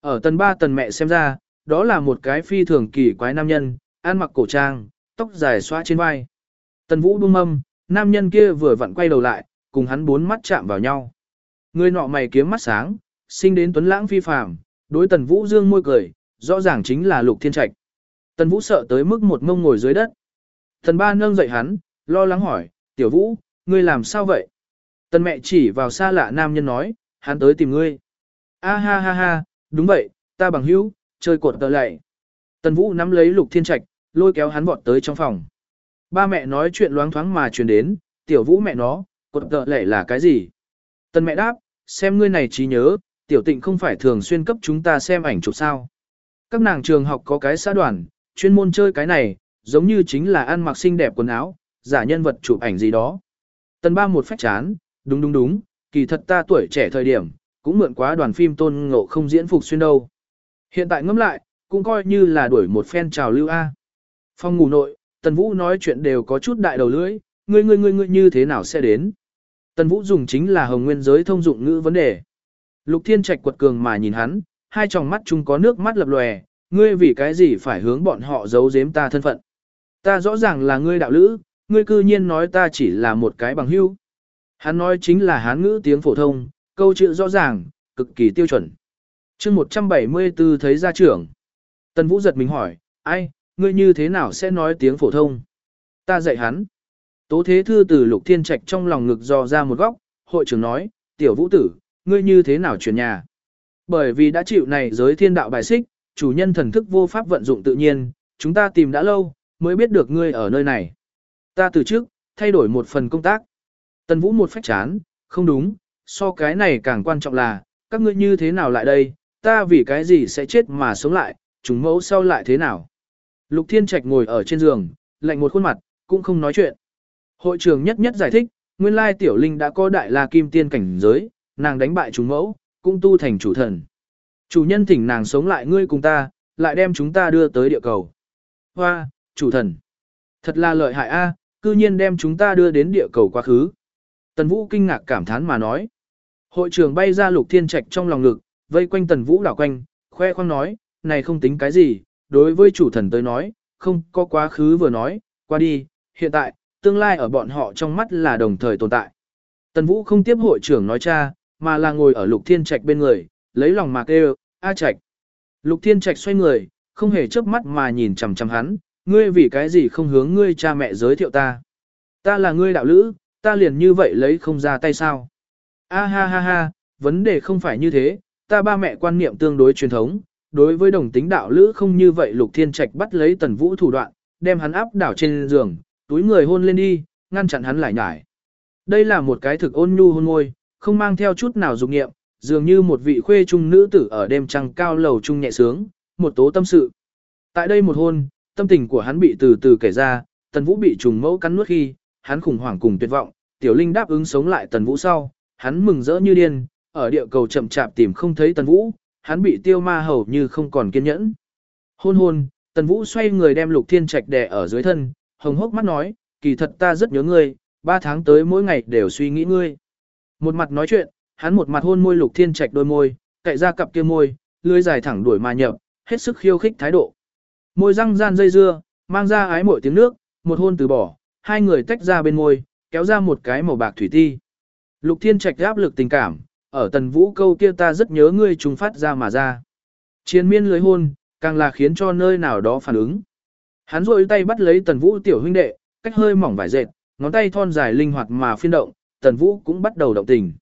Ở tần ba tần mẹ xem ra, đó là một cái phi thường kỳ quái nam nhân, ăn mặc cổ trang, tóc dài xóa trên vai. Tần vũ buông mâm, nam nhân kia vừa vặn quay đầu lại, cùng hắn bốn mắt chạm vào nhau. Người nọ mày kiếm mắt sáng, sinh đến tuấn lãng phi phàm, đối tần vũ dương môi cười, rõ ràng chính là lục thiên trạch. Tần vũ sợ tới mức một mông ngồi dưới đất. Tần ba nâng dậy hắn, lo lắng hỏi, tiểu vũ, ngươi làm sao vậy? Tần mẹ chỉ vào xa lạ nam nhân nói, hắn tới tìm ngươi. A ha ha ha, đúng vậy, ta bằng hữu, chơi cột tờ lệ. Tần vũ nắm lấy lục thiên trạch, lôi kéo hắn vọt tới trong phòng. Ba mẹ nói chuyện loáng thoáng mà truyền đến, tiểu vũ mẹ nó, cột tờ lệ là cái gì? Tần mẹ đáp, xem ngươi này trí nhớ, tiểu tịnh không phải thường xuyên cấp chúng ta xem ảnh chụp sao. Các nàng trường học có cái xã đoàn, chuyên môn chơi cái này, giống như chính là ăn mặc xinh đẹp quần áo, giả nhân vật chụp ảnh gì đó. Tần ba một phách chán, đúng đúng đúng, kỳ thật ta tuổi trẻ thời điểm, cũng mượn quá đoàn phim tôn ngộ không diễn phục xuyên đâu. Hiện tại ngẫm lại, cũng coi như là đuổi một phen trào lưu A. Phong ngủ nội, Tần Vũ nói chuyện đều có chút đại đầu lưỡi, ngươi ngươi ngươi ngươi như thế nào sẽ đến. Tần Vũ dùng chính là hồng nguyên giới thông dụng ngữ vấn đề. Lục Thiên Trạch quật cường mà nhìn hắn, hai tròng mắt chung có nước mắt lập lòe, ngươi vì cái gì phải hướng bọn họ giấu giếm ta thân phận. Ta rõ ràng là ngươi đạo lữ, ngươi cư nhiên nói ta chỉ là một cái bằng hữu. Hắn nói chính là hán ngữ tiếng phổ thông, câu chữ rõ ràng, cực kỳ tiêu chuẩn. chương 174 thấy gia trưởng. Tần Vũ giật mình hỏi, ai, ngươi như thế nào sẽ nói tiếng phổ thông? Ta dạy hắn. Tố thế thư từ lục thiên trạch trong lòng ngực dò ra một góc, hội trưởng nói, tiểu vũ tử, ngươi như thế nào chuyển nhà? Bởi vì đã chịu này giới thiên đạo bài xích, chủ nhân thần thức vô pháp vận dụng tự nhiên, chúng ta tìm đã lâu, mới biết được ngươi ở nơi này. Ta từ trước, thay đổi một phần công tác. Tần Vũ một phách chán, không đúng, so cái này càng quan trọng là, các ngươi như thế nào lại đây, ta vì cái gì sẽ chết mà sống lại, chúng mẫu sau lại thế nào. Lục Thiên Trạch ngồi ở trên giường, lạnh một khuôn mặt, cũng không nói chuyện. Hội trưởng nhất nhất giải thích, nguyên lai tiểu linh đã có đại la kim tiên cảnh giới, nàng đánh bại chúng mẫu, cũng tu thành chủ thần. Chủ nhân thỉnh nàng sống lại ngươi cùng ta, lại đem chúng ta đưa tới địa cầu. Hoa, chủ thần. Thật là lợi hại a, cư nhiên đem chúng ta đưa đến địa cầu quá khứ. Tần Vũ kinh ngạc cảm thán mà nói. Hội trưởng bay ra lục thiên trạch trong lòng ngực, vây quanh Tần Vũ đảo quanh, khoe khoang nói, này không tính cái gì, đối với chủ thần tới nói, không có quá khứ vừa nói, qua đi, hiện tại, tương lai ở bọn họ trong mắt là đồng thời tồn tại. Tần Vũ không tiếp hội trưởng nói cha, mà là ngồi ở Lục Thiên Trạch bên người, lấy lòng mà kêu, A Trạch. Lục Thiên Trạch xoay người, không hề chớp mắt mà nhìn chằm chằm hắn, ngươi vì cái gì không hướng ngươi cha mẹ giới thiệu ta. Ta là ngươi đạo lữ, ta liền như vậy lấy không ra tay sao. A ha ha ha, vấn đề không phải như thế, ta ba mẹ quan niệm tương đối truyền thống, đối với đồng tính đạo lữ không như vậy Lục Thiên Trạch bắt lấy Tần Vũ thủ đoạn, đem hắn áp đảo trên giường, túi người hôn lên đi, ngăn chặn hắn lại nhải. Đây là một cái thực ôn nhu hôn môi, không mang theo chút nào dục nghiệm, dường như một vị khuê trung nữ tử ở đêm trăng cao lầu trung nhẹ sướng, một tố tâm sự. Tại đây một hôn, tâm tình của hắn bị từ từ kể ra, Tần Vũ bị trùng mẫu cắn nuốt khi, hắn khủng hoảng cùng tuyệt vọng, Tiểu Linh đáp ứng sống lại Tần Vũ sau, hắn mừng rỡ như điên, ở địa cầu chậm chạp tìm không thấy Tần Vũ, hắn bị tiêu ma hầu như không còn kiên nhẫn. Hôn hôn, Tần Vũ xoay người đem Lục Thiên Trạch đè ở dưới thân, hồng hốc mắt nói, kỳ thật ta rất nhớ ngươi, ba tháng tới mỗi ngày đều suy nghĩ ngươi. Một mặt nói chuyện, hắn một mặt hôn môi Lục Thiên Trạch đôi môi, cậy ra cặp kia môi, lưỡi dài thẳng đuổi mà nhập, hết sức khiêu khích thái độ. Môi răng gian dây dưa, mang ra ái mỗi tiếng nước, một hôn từ bỏ, hai người tách ra bên môi, kéo ra một cái màu bạc thủy ti. Lục Thiên Trạch áp lực tình cảm, ở tần vũ câu kia ta rất nhớ ngươi trùng phát ra mà ra. Chiến miên lưới hôn, càng là khiến cho nơi nào đó phản ứng. Hắn rôi tay bắt lấy tần vũ tiểu huynh đệ, cách hơi mỏng vải dệt, ngón tay thon dài linh hoạt mà phiên động, tần vũ cũng bắt đầu động tình.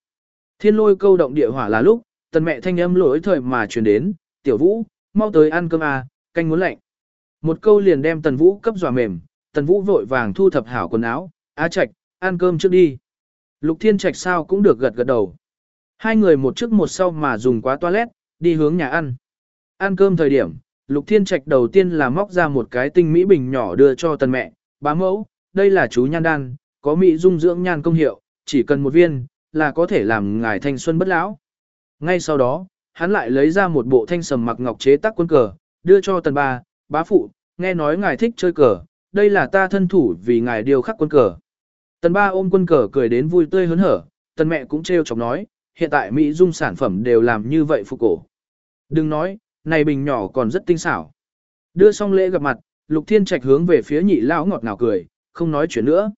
Thiên lôi câu động địa hỏa là lúc, tần mẹ thanh âm lỗi thời mà truyền đến, tiểu vũ, mau tới ăn cơm à, canh muốn lạnh. Một câu liền đem tần vũ cấp dọa mềm, tần vũ vội vàng thu thập hảo quần áo, á trạch, ăn cơm trước đi. Lục thiên trạch sao cũng được gật gật đầu. Hai người một trước một sau mà dùng quá toilet, đi hướng nhà ăn. Ăn cơm thời điểm, Lục Thiên Trạch đầu tiên là móc ra một cái tinh mỹ bình nhỏ đưa cho tần mẹ, bá mẫu, đây là chú nhan đan, có mỹ dung dưỡng nhan công hiệu, chỉ cần một viên, là có thể làm ngài thanh xuân bất lão. Ngay sau đó, hắn lại lấy ra một bộ thanh sầm mặc ngọc chế tác quân cờ, đưa cho tần ba, bá phụ, nghe nói ngài thích chơi cờ, đây là ta thân thủ vì ngài điều khắc quân cờ. Tần ba ôm quân cờ cười đến vui tươi hớn hở, tần mẹ cũng trêu chọc nói, hiện tại Mỹ dung sản phẩm đều làm như vậy phục cổ. Đừng nói, này bình nhỏ còn rất tinh xảo. Đưa xong lễ gặp mặt, Lục Thiên Trạch hướng về phía nhị lão ngọt ngào cười, không nói chuyện nữa.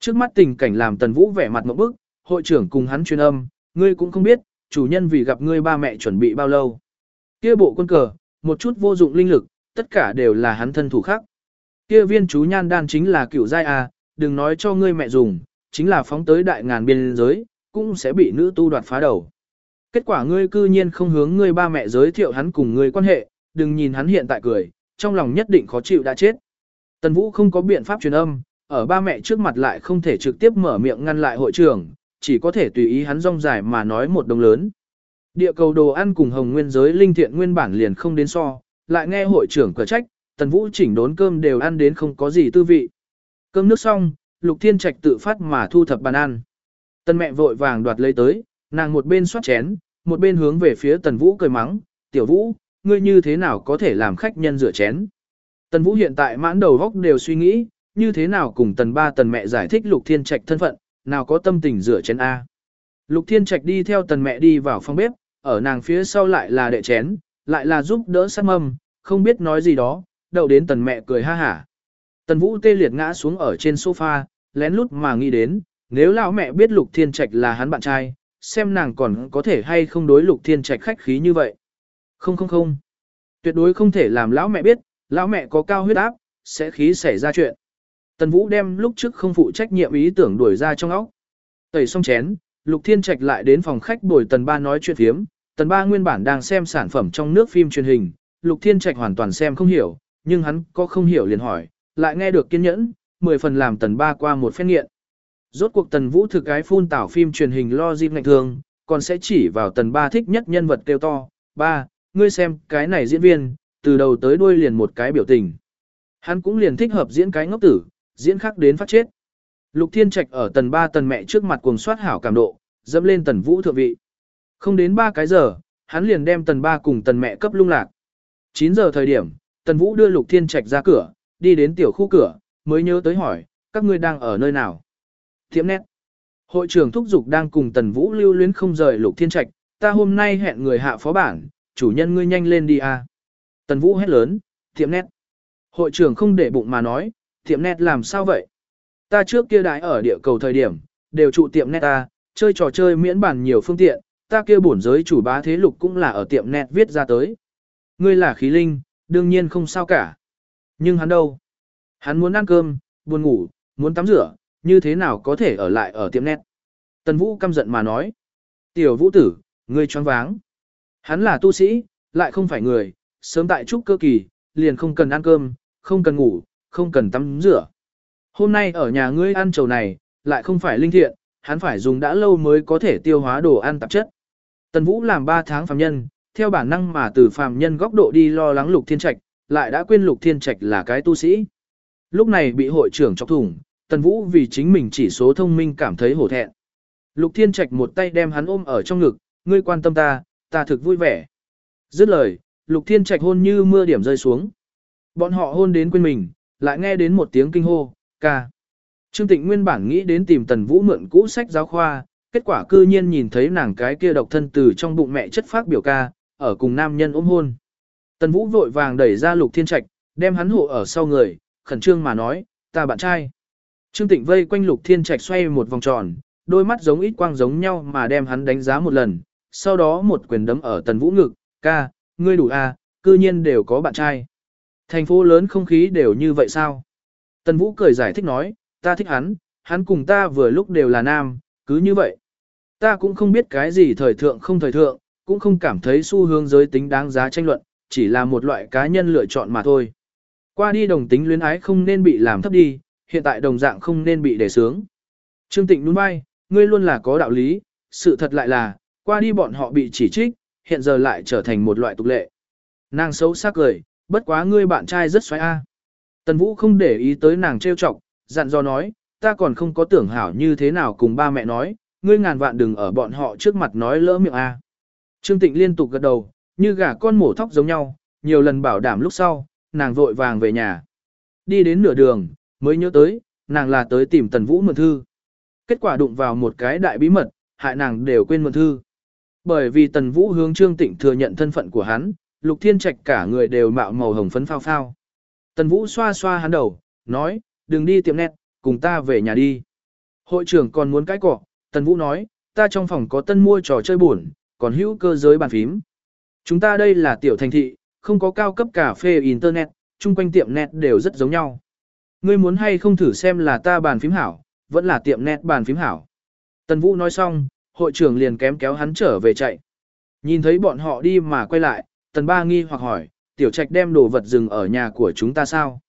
Trước mắt tình cảnh làm Tần Vũ vẻ mặt một bức, hội trưởng cùng hắn truyền âm, ngươi cũng không biết, chủ nhân vì gặp ngươi ba mẹ chuẩn bị bao lâu. Kia bộ quân cờ, một chút vô dụng linh lực, tất cả đều là hắn thân thủ khác. Kia viên chú nhan đan chính là cựu giai a, đừng nói cho ngươi mẹ dùng, chính là phóng tới đại ngàn biên giới, cũng sẽ bị nữ tu đoạt phá đầu. Kết quả ngươi cư nhiên không hướng ngươi ba mẹ giới thiệu hắn cùng ngươi quan hệ, đừng nhìn hắn hiện tại cười, trong lòng nhất định khó chịu đã chết. Tần Vũ không có biện pháp truyền âm, ở ba mẹ trước mặt lại không thể trực tiếp mở miệng ngăn lại hội trưởng, chỉ có thể tùy ý hắn rong dài mà nói một đồng lớn. Địa cầu đồ ăn cùng hồng nguyên giới linh thiện nguyên bản liền không đến so, lại nghe hội trưởng cửa trách, Tần Vũ chỉnh đốn cơm đều ăn đến không có gì tư vị. Cơm nước xong, Lục Thiên Trạch tự phát mà thu thập bàn ăn. Tần mẹ vội vàng đoạt lấy tới, nàng một bên xoát chén, một bên hướng về phía Tần Vũ cười mắng, tiểu Vũ, ngươi như thế nào có thể làm khách nhân rửa chén. Tần Vũ hiện tại mãn đầu góc đều suy nghĩ, như thế nào cùng tần ba tần mẹ giải thích lục thiên trạch thân phận, nào có tâm tình rửa chén A. Lục thiên trạch đi theo tần mẹ đi vào phòng bếp, ở nàng phía sau lại là đệ chén, lại là giúp đỡ sát mâm, không biết nói gì đó, đậu đến tần mẹ cười ha hả. Tần vũ tê liệt ngã xuống ở trên sofa, lén lút mà nghĩ đến, nếu lão mẹ biết lục thiên trạch là hắn bạn trai, xem nàng còn có thể hay không đối lục thiên trạch khách khí như vậy. Không không không. Tuyệt đối không thể làm lão mẹ biết, lão mẹ có cao huyết áp, sẽ khí xảy ra chuyện. Tần Vũ đem lúc trước không phụ trách nhiệm ý tưởng đuổi ra trong óc. Tẩy xong chén, Lục Thiên Trạch lại đến phòng khách bồi Tần Ba nói chuyện phiếm. Tần Ba nguyên bản đang xem sản phẩm trong nước phim truyền hình, Lục Thiên Trạch hoàn toàn xem không hiểu, nhưng hắn có không hiểu liền hỏi, lại nghe được kiên nhẫn, mười phần làm Tần Ba qua một phen nghiện. Rốt cuộc Tần Vũ thực cái phun tảo phim truyền hình lo dịp ngạch thường, còn sẽ chỉ vào Tần Ba thích nhất nhân vật kêu to, ba, ngươi xem cái này diễn viên, từ đầu tới đuôi liền một cái biểu tình. Hắn cũng liền thích hợp diễn cái ngốc tử, diễn khắc đến phát chết. Lục Thiên Trạch ở tần ba tần mẹ trước mặt cuồng soát hảo cảm độ, dẫm lên tần vũ thượng vị. Không đến ba cái giờ, hắn liền đem tần ba cùng tần mẹ cấp lung lạc. 9 giờ thời điểm, tần vũ đưa Lục Thiên Trạch ra cửa, đi đến tiểu khu cửa, mới nhớ tới hỏi, các ngươi đang ở nơi nào? Thiệm nét. Hội trưởng thúc dục đang cùng tần vũ lưu luyến không rời Lục Thiên Trạch, ta hôm nay hẹn người hạ phó bản, chủ nhân ngươi nhanh lên đi a. Tần vũ hét lớn, thiệm nét. Hội trưởng không để bụng mà nói, tiệm Nét làm sao vậy? Ta trước kia đãi ở địa cầu thời điểm, đều trụ tiệm net ta, chơi trò chơi miễn bản nhiều phương tiện, ta kia bổn giới chủ bá thế lục cũng là ở tiệm net viết ra tới. Ngươi là khí linh, đương nhiên không sao cả. Nhưng hắn đâu? Hắn muốn ăn cơm, buồn ngủ, muốn tắm rửa, như thế nào có thể ở lại ở tiệm net? Tần Vũ căm giận mà nói. Tiểu Vũ tử, ngươi choáng váng. Hắn là tu sĩ, lại không phải người, sớm tại trúc cơ kỳ, liền không cần ăn cơm, không cần ngủ, không cần tắm rửa. Hôm nay ở nhà ngươi ăn trầu này, lại không phải linh thiện, hắn phải dùng đã lâu mới có thể tiêu hóa đồ ăn tạp chất. Tần Vũ làm 3 tháng phàm nhân, theo bản năng mà từ phàm nhân góc độ đi lo lắng Lục Thiên Trạch, lại đã quên Lục Thiên Trạch là cái tu sĩ. Lúc này bị hội trưởng chọc thủng, Tần Vũ vì chính mình chỉ số thông minh cảm thấy hổ thẹn. Lục Thiên Trạch một tay đem hắn ôm ở trong ngực, ngươi quan tâm ta, ta thực vui vẻ. Dứt lời, Lục Thiên Trạch hôn như mưa điểm rơi xuống. Bọn họ hôn đến quên mình, lại nghe đến một tiếng kinh hô, ca. Trương Tịnh nguyên bản nghĩ đến tìm Tần Vũ mượn cũ sách giáo khoa, kết quả cư nhiên nhìn thấy nàng cái kia độc thân từ trong bụng mẹ chất phát biểu ca, ở cùng nam nhân ôm hôn. Tần Vũ vội vàng đẩy ra Lục Thiên Trạch, đem hắn hộ ở sau người, khẩn trương mà nói, ta bạn trai. Trương Tịnh vây quanh Lục Thiên Trạch xoay một vòng tròn, đôi mắt giống ít quang giống nhau mà đem hắn đánh giá một lần, sau đó một quyền đấm ở Tần Vũ ngực, ca, ngươi đủ à, cư nhiên đều có bạn trai. Thành phố lớn không khí đều như vậy sao? Tần Vũ cười giải thích nói, ta thích hắn, hắn cùng ta vừa lúc đều là nam, cứ như vậy. Ta cũng không biết cái gì thời thượng không thời thượng, cũng không cảm thấy xu hướng giới tính đáng giá tranh luận, chỉ là một loại cá nhân lựa chọn mà thôi. Qua đi đồng tính luyến ái không nên bị làm thấp đi, hiện tại đồng dạng không nên bị đề sướng. Trương Tịnh đúng vai, ngươi luôn là có đạo lý, sự thật lại là, qua đi bọn họ bị chỉ trích, hiện giờ lại trở thành một loại tục lệ. Nàng xấu sắc cười, bất quá ngươi bạn trai rất xoáy a. Tần Vũ không để ý tới nàng trêu chọc, dặn dò nói, ta còn không có tưởng hảo như thế nào cùng ba mẹ nói, ngươi ngàn vạn đừng ở bọn họ trước mặt nói lỡ miệng a. Trương Tịnh liên tục gật đầu, như gà con mổ thóc giống nhau, nhiều lần bảo đảm lúc sau, nàng vội vàng về nhà. Đi đến nửa đường, mới nhớ tới, nàng là tới tìm Tần Vũ mượn thư. Kết quả đụng vào một cái đại bí mật, hại nàng đều quên mượn thư. Bởi vì Tần Vũ hướng Trương Tịnh thừa nhận thân phận của hắn, Lục Thiên Trạch cả người đều mạo màu hồng phấn phao phao. Tần Vũ xoa xoa hắn đầu, nói, đừng đi tiệm nét, cùng ta về nhà đi. Hội trưởng còn muốn cái cỏ. Tần Vũ nói, ta trong phòng có tân mua trò chơi buồn, còn hữu cơ giới bàn phím. Chúng ta đây là tiểu thành thị, không có cao cấp cà phê internet, chung quanh tiệm net đều rất giống nhau. Ngươi muốn hay không thử xem là ta bàn phím hảo, vẫn là tiệm net bàn phím hảo. Tần Vũ nói xong, hội trưởng liền kém kéo hắn trở về chạy. Nhìn thấy bọn họ đi mà quay lại, Tần ba nghi hoặc hỏi, tiểu trạch đem đồ vật dừng ở nhà của chúng ta sao?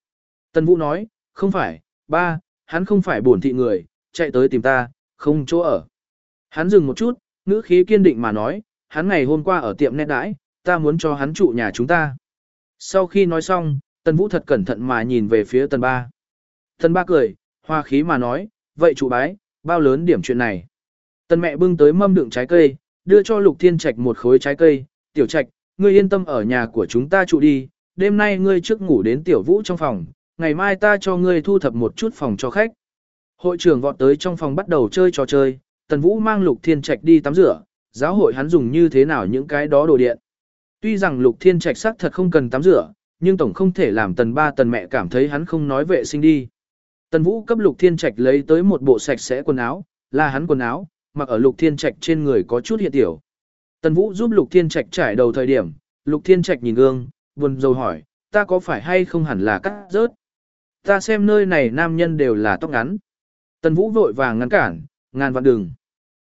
Tần vũ nói, không phải, ba, hắn không phải bổn thị người, chạy tới tìm ta, không chỗ ở. Hắn dừng một chút, ngữ khí kiên định mà nói, hắn ngày hôm qua ở tiệm nét đãi, ta muốn cho hắn trụ nhà chúng ta. Sau khi nói xong, tần vũ thật cẩn thận mà nhìn về phía tần ba. Tần ba cười, hoa khí mà nói, vậy trụ bái, bao lớn điểm chuyện này. Tần mẹ bưng tới mâm đựng trái cây, đưa cho lục thiên trạch một khối trái cây, tiểu trạch, ngươi yên tâm ở nhà của chúng ta trụ đi, đêm nay ngươi trước ngủ đến tiểu vũ trong phòng, ngày mai ta cho ngươi thu thập một chút phòng cho khách. Hội trưởng vọt tới trong phòng bắt đầu chơi trò chơi, Tần Vũ mang Lục Thiên Trạch đi tắm rửa, giáo hội hắn dùng như thế nào những cái đó đồ điện. Tuy rằng Lục Thiên Trạch xác thật không cần tắm rửa, nhưng tổng không thể làm Tần ba Tần mẹ cảm thấy hắn không nói vệ sinh đi. Tần Vũ cấp Lục Thiên Trạch lấy tới một bộ sạch sẽ quần áo, là hắn quần áo, mặc ở Lục Thiên Trạch trên người có chút hiện tiểu. Tần Vũ giúp Lục Thiên Trạch trải đầu thời điểm, Lục Thiên Trạch nhìn gương, buồn rầu hỏi, ta có phải hay không hẳn là cắt rớt? Ta xem nơi này nam nhân đều là tóc ngắn. Tần Vũ vội vàng ngăn cản, ngàn vạn đường.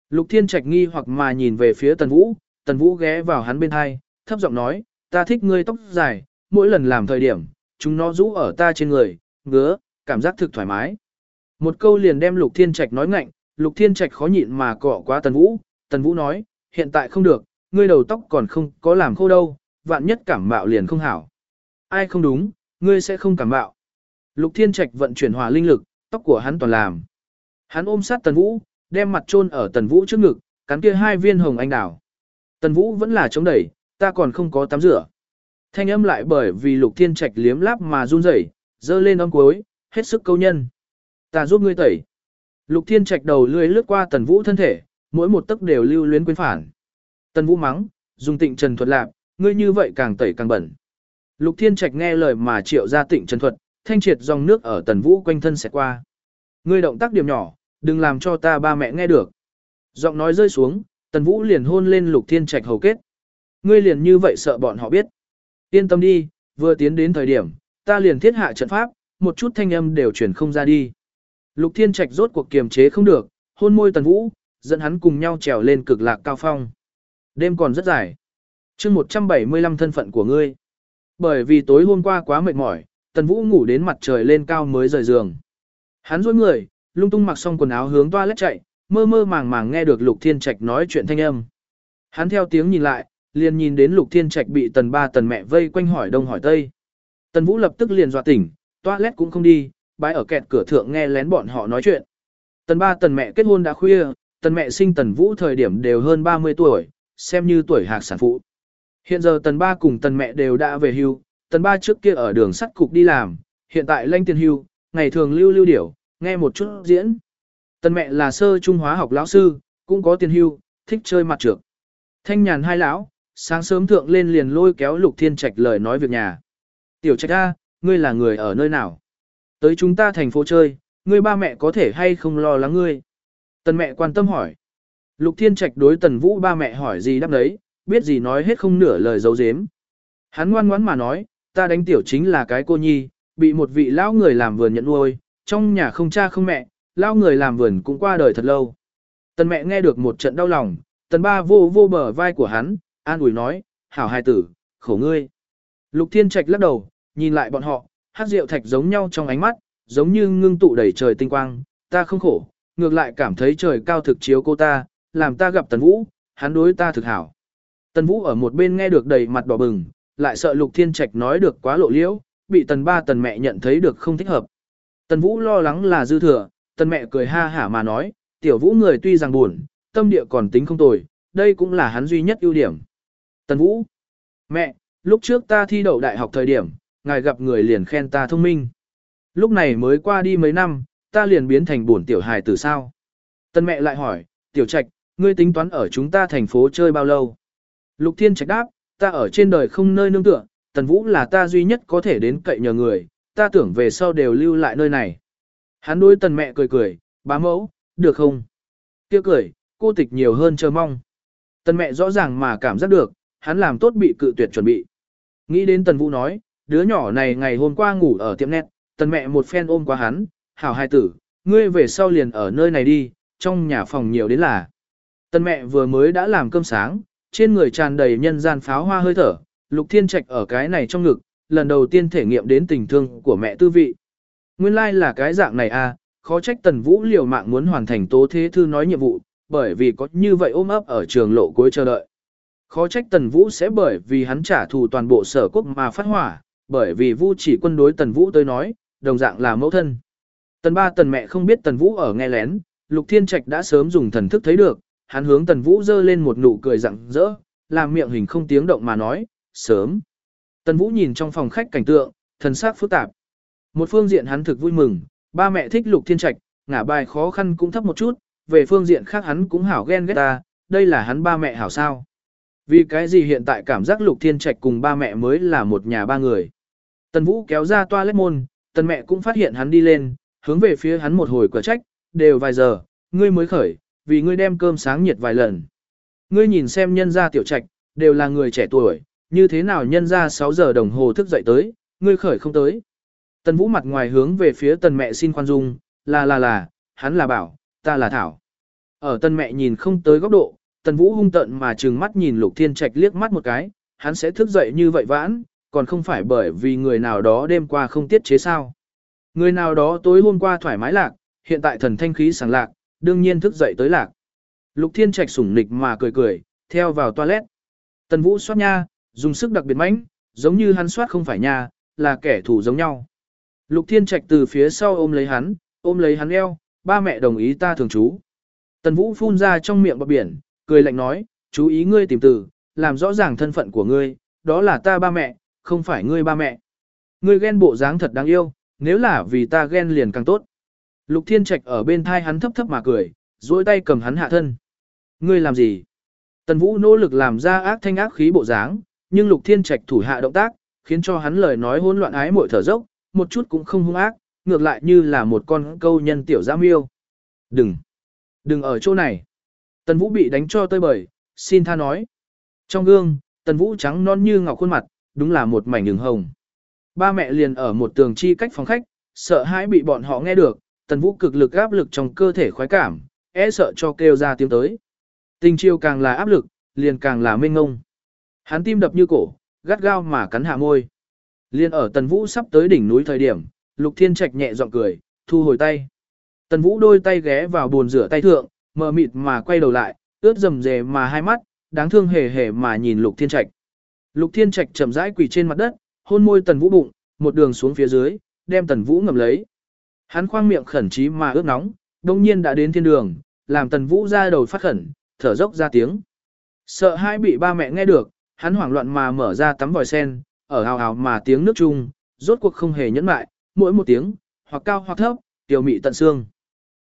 Lục Thiên Trạch nghi hoặc mà nhìn về phía Tần Vũ, Tần Vũ ghé vào hắn bên hai, thấp giọng nói, ta thích ngươi tóc dài, mỗi lần làm thời điểm, chúng nó rũ ở ta trên người, ngứa, cảm giác thực thoải mái. Một câu liền đem Lục Thiên Trạch nói ngạnh, Lục Thiên Trạch khó nhịn mà cọ quá Tần Vũ, Tần Vũ nói, hiện tại không được, ngươi đầu tóc còn không có làm khô đâu, vạn nhất cảm mạo liền không hảo. Ai không đúng, ngươi sẽ không cảm mạo. Lục Thiên Trạch vận chuyển hỏa linh lực, tóc của hắn toàn làm. Hắn ôm sát Tần Vũ, đem mặt chôn ở Tần Vũ trước ngực, cắn kia hai viên hồng anh đào. Tần Vũ vẫn là chống đẩy, ta còn không có tắm rửa. Thanh âm lại bởi vì Lục Thiên Trạch liếm láp mà run rẩy, dơ lên âm cuối, hết sức câu nhân. Ta giúp ngươi tẩy. Lục Thiên Trạch đầu lưỡi lướt qua Tần Vũ thân thể, mỗi một tấc đều lưu luyến quên phản. Tần Vũ mắng, dùng tịnh trần thuật lạp, ngươi như vậy càng tẩy càng bẩn. Lục Thiên Trạch nghe lời mà triệu ra tịnh trần thuật, thanh triệt dòng nước ở Tần Vũ quanh thân sẽ qua. Ngươi động tác điểm nhỏ, đừng làm cho ta ba mẹ nghe được. Giọng nói rơi xuống, Tần Vũ liền hôn lên Lục Thiên Trạch hầu kết. Ngươi liền như vậy sợ bọn họ biết. Yên tâm đi, vừa tiến đến thời điểm, ta liền thiết hạ trận pháp, một chút thanh âm đều truyền không ra đi. Lục Thiên Trạch rốt cuộc kiềm chế không được, hôn môi Tần Vũ, dẫn hắn cùng nhau trèo lên cực lạc cao phong. Đêm còn rất dài. chương 175 thân phận của ngươi. Bởi vì tối hôm qua quá mệt mỏi, Tần Vũ ngủ đến mặt trời lên cao mới rời giường. Hắn dối người, lung tung mặc xong quần áo hướng toa lét chạy, mơ mơ màng màng nghe được Lục Thiên Trạch nói chuyện thanh âm. Hắn theo tiếng nhìn lại, liền nhìn đến Lục Thiên Trạch bị tần ba tần mẹ vây quanh hỏi đông hỏi tây. Tần Vũ lập tức liền dọa tỉnh, toa lét cũng không đi, bái ở kẹt cửa thượng nghe lén bọn họ nói chuyện. Tần ba tần mẹ kết hôn đã khuya, tần mẹ sinh tần Vũ thời điểm đều hơn 30 tuổi, xem như tuổi hạc sản phụ. Hiện giờ tần ba cùng tần mẹ đều đã về hưu, tần ba trước kia ở đường sắt cục đi làm, hiện tại lanh tiền hưu, ngày thường lưu lưu điểu, nghe một chút diễn. Tần mẹ là sơ trung hóa học lão sư, cũng có tiền hưu, thích chơi mặt trược. Thanh nhàn hai lão, sáng sớm thượng lên liền lôi kéo lục thiên trạch lời nói việc nhà. Tiểu trạch A, ngươi là người ở nơi nào? Tới chúng ta thành phố chơi, ngươi ba mẹ có thể hay không lo lắng ngươi? Tần mẹ quan tâm hỏi. Lục thiên trạch đối tần vũ ba mẹ hỏi gì đáp đấy, biết gì nói hết không nửa lời giấu giếm. Hắn ngoan ngoãn mà nói, ta đánh tiểu chính là cái cô nhi, bị một vị lão người làm vườn nhận nuôi, trong nhà không cha không mẹ, lao người làm vườn cũng qua đời thật lâu. Tần mẹ nghe được một trận đau lòng, tần ba vô vô bờ vai của hắn, an ủi nói, hảo hài tử, khổ ngươi. Lục thiên trạch lắc đầu, nhìn lại bọn họ, hát rượu thạch giống nhau trong ánh mắt, giống như ngưng tụ đầy trời tinh quang, ta không khổ, ngược lại cảm thấy trời cao thực chiếu cô ta, làm ta gặp tần vũ, hắn đối ta thực hảo. Tần Vũ ở một bên nghe được đầy mặt đỏ bừng, lại sợ Lục Thiên Trạch nói được quá lộ liễu, bị tần ba tần mẹ nhận thấy được không thích hợp. Tần Vũ lo lắng là dư thừa, tần mẹ cười ha hả mà nói, tiểu Vũ người tuy rằng buồn, tâm địa còn tính không tồi, đây cũng là hắn duy nhất ưu điểm. Tần Vũ, mẹ, lúc trước ta thi đậu đại học thời điểm, ngài gặp người liền khen ta thông minh. Lúc này mới qua đi mấy năm, ta liền biến thành buồn tiểu hài từ sao. Tần mẹ lại hỏi, tiểu trạch, ngươi tính toán ở chúng ta thành phố chơi bao lâu? Lục Thiên Trạch đáp, ta ở trên đời không nơi nương tựa, Tần Vũ là ta duy nhất có thể đến cậy nhờ người, ta tưởng về sau đều lưu lại nơi này. Hắn đối tần mẹ cười cười, bá mẫu, được không? Kia cười, cô tịch nhiều hơn chờ mong. Tần mẹ rõ ràng mà cảm giác được, hắn làm tốt bị cự tuyệt chuẩn bị. Nghĩ đến tần vũ nói, đứa nhỏ này ngày hôm qua ngủ ở tiệm nét, tần mẹ một phen ôm qua hắn, hảo hai tử, ngươi về sau liền ở nơi này đi, trong nhà phòng nhiều đến là. Tần mẹ vừa mới đã làm cơm sáng, trên người tràn đầy nhân gian pháo hoa hơi thở, Lục Thiên Trạch ở cái này trong ngực, lần đầu tiên thể nghiệm đến tình thương của mẹ tư vị. Nguyên lai like là cái dạng này à, khó trách Tần Vũ liều mạng muốn hoàn thành tố thế thư nói nhiệm vụ, bởi vì có như vậy ôm ấp ở trường lộ cuối chờ đợi. Khó trách Tần Vũ sẽ bởi vì hắn trả thù toàn bộ sở quốc mà phát hỏa, bởi vì Vu chỉ quân đối Tần Vũ tới nói, đồng dạng là mẫu thân. Tần ba tần mẹ không biết Tần Vũ ở nghe lén, Lục Thiên Trạch đã sớm dùng thần thức thấy được, hắn hướng Tần Vũ dơ lên một nụ cười rặng rỡ, làm miệng hình không tiếng động mà nói, sớm. Tần Vũ nhìn trong phòng khách cảnh tượng, thần sắc phức tạp. Một phương diện hắn thực vui mừng, ba mẹ thích Lục Thiên Trạch, ngả bài khó khăn cũng thấp một chút, về phương diện khác hắn cũng hảo ghen ghét ta, đây là hắn ba mẹ hảo sao. Vì cái gì hiện tại cảm giác Lục Thiên Trạch cùng ba mẹ mới là một nhà ba người. Tần Vũ kéo ra toilet môn, tần mẹ cũng phát hiện hắn đi lên, hướng về phía hắn một hồi quả trách, đều vài giờ, ngươi mới khởi, vì ngươi đem cơm sáng nhiệt vài lần. Ngươi nhìn xem nhân gia tiểu trạch, đều là người trẻ tuổi, như thế nào nhân ra 6 giờ đồng hồ thức dậy tới, ngươi khởi không tới. Tần Vũ mặt ngoài hướng về phía tần mẹ xin khoan dung, là là là, hắn là bảo, ta là thảo. Ở tần mẹ nhìn không tới góc độ, tần Vũ hung tận mà trừng mắt nhìn Lục Thiên Trạch liếc mắt một cái, hắn sẽ thức dậy như vậy vãn, còn không phải bởi vì người nào đó đêm qua không tiết chế sao. Người nào đó tối hôm qua thoải mái lạc, hiện tại thần thanh khí sảng lạc, đương nhiên thức dậy tới lạc. Lục Thiên Trạch sủng nịch mà cười cười, theo vào toilet. Tần Vũ xoát nha, dùng sức đặc biệt mãnh, giống như hắn soát không phải nha, là kẻ thù giống nhau. Lục Thiên Trạch từ phía sau ôm lấy hắn, ôm lấy hắn eo, ba mẹ đồng ý ta thường trú. Tần Vũ phun ra trong miệng bọc biển, cười lạnh nói, chú ý ngươi tìm từ, làm rõ ràng thân phận của ngươi, đó là ta ba mẹ, không phải ngươi ba mẹ. Ngươi ghen bộ dáng thật đáng yêu, nếu là vì ta ghen liền càng tốt. Lục Thiên Trạch ở bên thai hắn thấp thấp mà cười, duỗi tay cầm hắn hạ thân. Ngươi làm gì? Tần Vũ nỗ lực làm ra ác thanh ác khí bộ dáng, nhưng Lục Thiên Trạch thủ hạ động tác, khiến cho hắn lời nói hỗn loạn ái muội thở dốc, một chút cũng không hung ác, ngược lại như là một con câu nhân tiểu giã miêu. Đừng! Đừng ở chỗ này! Tần Vũ bị đánh cho tơi bời, xin tha nói. Trong gương, Tần Vũ trắng non như ngọc khuôn mặt, đúng là một mảnh đường hồng. Ba mẹ liền ở một tường chi cách phòng khách, sợ hãi bị bọn họ nghe được, Tần Vũ cực lực áp lực trong cơ thể khoái cảm, e sợ cho kêu ra tiếng tới. Tình chiêu càng là áp lực, liền càng là mênh ngông. Hắn tim đập như cổ, gắt gao mà cắn hạ môi. Liên ở Tần Vũ sắp tới đỉnh núi thời điểm, Lục Thiên Trạch nhẹ giọng cười, thu hồi tay. Tần Vũ đôi tay ghé vào bồn rửa tay thượng, mờ mịt mà quay đầu lại, ướt rầm rề mà hai mắt, đáng thương hề hề mà nhìn Lục Thiên Trạch. Lục Thiên Trạch chậm rãi quỳ trên mặt đất, hôn môi Tần Vũ bụng, một đường xuống phía dưới, đem Tần Vũ ngầm lấy. Hắn khoang miệng khẩn trí mà ướt nóng, đông nhiên đã đến thiên đường, làm Tần Vũ ra đầu phát khẩn, thở dốc ra tiếng. Sợ hai bị ba mẹ nghe được, hắn hoảng loạn mà mở ra tắm vòi sen, ở hào hào mà tiếng nước chung, rốt cuộc không hề nhẫn mại, mỗi một tiếng, hoặc cao hoặc thấp, tiểu mị tận xương.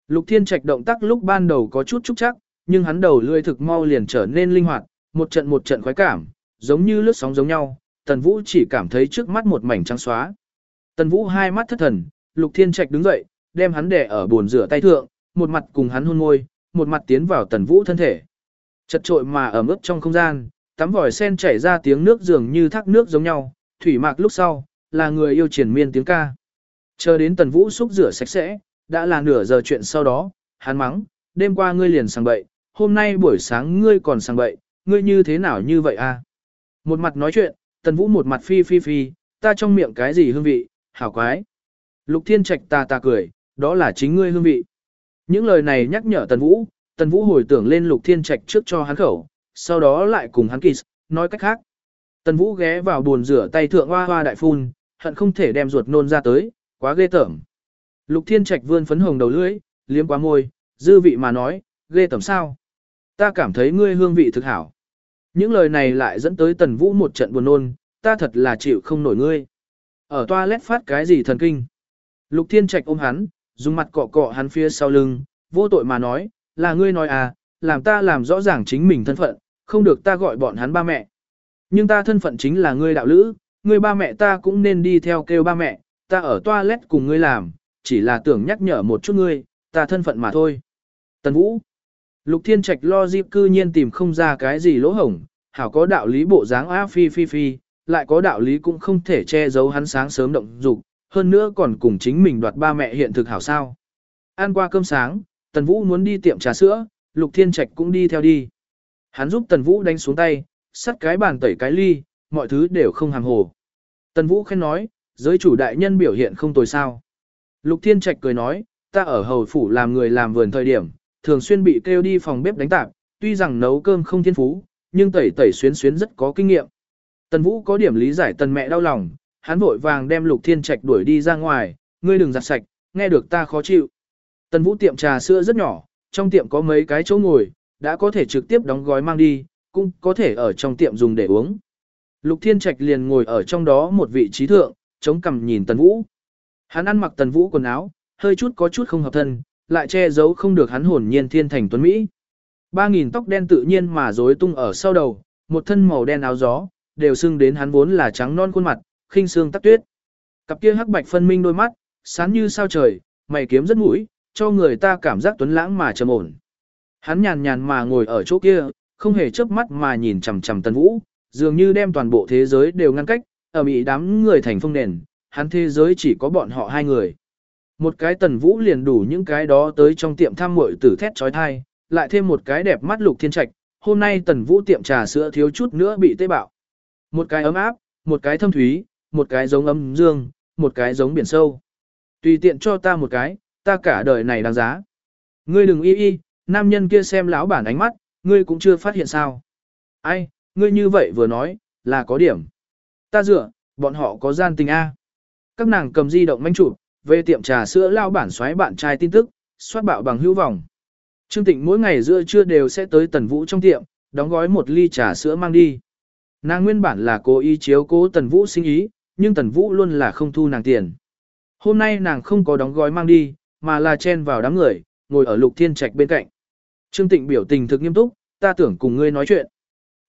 Lục Thiên Trạch động tác lúc ban đầu có chút trúc chắc, nhưng hắn đầu lươi thực mau liền trở nên linh hoạt, một trận một trận khoái cảm, giống như lướt sóng giống nhau, Tần Vũ chỉ cảm thấy trước mắt một mảnh trắng xóa. Tần Vũ hai mắt thất thần, Lục Thiên Trạch đứng dậy, đem hắn đè ở bồn rửa tay thượng, một mặt cùng hắn hôn môi, một mặt tiến vào Tần Vũ thân thể. Chật trội mà ở ướp trong không gian, tắm vòi sen chảy ra tiếng nước dường như thác nước giống nhau, thủy mạc lúc sau, là người yêu triển miên tiếng ca. Chờ đến Tần Vũ xúc rửa sạch sẽ, đã là nửa giờ chuyện sau đó, hắn mắng, đêm qua ngươi liền sang bậy, hôm nay buổi sáng ngươi còn sang bậy, ngươi như thế nào như vậy a? Một mặt nói chuyện, Tần Vũ một mặt phi phi phi, ta trong miệng cái gì hương vị, hảo quái. Lục Thiên Trạch ta ta cười, đó là chính ngươi hương vị. Những lời này nhắc nhở Tần Vũ, Tần Vũ hồi tưởng lên Lục Thiên Trạch trước cho hắn khẩu, sau đó lại cùng hắn kiss, nói cách khác. Tần Vũ ghé vào buồn rửa tay thượng hoa hoa đại phun, hận không thể đem ruột nôn ra tới, quá ghê tởm. Lục Thiên Trạch vươn phấn hồng đầu lưỡi, liếm quá môi, dư vị mà nói, ghê tởm sao? Ta cảm thấy ngươi hương vị thực hảo. Những lời này lại dẫn tới Tần Vũ một trận buồn nôn, ta thật là chịu không nổi ngươi. Ở toilet phát cái gì thần kinh? Lục Thiên Trạch ôm hắn, dùng mặt cọ cọ hắn phía sau lưng, vô tội mà nói, là ngươi nói à, làm ta làm rõ ràng chính mình thân phận, không được ta gọi bọn hắn ba mẹ. Nhưng ta thân phận chính là ngươi đạo lữ, ngươi ba mẹ ta cũng nên đi theo kêu ba mẹ, ta ở toilet cùng ngươi làm, chỉ là tưởng nhắc nhở một chút ngươi, ta thân phận mà thôi. Tần Vũ Lục Thiên Trạch lo dịp cư nhiên tìm không ra cái gì lỗ hổng, hảo có đạo lý bộ dáng á phi phi phi, lại có đạo lý cũng không thể che giấu hắn sáng sớm động dục, hơn nữa còn cùng chính mình đoạt ba mẹ hiện thực hảo sao. Ăn qua cơm sáng, Tần Vũ muốn đi tiệm trà sữa, Lục Thiên Trạch cũng đi theo đi. Hắn giúp Tần Vũ đánh xuống tay, sắt cái bàn tẩy cái ly, mọi thứ đều không hàng hồ. Tần Vũ khen nói, giới chủ đại nhân biểu hiện không tồi sao. Lục Thiên Trạch cười nói, ta ở hầu phủ làm người làm vườn thời điểm, thường xuyên bị kêu đi phòng bếp đánh tạp, tuy rằng nấu cơm không thiên phú, nhưng tẩy tẩy xuyến xuyến rất có kinh nghiệm. Tần Vũ có điểm lý giải tần mẹ đau lòng, hắn vội vàng đem Lục Thiên Trạch đuổi đi ra ngoài, ngươi đừng giặt sạch, nghe được ta khó chịu. Tần Vũ tiệm trà sữa rất nhỏ, trong tiệm có mấy cái chỗ ngồi, đã có thể trực tiếp đóng gói mang đi, cũng có thể ở trong tiệm dùng để uống. Lục Thiên Trạch liền ngồi ở trong đó một vị trí thượng, chống cằm nhìn Tần Vũ. Hắn ăn mặc tần vũ quần áo, hơi chút có chút không hợp thân, lại che giấu không được hắn hồn nhiên thiên thành tuấn Mỹ. Ba nghìn tóc đen tự nhiên mà rối tung ở sau đầu, một thân màu đen áo gió, đều xưng đến hắn vốn là trắng non khuôn mặt, khinh xương tắc tuyết. Cặp kia hắc bạch phân minh đôi mắt, sáng như sao trời, mày kiếm rất mũi, cho người ta cảm giác tuấn lãng mà trầm ổn. Hắn nhàn nhàn mà ngồi ở chỗ kia, không hề chớp mắt mà nhìn chằm chằm Tần Vũ, dường như đem toàn bộ thế giới đều ngăn cách, ở bị đám người thành phong nền, hắn thế giới chỉ có bọn họ hai người. Một cái Tần Vũ liền đủ những cái đó tới trong tiệm thăm muội tử thét chói tai, lại thêm một cái đẹp mắt lục thiên trạch, hôm nay Tần Vũ tiệm trà sữa thiếu chút nữa bị tê bạo. Một cái ấm áp, một cái thâm thúy, một cái giống âm dương, một cái giống biển sâu. Tùy tiện cho ta một cái, ta cả đời này đáng giá. Ngươi đừng y y, nam nhân kia xem lão bản ánh mắt, ngươi cũng chưa phát hiện sao. Ai, ngươi như vậy vừa nói, là có điểm. Ta dựa, bọn họ có gian tình A. Các nàng cầm di động manh chụp, về tiệm trà sữa lao bản xoáy bạn trai tin tức, soát bạo bằng hữu vòng. Trương Tịnh mỗi ngày giữa trưa đều sẽ tới Tần Vũ trong tiệm, đóng gói một ly trà sữa mang đi. Nàng nguyên bản là cố ý chiếu cố Tần Vũ sinh ý, nhưng Tần Vũ luôn là không thu nàng tiền. Hôm nay nàng không có đóng gói mang đi, mà là chen vào đám người, ngồi ở Lục Thiên Trạch bên cạnh. Trương Tịnh biểu tình thực nghiêm túc, ta tưởng cùng ngươi nói chuyện.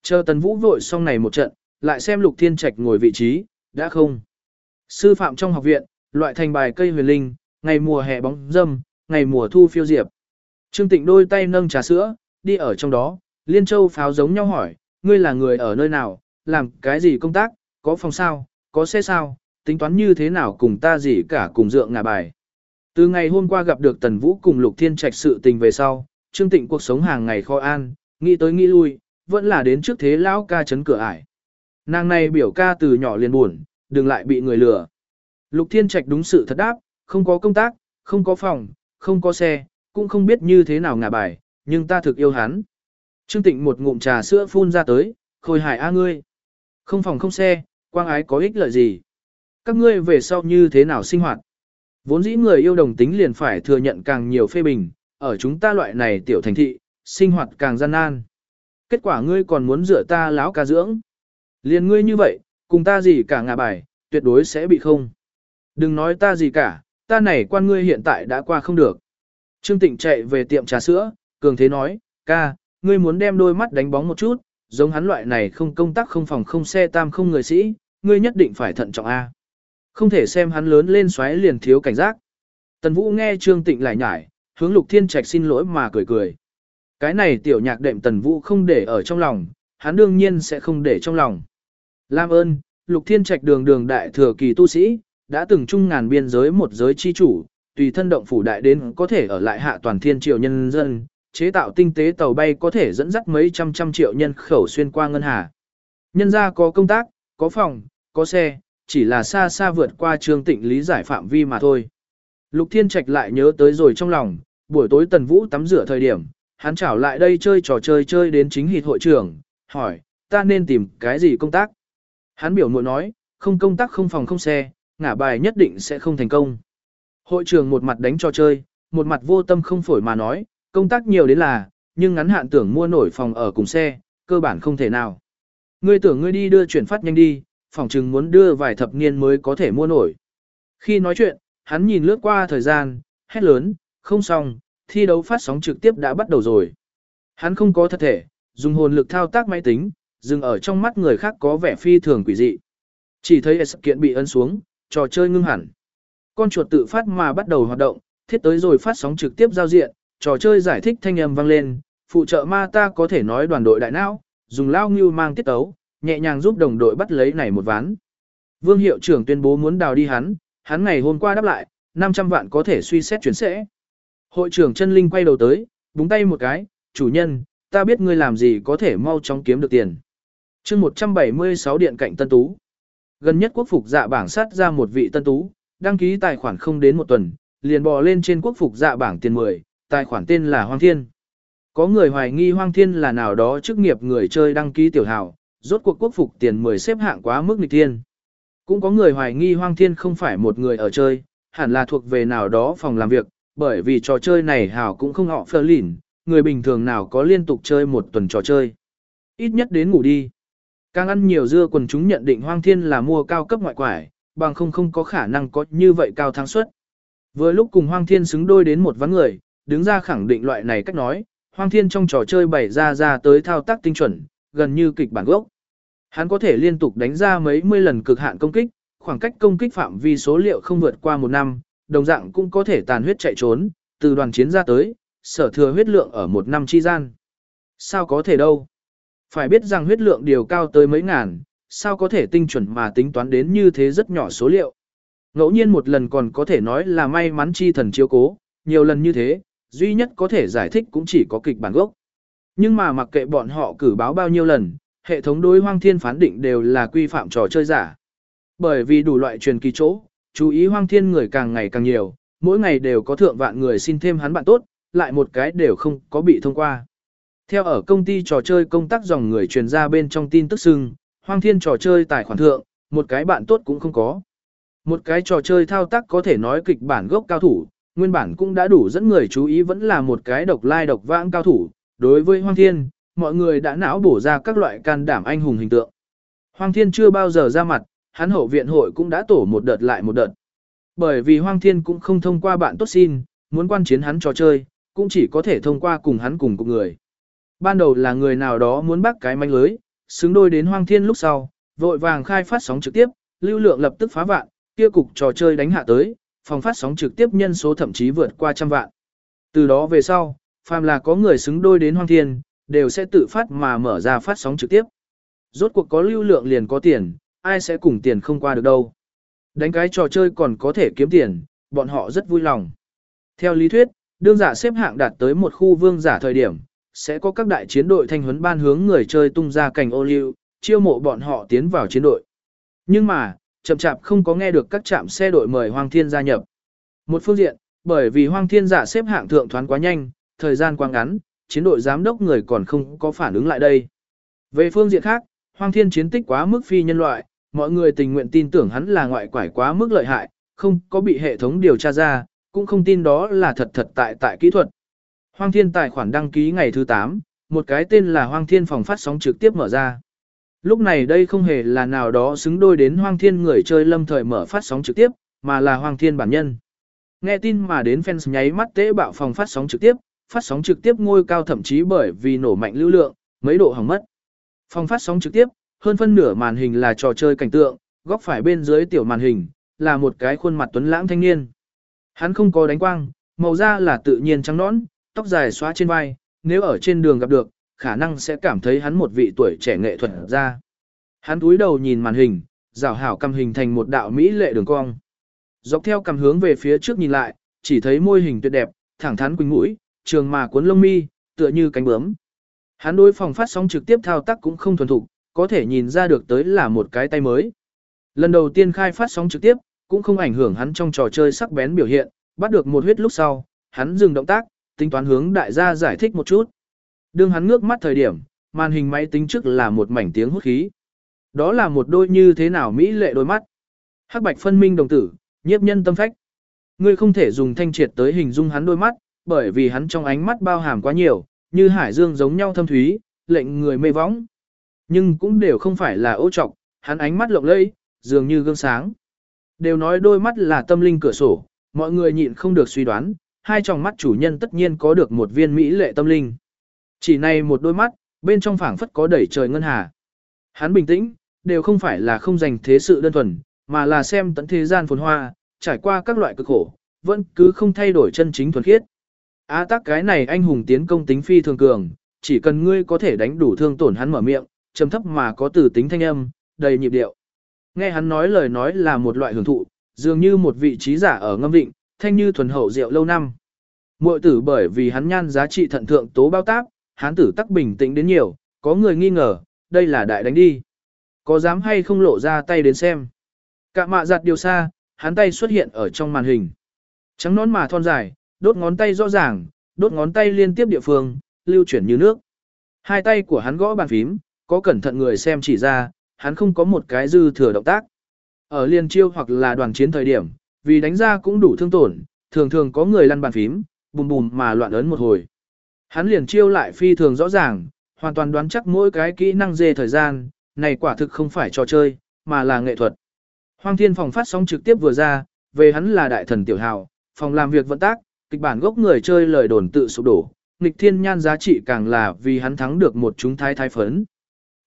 Chờ Tần Vũ vội xong này một trận, lại xem Lục Thiên Trạch ngồi vị trí, đã không. Sư phạm trong học viện, loại thành bài cây huyền linh, ngày mùa hè bóng dâm, ngày mùa thu phiêu diệp. Trương Tịnh đôi tay nâng trà sữa, đi ở trong đó, Liên Châu pháo giống nhau hỏi, ngươi là người ở nơi nào, làm cái gì công tác, có phòng sao, có xe sao, tính toán như thế nào cùng ta gì cả cùng dượng ngả bài. Từ ngày hôm qua gặp được Tần Vũ cùng Lục Thiên Trạch sự tình về sau, Trương Tịnh cuộc sống hàng ngày kho an, nghĩ tới nghĩ lui, vẫn là đến trước thế lão ca chấn cửa ải. Nàng này biểu ca từ nhỏ liền buồn, đừng lại bị người lừa. Lục Thiên Trạch đúng sự thật đáp, không có công tác, không có phòng, không có xe, cũng không biết như thế nào ngả bài, nhưng ta thực yêu hắn. Trương Tịnh một ngụm trà sữa phun ra tới, khôi hài a ngươi. Không phòng không xe, quang ái có ích lợi gì. Các ngươi về sau như thế nào sinh hoạt. Vốn dĩ người yêu đồng tính liền phải thừa nhận càng nhiều phê bình, ở chúng ta loại này tiểu thành thị, sinh hoạt càng gian nan. Kết quả ngươi còn muốn rửa ta láo ca dưỡng. Liền ngươi như vậy, cùng ta gì cả ngà bài, tuyệt đối sẽ bị không. Đừng nói ta gì cả, ta này quan ngươi hiện tại đã qua không được. Trương Tịnh chạy về tiệm trà sữa, cường thế nói, ca, ngươi muốn đem đôi mắt đánh bóng một chút, giống hắn loại này không công tác không phòng không xe tam không người sĩ, ngươi nhất định phải thận trọng A. Không thể xem hắn lớn lên xoáy liền thiếu cảnh giác. Tần Vũ nghe Trương Tịnh lại nhải, hướng Lục Thiên Trạch xin lỗi mà cười cười. Cái này tiểu nhạc đệm Tần Vũ không để ở trong lòng, hắn đương nhiên sẽ không để trong lòng. Lam ơn, Lục Thiên Trạch đường đường đại thừa kỳ tu sĩ, đã từng chung ngàn biên giới một giới chi chủ, tùy thân động phủ đại đến có thể ở lại hạ toàn thiên triều nhân dân, chế tạo tinh tế tàu bay có thể dẫn dắt mấy trăm trăm triệu nhân khẩu xuyên qua ngân hà. Nhân gia có công tác, có phòng, có xe, chỉ là xa xa vượt qua trường tịnh lý giải phạm vi mà thôi. Lục Thiên Trạch lại nhớ tới rồi trong lòng, buổi tối Tần Vũ tắm rửa thời điểm, hắn chảo lại đây chơi trò chơi chơi đến chính hịt hội trưởng, hỏi, ta nên tìm cái gì công tác? Hắn biểu muội nói, không công tác không phòng không xe, ngả bài nhất định sẽ không thành công. Hội trưởng một mặt đánh trò chơi, một mặt vô tâm không phổi mà nói, công tác nhiều đến là, nhưng ngắn hạn tưởng mua nổi phòng ở cùng xe, cơ bản không thể nào. Ngươi tưởng ngươi đi đưa chuyển phát nhanh đi, phòng chừng muốn đưa vài thập niên mới có thể mua nổi. Khi nói chuyện, hắn nhìn lướt qua thời gian, hét lớn, không xong, thi đấu phát sóng trực tiếp đã bắt đầu rồi. Hắn không có thật thể, dùng hồn lực thao tác máy tính, dừng ở trong mắt người khác có vẻ phi thường quỷ dị. Chỉ thấy sự kiện bị ấn xuống, trò chơi ngưng hẳn. Con chuột tự phát mà bắt đầu hoạt động, thiết tới rồi phát sóng trực tiếp giao diện, trò chơi giải thích thanh âm vang lên, phụ trợ ma ta có thể nói đoàn đội đại não, dùng lao ngưu mang tiết tấu, nhẹ nhàng giúp đồng đội bắt lấy này một ván. Vương hiệu trưởng tuyên bố muốn đào đi hắn, hắn ngày hôm qua đáp lại, 500 vạn có thể suy xét chuyển sẽ. Hội trưởng chân linh quay đầu tới, búng tay một cái, chủ nhân, ta biết ngươi làm gì có thể mau chóng kiếm được tiền. chương 176 điện cạnh Tân Tú. Gần nhất quốc phục dạ bảng sát ra một vị Tân Tú, đăng ký tài khoản không đến một tuần, liền bò lên trên quốc phục dạ bảng tiền 10, tài khoản tên là Hoang Thiên. Có người hoài nghi Hoang Thiên là nào đó chức nghiệp người chơi đăng ký tiểu hào, rốt cuộc quốc phục tiền 10 xếp hạng quá mức nghịch thiên. Cũng có người hoài nghi Hoang Thiên không phải một người ở chơi, hẳn là thuộc về nào đó phòng làm việc, bởi vì trò chơi này hảo cũng không họ phơ lỉn, người bình thường nào có liên tục chơi một tuần trò chơi. Ít nhất đến ngủ đi. Càng ăn nhiều dưa quần chúng nhận định Hoang Thiên là mua cao cấp ngoại quải, bằng không không có khả năng có như vậy cao thắng suất. Vừa lúc cùng Hoang Thiên xứng đôi đến một vắng người, đứng ra khẳng định loại này cách nói, Hoang Thiên trong trò chơi bày ra ra tới thao tác tinh chuẩn, gần như kịch bản gốc. Hắn có thể liên tục đánh ra mấy mươi lần cực hạn công kích, khoảng cách công kích phạm vi số liệu không vượt qua một năm, đồng dạng cũng có thể tàn huyết chạy trốn, từ đoàn chiến ra tới, sở thừa huyết lượng ở một năm chi gian. Sao có thể đâu? Phải biết rằng huyết lượng điều cao tới mấy ngàn, sao có thể tinh chuẩn mà tính toán đến như thế rất nhỏ số liệu. Ngẫu nhiên một lần còn có thể nói là may mắn chi thần chiếu cố, nhiều lần như thế, duy nhất có thể giải thích cũng chỉ có kịch bản gốc. Nhưng mà mặc kệ bọn họ cử báo bao nhiêu lần, hệ thống đối hoang thiên phán định đều là quy phạm trò chơi giả. Bởi vì đủ loại truyền kỳ chỗ, chú ý hoang thiên người càng ngày càng nhiều, mỗi ngày đều có thượng vạn người xin thêm hắn bạn tốt, lại một cái đều không có bị thông qua. Theo ở công ty trò chơi công tác dòng người truyền ra bên trong tin tức xưng, hoang thiên trò chơi tài khoản thượng, một cái bạn tốt cũng không có. Một cái trò chơi thao tác có thể nói kịch bản gốc cao thủ, nguyên bản cũng đã đủ dẫn người chú ý vẫn là một cái độc lai độc vãng cao thủ. Đối với Hoang Thiên, mọi người đã não bổ ra các loại can đảm anh hùng hình tượng. Hoang Thiên chưa bao giờ ra mặt, hắn hậu viện hội cũng đã tổ một đợt lại một đợt. Bởi vì Hoang Thiên cũng không thông qua bạn tốt xin, muốn quan chiến hắn trò chơi, cũng chỉ có thể thông qua cùng hắn cùng cùng người. Ban đầu là người nào đó muốn bắt cái manh lưới, xứng đôi đến Hoang Thiên lúc sau, vội vàng khai phát sóng trực tiếp, lưu lượng lập tức phá vạn, kia cục trò chơi đánh hạ tới, phòng phát sóng trực tiếp nhân số thậm chí vượt qua trăm vạn. Từ đó về sau, phàm là có người xứng đôi đến Hoang Thiên, đều sẽ tự phát mà mở ra phát sóng trực tiếp. Rốt cuộc có lưu lượng liền có tiền, ai sẽ cùng tiền không qua được đâu. Đánh cái trò chơi còn có thể kiếm tiền, bọn họ rất vui lòng. Theo lý thuyết, đương giả xếp hạng đạt tới một khu vương giả thời điểm, sẽ có các đại chiến đội thanh huấn ban hướng người chơi tung ra cảnh ô liu, chiêu mộ bọn họ tiến vào chiến đội. Nhưng mà, chậm chạp không có nghe được các trạm xe đội mời Hoàng Thiên gia nhập. Một phương diện, bởi vì Hoàng Thiên giả xếp hạng thượng thoán quá nhanh, thời gian quá ngắn, chiến đội giám đốc người còn không có phản ứng lại đây. Về phương diện khác, Hoàng Thiên chiến tích quá mức phi nhân loại, mọi người tình nguyện tin tưởng hắn là ngoại quải quá mức lợi hại, không có bị hệ thống điều tra ra, cũng không tin đó là thật thật tại tại kỹ thuật. Hoàng Thiên tài khoản đăng ký ngày thứ 8, một cái tên là Hoàng Thiên phòng phát sóng trực tiếp mở ra. Lúc này đây không hề là nào đó xứng đôi đến Hoàng Thiên người chơi lâm thời mở phát sóng trực tiếp, mà là Hoàng Thiên bản nhân. Nghe tin mà đến fans nháy mắt tế bạo phòng phát sóng trực tiếp, phát sóng trực tiếp ngôi cao thậm chí bởi vì nổ mạnh lưu lượng, mấy độ hỏng mất. Phòng phát sóng trực tiếp, hơn phân nửa màn hình là trò chơi cảnh tượng, góc phải bên dưới tiểu màn hình, là một cái khuôn mặt tuấn lãng thanh niên. Hắn không có đánh quang, màu da là tự nhiên trắng nõn, tóc dài xóa trên vai, nếu ở trên đường gặp được, khả năng sẽ cảm thấy hắn một vị tuổi trẻ nghệ thuật ra. Hắn cúi đầu nhìn màn hình, rào hảo cầm hình thành một đạo mỹ lệ đường cong. Dọc theo cầm hướng về phía trước nhìn lại, chỉ thấy môi hình tuyệt đẹp, thẳng thắn quỳnh mũi, trường mà cuốn lông mi, tựa như cánh bướm. Hắn đối phòng phát sóng trực tiếp thao tác cũng không thuần thục, có thể nhìn ra được tới là một cái tay mới. Lần đầu tiên khai phát sóng trực tiếp, cũng không ảnh hưởng hắn trong trò chơi sắc bén biểu hiện, bắt được một huyết lúc sau, hắn dừng động tác, tính toán hướng đại gia giải thích một chút. Đương hắn ngước mắt thời điểm, màn hình máy tính trước là một mảnh tiếng hút khí. Đó là một đôi như thế nào mỹ lệ đôi mắt. Hắc bạch phân minh đồng tử, nhiếp nhân tâm phách. Ngươi không thể dùng thanh triệt tới hình dung hắn đôi mắt, bởi vì hắn trong ánh mắt bao hàm quá nhiều, như hải dương giống nhau thâm thúy, lệnh người mê võng. Nhưng cũng đều không phải là ô trọc, hắn ánh mắt lộng lẫy, dường như gương sáng. Đều nói đôi mắt là tâm linh cửa sổ, mọi người nhịn không được suy đoán, hai tròng mắt chủ nhân tất nhiên có được một viên mỹ lệ tâm linh. Chỉ này một đôi mắt, bên trong phảng phất có đẩy trời ngân hà. Hắn bình tĩnh, đều không phải là không dành thế sự đơn thuần, mà là xem tận thế gian phồn hoa, trải qua các loại cực khổ, vẫn cứ không thay đổi chân chính thuần khiết. Á tắc cái này anh hùng tiến công tính phi thường cường, chỉ cần ngươi có thể đánh đủ thương tổn hắn mở miệng, trầm thấp mà có từ tính thanh âm, đầy nhịp điệu. Nghe hắn nói lời nói là một loại hưởng thụ, dường như một vị trí giả ở ngâm định, thanh như thuần hậu rượu lâu năm. Muội tử bởi vì hắn nhan giá trị thận thượng tố bao táp, hắn tử tắc bình tĩnh đến nhiều, có người nghi ngờ, đây là đại đánh đi. Có dám hay không lộ ra tay đến xem. Cả mạ giặt điều xa, hắn tay xuất hiện ở trong màn hình. Trắng nón mà thon dài, đốt ngón tay rõ ràng, đốt ngón tay liên tiếp địa phương, lưu chuyển như nước. Hai tay của hắn gõ bàn phím, có cẩn thận người xem chỉ ra, hắn không có một cái dư thừa động tác. Ở liên chiêu hoặc là đoàn chiến thời điểm, vì đánh ra cũng đủ thương tổn, thường thường có người lăn bàn phím, bùm bùm mà loạn ấn một hồi. Hắn liền chiêu lại phi thường rõ ràng, hoàn toàn đoán chắc mỗi cái kỹ năng dê thời gian, này quả thực không phải trò chơi, mà là nghệ thuật. Hoàng Thiên phòng phát sóng trực tiếp vừa ra, về hắn là đại thần tiểu hào, phòng làm việc vận tác, kịch bản gốc người chơi lời đồn tự sụp đổ, nghịch thiên nhan giá trị càng là vì hắn thắng được một chúng thái thái phấn.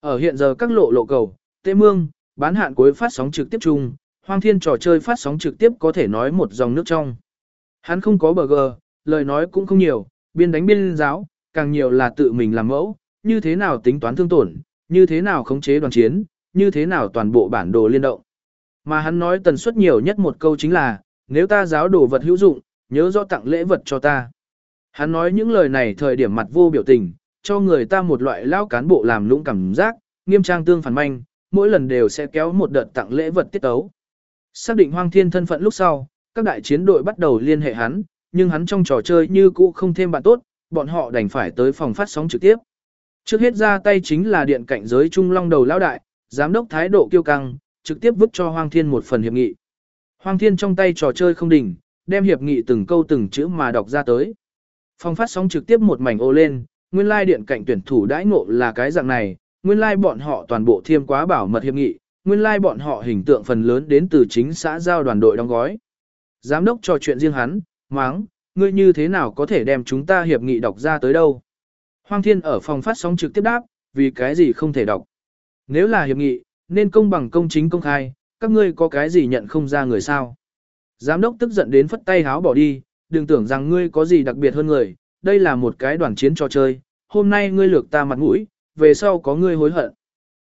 Ở hiện giờ các lộ lộ cầu, tê mương, bán hạn cuối phát sóng trực tiếp chung, hoang Thiên trò chơi phát sóng trực tiếp có thể nói một dòng nước trong. Hắn không có bờ gờ, lời nói cũng không nhiều, biên đánh biên giáo, càng nhiều là tự mình làm mẫu, như thế nào tính toán thương tổn, như thế nào khống chế đoàn chiến, như thế nào toàn bộ bản đồ liên động. Mà hắn nói tần suất nhiều nhất một câu chính là, nếu ta giáo đồ vật hữu dụng, nhớ rõ tặng lễ vật cho ta. Hắn nói những lời này thời điểm mặt vô biểu tình, cho người ta một loại lao cán bộ làm lũng cảm giác, nghiêm trang tương phản manh, mỗi lần đều sẽ kéo một đợt tặng lễ vật tiết tấu. Xác định hoang thiên thân phận lúc sau, các đại chiến đội bắt đầu liên hệ hắn, nhưng hắn trong trò chơi như cũ không thêm bạn tốt, bọn họ đành phải tới phòng phát sóng trực tiếp. Trước hết ra tay chính là điện cảnh giới trung long đầu lão đại, giám đốc thái độ kiêu căng, trực tiếp vứt cho Hoang Thiên một phần hiệp nghị. Hoang Thiên trong tay trò chơi không đỉnh, đem hiệp nghị từng câu từng chữ mà đọc ra tới. Phòng phát sóng trực tiếp một mảnh ô lên, nguyên lai điện cảnh tuyển thủ đãi ngộ là cái dạng này, nguyên lai bọn họ toàn bộ thiêm quá bảo mật hiệp nghị, nguyên lai bọn họ hình tượng phần lớn đến từ chính xã giao đoàn đội đóng gói. Giám đốc trò chuyện riêng hắn, máng, ngươi như thế nào có thể đem chúng ta hiệp nghị đọc ra tới đâu. Hoang Thiên ở phòng phát sóng trực tiếp đáp, vì cái gì không thể đọc. Nếu là hiệp nghị, nên công bằng công chính công khai, các ngươi có cái gì nhận không ra người sao. Giám đốc tức giận đến phất tay háo bỏ đi, đừng tưởng rằng ngươi có gì đặc biệt hơn người, đây là một cái đoàn chiến trò chơi, hôm nay ngươi lược ta mặt mũi, về sau có ngươi hối hận.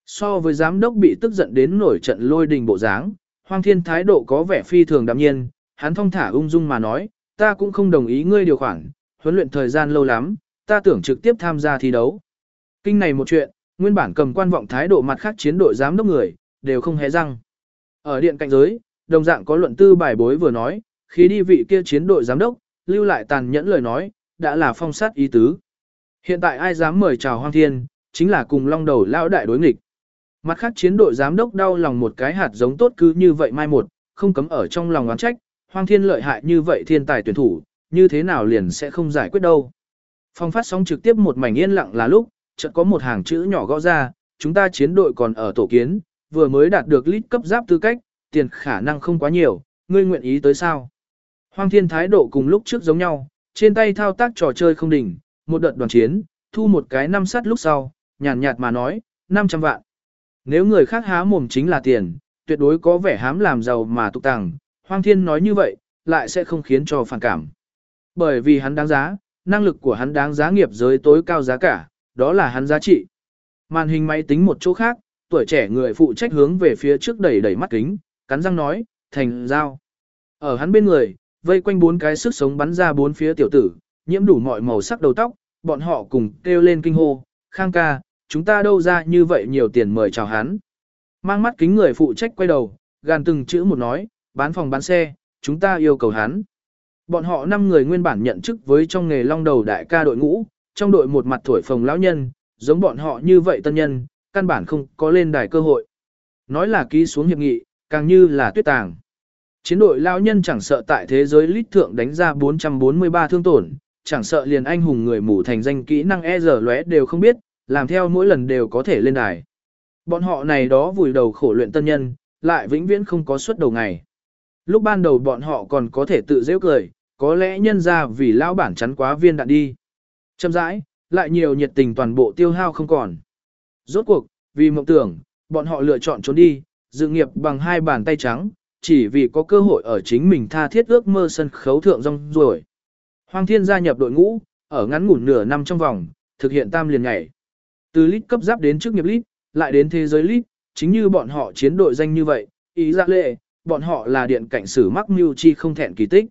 So với giám đốc bị tức giận đến nổi trận lôi đình bộ dáng, Hoang Thiên thái độ có vẻ phi thường đạm nhiên, hắn thong thả ung dung mà nói, ta cũng không đồng ý ngươi điều khoản, huấn luyện thời gian lâu lắm, ta tưởng trực tiếp tham gia thi đấu. Kinh này một chuyện, nguyên bản cầm quan vọng thái độ mặt khác chiến đội giám đốc người, đều không hé răng. Ở điện cạnh giới, đồng dạng có luận tư bài bối vừa nói, khi đi vị kia chiến đội giám đốc, lưu lại tàn nhẫn lời nói, đã là phong sát ý tứ. Hiện tại ai dám mời chào hoang thiên, chính là cùng long đầu lao đại đối nghịch. Mặt khác chiến đội giám đốc đau lòng một cái hạt giống tốt cứ như vậy mai một, không cấm ở trong lòng oán trách, hoang thiên lợi hại như vậy thiên tài tuyển thủ, như thế nào liền sẽ không giải quyết đâu. Phong phát sóng trực tiếp một mảnh yên lặng là lúc, chợt có một hàng chữ nhỏ gõ ra, chúng ta chiến đội còn ở tổ kiến, vừa mới đạt được lít cấp giáp tư cách, tiền khả năng không quá nhiều, ngươi nguyện ý tới sao? Hoang thiên thái độ cùng lúc trước giống nhau, trên tay thao tác trò chơi không đỉnh, một đợt đoàn chiến, thu một cái năm sắt lúc sau, nhàn nhạt mà nói, 500 vạn. Nếu người khác há mồm chính là tiền, tuyệt đối có vẻ hám làm giàu mà tục tàng, Hoang Thiên nói như vậy, lại sẽ không khiến cho phản cảm. Bởi vì hắn đáng giá, năng lực của hắn đáng giá nghiệp giới tối cao giá cả, đó là hắn giá trị. Màn hình máy tính một chỗ khác, tuổi trẻ người phụ trách hướng về phía trước đẩy đẩy mắt kính, cắn răng nói, thành giao. Ở hắn bên người, vây quanh bốn cái sức sống bắn ra bốn phía tiểu tử, nhiễm đủ mọi màu sắc đầu tóc, bọn họ cùng kêu lên kinh hô, khang ca, chúng ta đâu ra như vậy nhiều tiền mời chào hắn. Mang mắt kính người phụ trách quay đầu, gàn từng chữ một nói, bán phòng bán xe, chúng ta yêu cầu hắn. Bọn họ năm người nguyên bản nhận chức với trong nghề long đầu đại ca đội ngũ, trong đội một mặt thổi phồng lão nhân, giống bọn họ như vậy tân nhân, căn bản không có lên đài cơ hội. Nói là ký xuống hiệp nghị, càng như là tuyết tàng. Chiến đội lão nhân chẳng sợ tại thế giới lít thượng đánh ra 443 thương tổn, chẳng sợ liền anh hùng người mù thành danh kỹ năng e giờ lóe đều không biết, làm theo mỗi lần đều có thể lên đài. Bọn họ này đó vùi đầu khổ luyện tân nhân, lại vĩnh viễn không có suất đầu ngày. Lúc ban đầu bọn họ còn có thể tự dễ cười, có lẽ nhân ra vì lão bản chắn quá viên đạn đi. Châm rãi, lại nhiều nhiệt tình toàn bộ tiêu hao không còn. Rốt cuộc, vì mộng tưởng, bọn họ lựa chọn trốn đi, dự nghiệp bằng hai bàn tay trắng, chỉ vì có cơ hội ở chính mình tha thiết ước mơ sân khấu thượng rong ruổi. Hoàng Thiên gia nhập đội ngũ, ở ngắn ngủn nửa năm trong vòng, thực hiện tam liền nhảy. Từ lít cấp giáp đến trước nghiệp lít, lại đến thế giới lít, chính như bọn họ chiến đội danh như vậy, ý dạ lệ, bọn họ là điện cảnh sử mắc mưu chi không thẹn kỳ tích.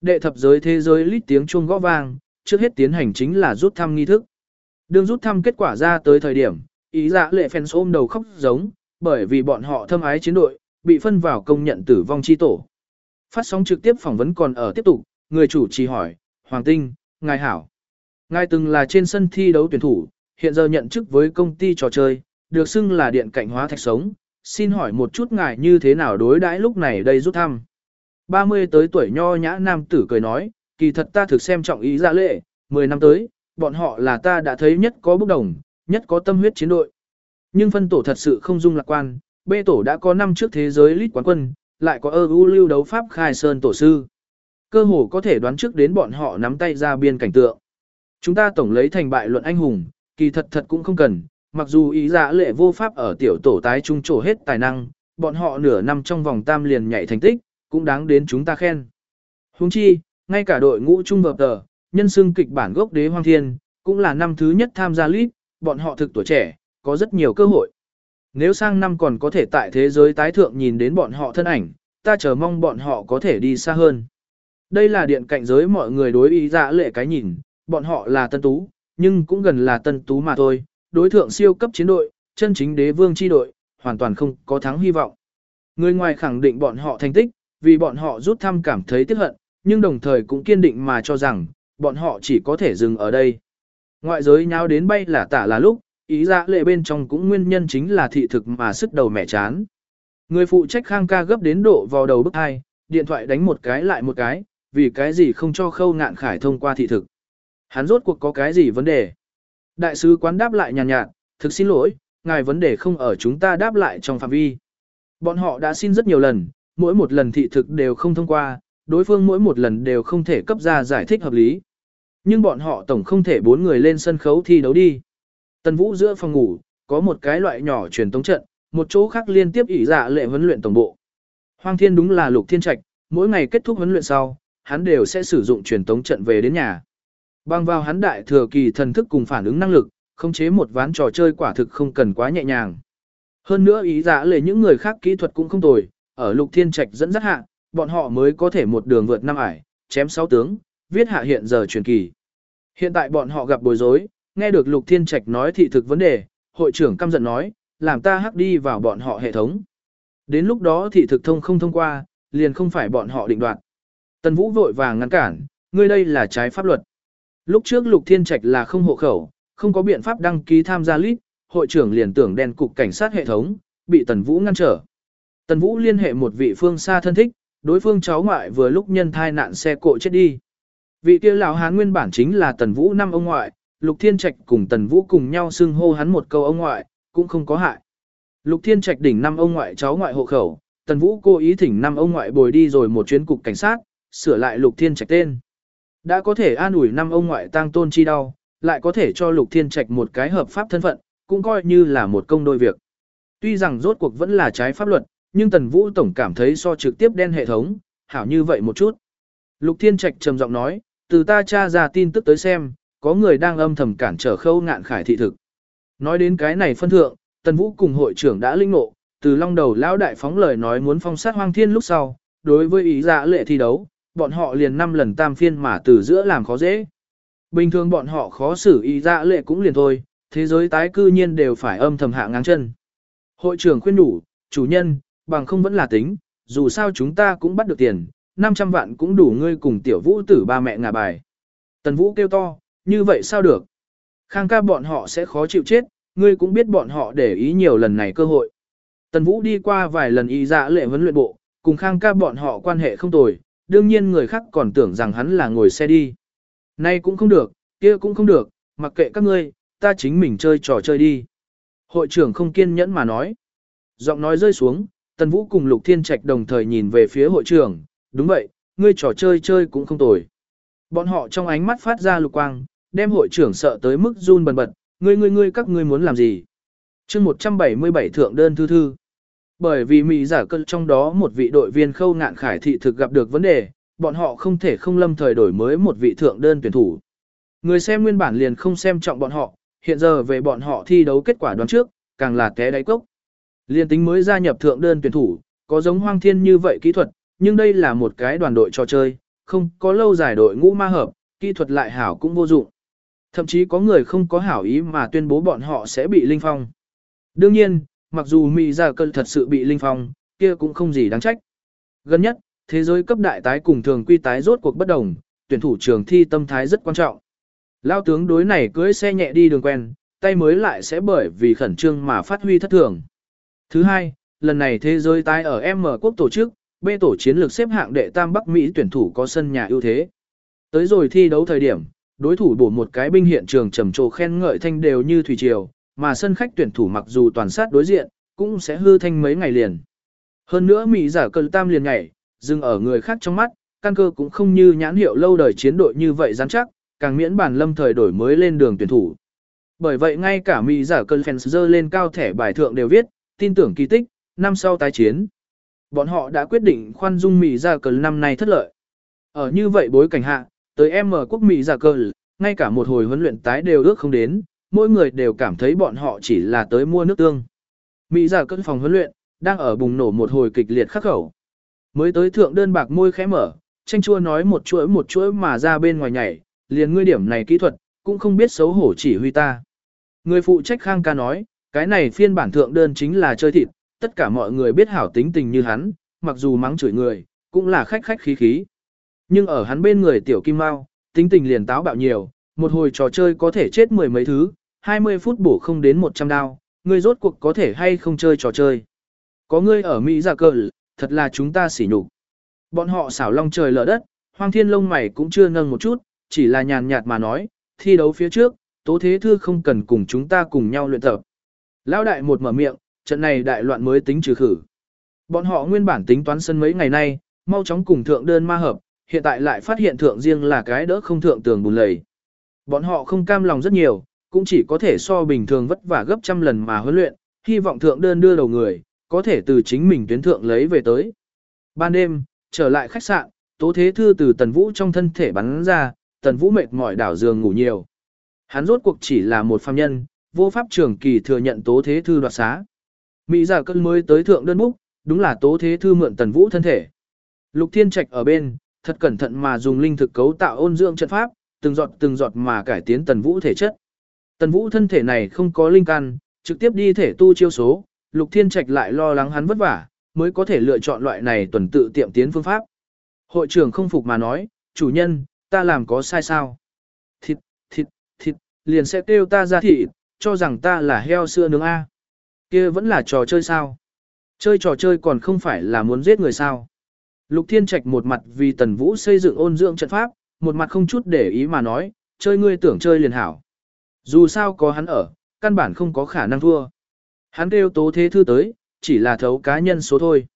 Đệ thập giới thế giới lít tiếng chuông gõ vang, trước hết tiến hành chính là rút thăm nghi thức. đường rút thăm kết quả ra tới thời điểm, ý dạ lệ fans ôm đầu khóc giống, bởi vì bọn họ thâm ái chiến đội, bị phân vào công nhận tử vong chi tổ. Phát sóng trực tiếp phỏng vấn còn ở tiếp tục, người chủ trì hỏi, Hoàng Tinh, Ngài Hảo. Ngài từng là trên sân thi đấu tuyển thủ, hiện giờ nhận chức với công ty trò chơi, được xưng là điện cảnh hóa thạch sống, xin hỏi một chút ngài như thế nào đối đãi lúc này đây rút thăm. 30 tới tuổi nho nhã nam tử cười nói, kỳ thật ta thực xem trọng ý ra lệ, 10 năm tới, bọn họ là ta đã thấy nhất có bốc đồng, nhất có tâm huyết chiến đội. Nhưng phân tổ thật sự không dung lạc quan, B tổ đã có năm trước thế giới lít quán quân, lại có EU lưu đấu pháp khai sơn tổ sư. Cơ hồ có thể đoán trước đến bọn họ nắm tay ra biên cảnh tượng. Chúng ta tổng lấy thành bại luận anh hùng, kỳ thật thật cũng không cần, mặc dù ý dạ lệ vô pháp ở tiểu tổ tái trung trổ hết tài năng, bọn họ nửa năm trong vòng tam liền nhảy thành tích, cũng đáng đến chúng ta khen. Huống chi, ngay cả đội ngũ trung hợp tờ, nhân xưng kịch bản gốc đế hoang thiên, cũng là năm thứ nhất tham gia lít, bọn họ thực tuổi trẻ, có rất nhiều cơ hội. Nếu sang năm còn có thể tại thế giới tái thượng nhìn đến bọn họ thân ảnh, ta chờ mong bọn họ có thể đi xa hơn. Đây là điện cạnh giới mọi người đối ý dạ lệ cái nhìn, bọn họ là tân tú, nhưng cũng gần là tân tú mà thôi, đối thượng siêu cấp chiến đội, chân chính đế vương chi đội, hoàn toàn không có thắng hy vọng. Người ngoài khẳng định bọn họ thành tích, vì bọn họ rút thăm cảm thấy tiếc hận, nhưng đồng thời cũng kiên định mà cho rằng, bọn họ chỉ có thể dừng ở đây. Ngoại giới nháo đến bay là tả là lúc, ý ra lệ bên trong cũng nguyên nhân chính là thị thực mà sức đầu mẹ chán. Người phụ trách khang ca gấp đến độ vào đầu bức hai, điện thoại đánh một cái lại một cái, vì cái gì không cho khâu ngạn khải thông qua thị thực. Hắn rốt cuộc có cái gì vấn đề? Đại sứ quán đáp lại nhàn nhạt, nhạt, thực xin lỗi, ngài vấn đề không ở chúng ta đáp lại trong phạm vi. Bọn họ đã xin rất nhiều lần, mỗi một lần thị thực đều không thông qua, đối phương mỗi một lần đều không thể cấp ra giải thích hợp lý. Nhưng bọn họ tổng không thể bốn người lên sân khấu thi đấu đi. Tần Vũ giữa phòng ngủ, có một cái loại nhỏ truyền tống trận, một chỗ khác liên tiếp ỷ dạ lệ huấn luyện tổng bộ. Hoang Thiên đúng là Lục Thiên Trạch, mỗi ngày kết thúc huấn luyện sau, hắn đều sẽ sử dụng truyền tống trận về đến nhà. Bằng vào hắn đại thừa kỳ thần thức cùng phản ứng năng lực, khống chế một ván trò chơi quả thực không cần quá nhẹ nhàng. Hơn nữa ý dạ lệ những người khác kỹ thuật cũng không tồi, ở Lục Thiên Trạch dẫn dắt hạ, bọn họ mới có thể một đường vượt năm ải, chém sáu tướng, viết hạ hiện giờ truyền kỳ. Hiện tại bọn họ gặp bối rối, nghe được Lục Thiên Trạch nói thị thực vấn đề, hội trưởng căm giận nói, làm ta hắc đi vào bọn họ hệ thống. Đến lúc đó thị thực thông không thông qua, liền không phải bọn họ định đoạt. Tần Vũ vội vàng ngăn cản, ngươi đây là trái pháp luật. Lúc trước Lục Thiên Trạch là không hộ khẩu, không có biện pháp đăng ký tham gia lít, hội trưởng liền tưởng đen cục cảnh sát hệ thống, bị Tần Vũ ngăn trở. Tần Vũ liên hệ một vị phương xa thân thích, đối phương cháu ngoại vừa lúc nhân thai nạn xe cộ chết đi. Vị kia lão hán nguyên bản chính là Tần Vũ năm ông ngoại, Lục Thiên Trạch cùng Tần Vũ cùng nhau xưng hô hắn một câu ông ngoại, cũng không có hại. Lục Thiên Trạch đỉnh năm ông ngoại cháu ngoại hộ khẩu, Tần Vũ cố ý thỉnh năm ông ngoại bồi đi rồi một chuyến cục cảnh sát, sửa lại Lục Thiên Trạch tên. Đã có thể an ủi năm ông ngoại tang tôn chi đau, lại có thể cho Lục Thiên Trạch một cái hợp pháp thân phận, cũng coi như là một công đôi việc. Tuy rằng rốt cuộc vẫn là trái pháp luật, nhưng Tần Vũ Tổng cảm thấy so trực tiếp đen hệ thống, hảo như vậy một chút. Lục Thiên Trạch trầm giọng nói, từ ta tra ra tin tức tới xem, có người đang âm thầm cản trở khâu ngạn khải thị thực. Nói đến cái này phân thượng, Tần Vũ cùng hội trưởng đã linh ngộ, từ long đầu lão đại phóng lời nói muốn phong sát hoang thiên lúc sau, đối với ý dạ lệ thi đấu, bọn họ liền năm lần tam phiên mà từ giữa làm khó dễ. Bình thường bọn họ khó xử ý dạ lệ cũng liền thôi, thế giới tái cư nhiên đều phải âm thầm hạ ngang chân. Hội trưởng khuyên đủ, chủ nhân, bằng không vẫn là tính, dù sao chúng ta cũng bắt được tiền, 500 vạn cũng đủ ngươi cùng tiểu vũ tử ba mẹ ngà bài. Tần vũ kêu to, như vậy sao được? Khang ca bọn họ sẽ khó chịu chết, ngươi cũng biết bọn họ để ý nhiều lần này cơ hội. Tần vũ đi qua vài lần y dạ lệ vấn luyện bộ, cùng khang ca bọn họ quan hệ không tồi, đương nhiên người khác còn tưởng rằng hắn là ngồi xe đi. Nay cũng không được, kia cũng không được, mặc kệ các ngươi, ta chính mình chơi trò chơi đi. Hội trưởng không kiên nhẫn mà nói. Giọng nói rơi xuống, Tần Vũ cùng Lục Thiên Trạch đồng thời nhìn về phía hội trưởng, đúng vậy, ngươi trò chơi chơi cũng không tồi. Bọn họ trong ánh mắt phát ra lục quang, đem hội trưởng sợ tới mức run bần bật, ngươi ngươi ngươi các ngươi muốn làm gì? chương 177 thượng đơn thư thư. Bởi vì Mỹ giả cân trong đó một vị đội viên khâu ngạn khải thị thực gặp được vấn đề, bọn họ không thể không lâm thời đổi mới một vị thượng đơn tuyển thủ. Người xem nguyên bản liền không xem trọng bọn họ, hiện giờ về bọn họ thi đấu kết quả đoán trước, càng là té đáy cốc. Liên tính mới gia nhập thượng đơn tuyển thủ, có giống hoang thiên như vậy kỹ thuật, nhưng đây là một cái đoàn đội trò chơi, không có lâu dài đội ngũ ma hợp, kỹ thuật lại hảo cũng vô dụng. Thậm chí có người không có hảo ý mà tuyên bố bọn họ sẽ bị linh phong. Đương nhiên, mặc dù Mỹ Gia Cơn thật sự bị linh phong, kia cũng không gì đáng trách. Gần nhất, thế giới cấp đại tái cùng thường quy tái rốt cuộc bất đồng, tuyển thủ trường thi tâm thái rất quan trọng. Lao tướng đối này cưới xe nhẹ đi đường quen, tay mới lại sẽ bởi vì khẩn trương mà phát huy thất thường. Thứ hai, lần này thế giới tái ở M quốc tổ chức, B tổ chiến lược xếp hạng đệ tam Bắc Mỹ tuyển thủ có sân nhà ưu thế. Tới rồi thi đấu thời điểm, đối thủ bổ một cái binh hiện trường trầm trồ khen ngợi thanh đều như thủy triều, mà sân khách tuyển thủ mặc dù toàn sát đối diện, cũng sẽ hư thanh mấy ngày liền. Hơn nữa Mỹ giả cờ tam liền nhảy, dừng ở người khác trong mắt, căn cơ cũng không như nhãn hiệu lâu đời chiến đội như vậy rắn chắc, càng miễn bản lâm thời đổi mới lên đường tuyển thủ. Bởi vậy ngay cả Mỹ giả cờ fans dơ lên cao thẻ bài thượng đều viết, tin tưởng kỳ tích, năm sau tái chiến. Bọn họ đã quyết định khoan dung Mỹ giả cờ năm nay thất lợi. Ở như vậy bối cảnh hạ, tới M quốc Mỹ giả cờ, ngay cả một hồi huấn luyện tái đều ước không đến, mỗi người đều cảm thấy bọn họ chỉ là tới mua nước tương. Mỹ giả cơn phòng huấn luyện, đang ở bùng nổ một hồi kịch liệt khắc khẩu. Mới tới thượng đơn bạc môi khẽ mở, tranh chua nói một chuỗi một chuỗi mà ra bên ngoài nhảy, liền ngươi điểm này kỹ thuật, cũng không biết xấu hổ chỉ huy ta. Người phụ trách khang ca nói, cái này phiên bản thượng đơn chính là chơi thịt, tất cả mọi người biết hảo tính tình như hắn, mặc dù mắng chửi người, cũng là khách khách khí khí. Nhưng ở hắn bên người tiểu kim mao, tính tình liền táo bạo nhiều, một hồi trò chơi có thể chết mười mấy thứ, 20 phút bổ không đến 100 đao, ngươi rốt cuộc có thể hay không chơi trò chơi. Có ngươi ở Mỹ giả cờ, thật là chúng ta xỉ nhục. Bọn họ xảo long trời lở đất, hoang thiên lông mày cũng chưa nâng một chút, chỉ là nhàn nhạt mà nói, thi đấu phía trước, tố thế thư không cần cùng chúng ta cùng nhau luyện tập. Lão đại một mở miệng, trận này đại loạn mới tính trừ khử. Bọn họ nguyên bản tính toán sân mấy ngày nay, mau chóng cùng thượng đơn ma hợp, hiện tại lại phát hiện thượng riêng là cái đỡ không thượng tường bùn lầy. Bọn họ không cam lòng rất nhiều, cũng chỉ có thể so bình thường vất vả gấp trăm lần mà huấn luyện, hy vọng thượng đơn đưa đầu người, có thể từ chính mình tuyến thượng lấy về tới. Ban đêm, trở lại khách sạn, Tố Thế Thư từ Tần Vũ trong thân thể bắn ra, Tần Vũ mệt mỏi đảo giường ngủ nhiều. Hắn rốt cuộc chỉ là một phàm nhân, vô pháp trường kỳ thừa nhận Tố Thế Thư đoạt xá. Mỹ giả cân mới tới thượng đơn búc, đúng là Tố Thế Thư mượn Tần Vũ thân thể. Lục Thiên Trạch ở bên, thật cẩn thận mà dùng linh thực cấu tạo ôn dưỡng trận pháp, từng giọt từng giọt mà cải tiến Tần Vũ thể chất. Tần Vũ thân thể này không có linh căn, trực tiếp đi thể tu chiêu số, Lục Thiên Trạch lại lo lắng hắn vất vả, mới có thể lựa chọn loại này tuần tự tiệm tiến phương pháp. Hội trưởng không phục mà nói, chủ nhân, ta làm có sai sao? Thịt, thịt, thịt, liền sẽ kêu ta ra thịt, cho rằng ta là heo xưa nướng A. kia vẫn là trò chơi sao? Chơi trò chơi còn không phải là muốn giết người sao? Lục Thiên Trạch một mặt vì Tần Vũ xây dựng ôn dưỡng trận pháp, một mặt không chút để ý mà nói, chơi ngươi tưởng chơi liền hảo. Dù sao có hắn ở, căn bản không có khả năng thua. Hắn kêu tố thế thư tới, chỉ là thấu cá nhân số thôi.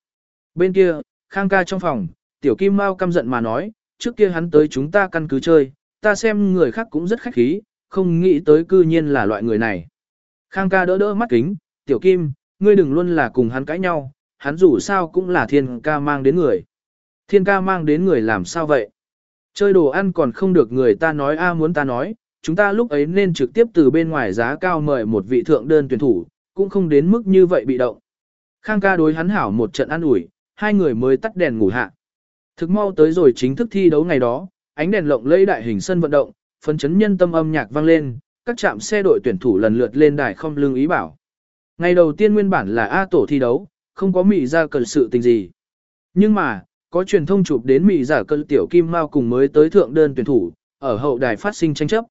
Bên kia, Khang ca trong phòng, tiểu kim mau căm giận mà nói, trước kia hắn tới chúng ta căn cứ chơi, ta xem người khác cũng rất khách khí, không nghĩ tới cư nhiên là loại người này. Khang ca đỡ đỡ mắt kính, tiểu kim, ngươi đừng luôn là cùng hắn cãi nhau, hắn dù sao cũng là thiên ca mang đến người. Thiên ca mang đến người làm sao vậy? Chơi đồ ăn còn không được người ta nói a muốn ta nói, chúng ta lúc ấy nên trực tiếp từ bên ngoài giá cao mời một vị thượng đơn tuyển thủ, cũng không đến mức như vậy bị động. Khang ca đối hắn hảo một trận ăn ủi, hai người mới tắt đèn ngủ hạ. Thực mau tới rồi chính thức thi đấu ngày đó, ánh đèn lộng lẫy đại hình sân vận động, phấn chấn nhân tâm âm nhạc vang lên, các trạm xe đội tuyển thủ lần lượt lên đài không lương ý bảo. Ngày đầu tiên nguyên bản là A tổ thi đấu, không có mị ra cần sự tình gì. Nhưng mà, có truyền thông chụp đến mị giả cơn tiểu kim mao cùng mới tới thượng đơn tuyển thủ, ở hậu đài phát sinh tranh chấp.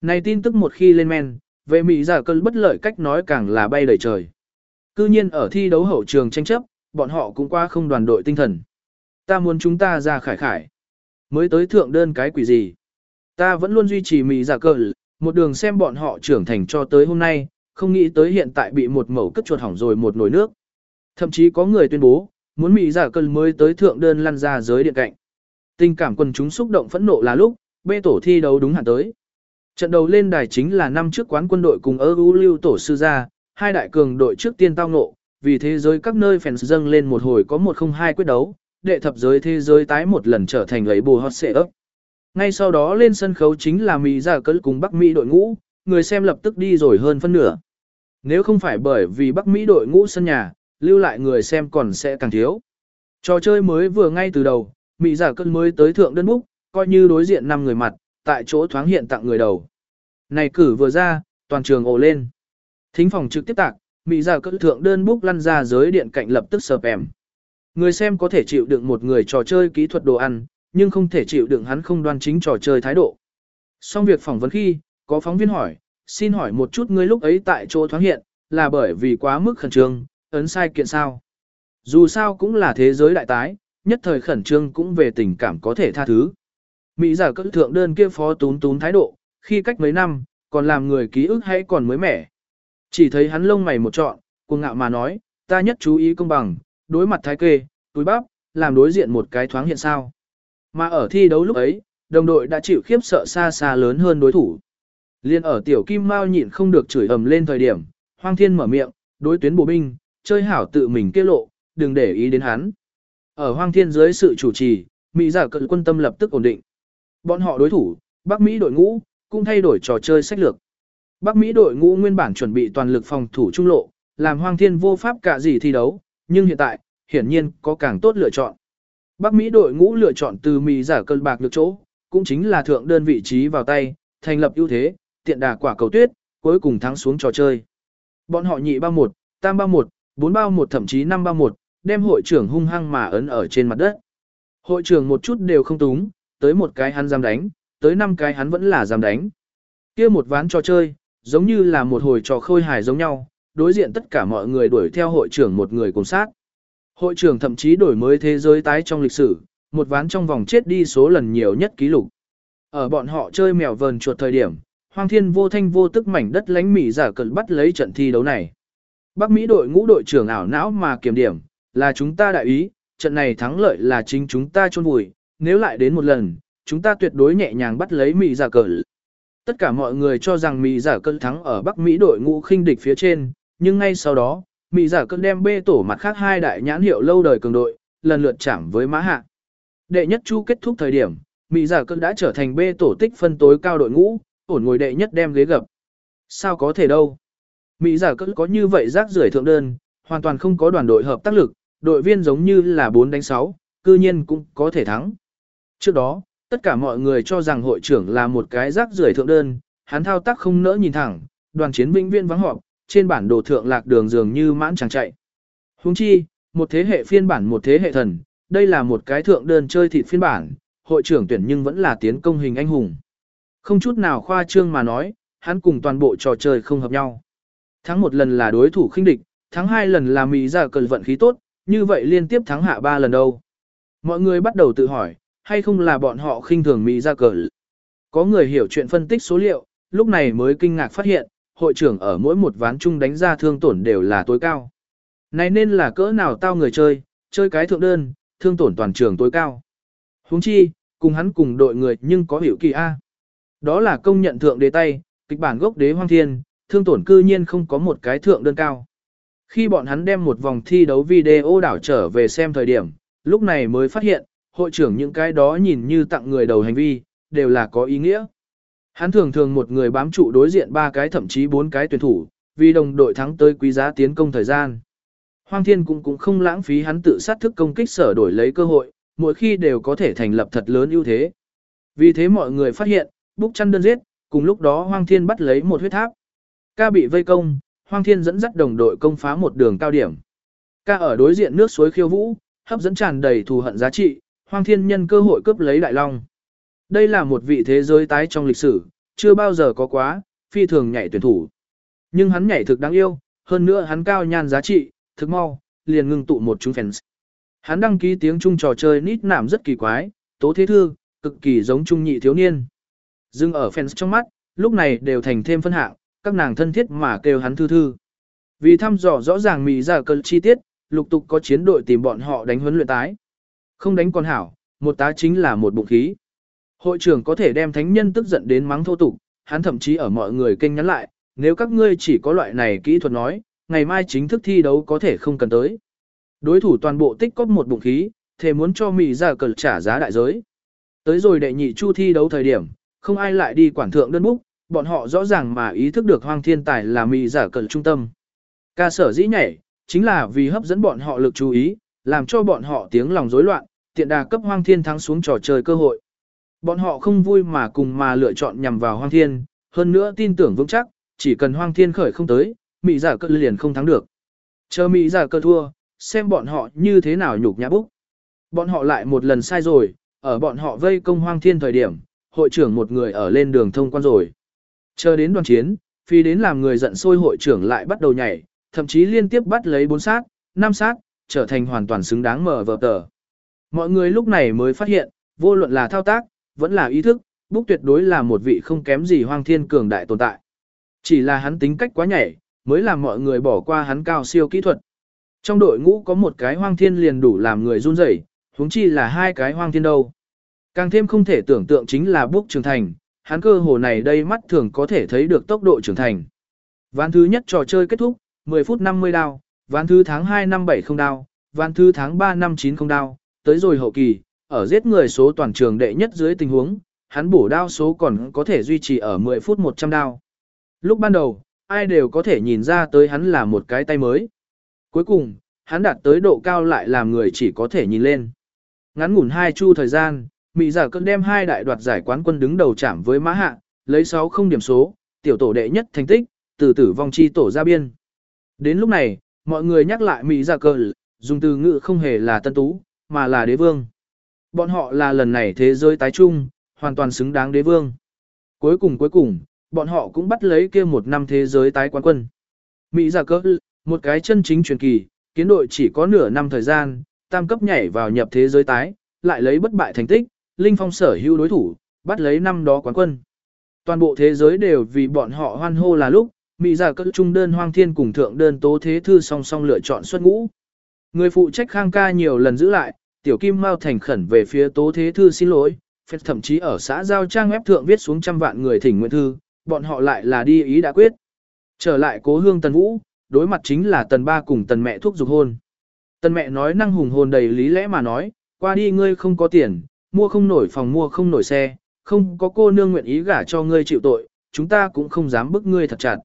Này tin tức một khi lên men, về Mỹ giả cơn bất lợi cách nói càng là bay đầy trời. Cư nhiên ở thi đấu hậu trường tranh chấp, bọn họ cũng qua không đoàn đội tinh thần. Ta muốn chúng ta ra khải khải. Mới tới thượng đơn cái quỷ gì. Ta vẫn luôn duy trì Mỹ giả cơn, một đường xem bọn họ trưởng thành cho tới hôm nay, không nghĩ tới hiện tại bị một mẩu cất chuột hỏng rồi một nồi nước. Thậm chí có người tuyên bố, muốn Mỹ giả cơn mới tới thượng đơn lăn ra giới điện cạnh. Tình cảm quần chúng xúc động phẫn nộ là lúc, bê tổ thi đấu đúng hạn tới. Trận đầu lên đài chính là năm trước quán quân đội cùng ơ lưu tổ sư gia, hai đại cường đội trước tiên tao ngộ, vì thế giới các nơi fans dâng lên một hồi có một không hai quyết đấu, đệ thập giới thế giới tái một lần trở thành lấy bù hot xệ ấp. Ngay sau đó lên sân khấu chính là Mỹ giả cỡ cùng Bắc Mỹ đội ngũ, người xem lập tức đi rồi hơn phân nửa. Nếu không phải bởi vì Bắc Mỹ đội ngũ sân nhà, lưu lại người xem còn sẽ càng thiếu. Trò chơi mới vừa ngay từ đầu, Mỹ giả cân mới tới thượng đơn búc, coi như đối diện 5 người mặt, tại chỗ thoáng hiện tặng người đầu. Này cử vừa ra, toàn trường ồ lên. Thính phòng trực tiếp tạc, Mỹ giả cơn thượng đơn bút lăn ra giới điện cạnh lập tức sợp em. Người xem có thể chịu đựng một người trò chơi kỹ thuật đồ ăn, nhưng không thể chịu đựng hắn không đoan chính trò chơi thái độ. Xong việc phỏng vấn khi, có phóng viên hỏi, xin hỏi một chút ngươi lúc ấy tại chỗ thoáng hiện, là bởi vì quá mức khẩn trương, ấn sai kiện sao. Dù sao cũng là thế giới đại tái, nhất thời khẩn trương cũng về tình cảm có thể tha thứ. Mỹ giả cỡ thượng đơn kia phó tún tún thái độ, khi cách mấy năm, còn làm người ký ức hay còn mới mẻ. Chỉ thấy hắn lông mày một trọn, cuồng ngạo mà nói, ta nhất chú ý công bằng, đối mặt thái kê, túi bắp, làm đối diện một cái thoáng hiện sao. Mà ở thi đấu lúc ấy, đồng đội đã chịu khiếp sợ xa xa lớn hơn đối thủ. Liên ở tiểu kim mao nhịn không được chửi ầm lên thời điểm, hoang thiên mở miệng, đối tuyến bộ binh, chơi hảo tự mình tiết lộ, đừng để ý đến hắn. Ở hoang thiên dưới sự chủ trì, Mỹ giả cận quân tâm lập tức ổn định. Bọn họ đối thủ, Bắc Mỹ đội ngũ, cũng thay đổi trò chơi sách lược. Bắc Mỹ đội ngũ nguyên bản chuẩn bị toàn lực phòng thủ trung lộ, làm hoang thiên vô pháp cả gì thi đấu, nhưng hiện tại, hiển nhiên, có càng tốt lựa chọn. Bắc Mỹ đội ngũ lựa chọn từ Mỹ giả cơn bạc được chỗ, cũng chính là thượng đơn vị trí vào tay, thành lập ưu thế, tiện đà quả cầu tuyết, cuối cùng thắng xuống trò chơi. Bọn họ nhị ba một, tam ba một, bốn bao một thậm chí năm ba một, đem hội trưởng hung hăng mà ấn ở trên mặt đất. Hội trưởng một chút đều không túng, tới một cái hắn dám đánh, tới năm cái hắn vẫn là dám đánh. kia một ván trò chơi, giống như là một hồi trò khôi hài giống nhau, đối diện tất cả mọi người đuổi theo hội trưởng một người cùng sát. Hội trưởng thậm chí đổi mới thế giới tái trong lịch sử, một ván trong vòng chết đi số lần nhiều nhất ký lục. Ở bọn họ chơi mèo vờn chuột thời điểm, Hoang Thiên vô thanh vô tức mảnh đất lánh Mỹ giả cận bắt lấy trận thi đấu này. Bắc Mỹ đội ngũ đội trưởng ảo não mà kiểm điểm, là chúng ta đại ý, trận này thắng lợi là chính chúng ta chôn vùi, nếu lại đến một lần, chúng ta tuyệt đối nhẹ nhàng bắt lấy Mỹ giả cờ. Tất cả mọi người cho rằng Mỹ giả cờ thắng ở Bắc Mỹ đội ngũ khinh địch phía trên, nhưng ngay sau đó, Mỹ giả cờ đem bê tổ mặt khác hai đại nhãn hiệu lâu đời cường đội, lần lượt chạm với mã hạ. Đệ nhất chu kết thúc thời điểm, Mỹ giả cờ đã trở thành bê tổ tích phân tối cao đội ngũ, ổn ngồi đệ nhất đem ghế gập. Sao có thể đâu? Mỹ giả cỡ có như vậy rác rưởi thượng đơn, hoàn toàn không có đoàn đội hợp tác lực, đội viên giống như là 4 đánh 6, cư nhiên cũng có thể thắng. Trước đó, tất cả mọi người cho rằng hội trưởng là một cái rác rưởi thượng đơn, hắn thao tác không nỡ nhìn thẳng, đoàn chiến vĩnh viên vắng họp, trên bản đồ thượng lạc đường dường như mãn chẳng chạy. Huống chi, một thế hệ phiên bản một thế hệ thần, đây là một cái thượng đơn chơi thịt phiên bản, hội trưởng tuyển nhưng vẫn là tiến công hình anh hùng. Không chút nào khoa trương mà nói, hắn cùng toàn bộ trò chơi không hợp nhau. Thắng một lần là đối thủ khinh địch, thắng hai lần là Mỹ giả cờ vận khí tốt, như vậy liên tiếp thắng hạ ba lần đâu. Mọi người bắt đầu tự hỏi, hay không là bọn họ khinh thường Mỹ ra cờ. Có người hiểu chuyện phân tích số liệu, lúc này mới kinh ngạc phát hiện, hội trưởng ở mỗi một ván chung đánh ra thương tổn đều là tối cao. Này nên là cỡ nào tao người chơi, chơi cái thượng đơn, thương tổn toàn trường tối cao. huống chi, cùng hắn cùng đội người nhưng có hiểu kỳ A. Đó là công nhận thượng đế tay, kịch bản gốc đế hoang thiên, thương tổn cư nhiên không có một cái thượng đơn cao. Khi bọn hắn đem một vòng thi đấu video đảo trở về xem thời điểm, lúc này mới phát hiện, hội trưởng những cái đó nhìn như tặng người đầu hành vi, đều là có ý nghĩa. Hắn thường thường một người bám trụ đối diện ba cái thậm chí bốn cái tuyển thủ, vì đồng đội thắng tới quý giá tiến công thời gian. Hoang Thiên cũng cũng không lãng phí hắn tự sát thức công kích sở đổi lấy cơ hội, mỗi khi đều có thể thành lập thật lớn ưu thế. Vì thế mọi người phát hiện, búc chăn đơn giết, cùng lúc đó Hoang Thiên bắt lấy một huyết tháp. Ca bị vây công, Hoang Thiên dẫn dắt đồng đội công phá một đường cao điểm. Ca ở đối diện nước suối khiêu vũ, hấp dẫn tràn đầy thù hận giá trị, Hoang Thiên nhân cơ hội cướp lấy Đại Long. Đây là một vị thế giới tái trong lịch sử, chưa bao giờ có quá, phi thường nhảy tuyển thủ. Nhưng hắn nhảy thực đáng yêu, hơn nữa hắn cao nhan giá trị, thực mau, liền ngưng tụ một chúng fans. Hắn đăng ký tiếng Trung trò chơi nít nảm rất kỳ quái, tố thế thư, cực kỳ giống trung nhị thiếu niên. Dưng ở fans trong mắt, lúc này đều thành thêm phân hạng, các nàng thân thiết mà kêu hắn thư thư. Vì thăm dò rõ ràng mỹ giả cơn chi tiết, lục tục có chiến đội tìm bọn họ đánh huấn luyện tái. Không đánh con hảo, một tá chính là một bụng khí. Hội trưởng có thể đem thánh nhân tức giận đến mắng thô tục, hắn thậm chí ở mọi người kênh nhắn lại, nếu các ngươi chỉ có loại này kỹ thuật nói, ngày mai chính thức thi đấu có thể không cần tới. Đối thủ toàn bộ tích có một bụng khí, thề muốn cho Mỹ giả cờ trả giá đại giới. Tới rồi đệ nhị chu thi đấu thời điểm, không ai lại đi quản thượng đơn búc, bọn họ rõ ràng mà ý thức được hoang thiên tài là Mỹ giả cờ trung tâm. Ca sở dĩ nhảy, chính là vì hấp dẫn bọn họ lực chú ý, làm cho bọn họ tiếng lòng rối loạn, tiện đà cấp hoang thiên thắng xuống trò chơi cơ hội. Bọn họ không vui mà cùng mà lựa chọn nhằm vào hoang thiên, hơn nữa tin tưởng vững chắc, chỉ cần hoang thiên khởi không tới, Mỹ giả cờ liền không thắng được. Chờ Mỹ giả cờ thua, xem bọn họ như thế nào nhục nhã búc. Bọn họ lại một lần sai rồi, ở bọn họ vây công hoang thiên thời điểm, hội trưởng một người ở lên đường thông quan rồi. Chờ đến đoàn chiến, phi đến làm người giận sôi hội trưởng lại bắt đầu nhảy, thậm chí liên tiếp bắt lấy bốn sát, năm sát, trở thành hoàn toàn xứng đáng mở vở tờ. Mọi người lúc này mới phát hiện, vô luận là thao tác, vẫn là ý thức, Búc tuyệt đối là một vị không kém gì hoang thiên cường đại tồn tại. Chỉ là hắn tính cách quá nhảy, mới làm mọi người bỏ qua hắn cao siêu kỹ thuật. Trong đội ngũ có một cái hoang thiên liền đủ làm người run rẩy, huống chi là hai cái hoang thiên đâu. Càng thêm không thể tưởng tượng chính là Búc trưởng thành, hắn cơ hồ này đây mắt thường có thể thấy được tốc độ trưởng thành. Ván thứ nhất trò chơi kết thúc, 10 phút 50 đao, ván thứ tháng 2 năm 70 đao, ván thứ tháng 3 năm 90 đao, tới rồi hậu kỳ, ở giết người số toàn trường đệ nhất dưới tình huống, hắn bổ đao số còn có thể duy trì ở 10 phút 100 đao. Lúc ban đầu, ai đều có thể nhìn ra tới hắn là một cái tay mới. Cuối cùng, hắn đạt tới độ cao lại làm người chỉ có thể nhìn lên. Ngắn ngủn hai chu thời gian, Mỹ giả cơn đem hai đại đoạt giải quán quân đứng đầu chạm với mã hạ, lấy 6 không điểm số, tiểu tổ đệ nhất thành tích, từ tử vong chi tổ ra biên. Đến lúc này, mọi người nhắc lại Mỹ giả cơn, dùng từ ngữ không hề là tân tú, mà là đế vương. Bọn họ là lần này thế giới tái trung, hoàn toàn xứng đáng đế vương. Cuối cùng cuối cùng, bọn họ cũng bắt lấy kia một năm thế giới tái quán quân. Mỹ giả cơn, một cái chân chính truyền kỳ, kiến đội chỉ có nửa năm thời gian, tam cấp nhảy vào nhập thế giới tái, lại lấy bất bại thành tích, Linh Phong sở hữu đối thủ, bắt lấy năm đó quán quân. Toàn bộ thế giới đều vì bọn họ hoan hô là lúc, Mỹ giả cất trung đơn hoang thiên cùng thượng đơn tố thế thư song song lựa chọn xuất ngũ. Người phụ trách khang ca nhiều lần giữ lại, tiểu kim mau thành khẩn về phía tố thế thư xin lỗi, phép thậm chí ở xã giao trang web thượng viết xuống trăm vạn người thỉnh nguyện thư, bọn họ lại là đi ý đã quyết. Trở lại cố hương tần vũ, đối mặt chính là tần ba cùng tần mẹ thuốc dục hôn. Tần mẹ nói năng hùng hồn đầy lý lẽ mà nói, qua đi ngươi không có tiền, mua không nổi phòng mua không nổi xe, không có cô nương nguyện ý gả cho ngươi chịu tội, chúng ta cũng không dám bức ngươi thật chặt.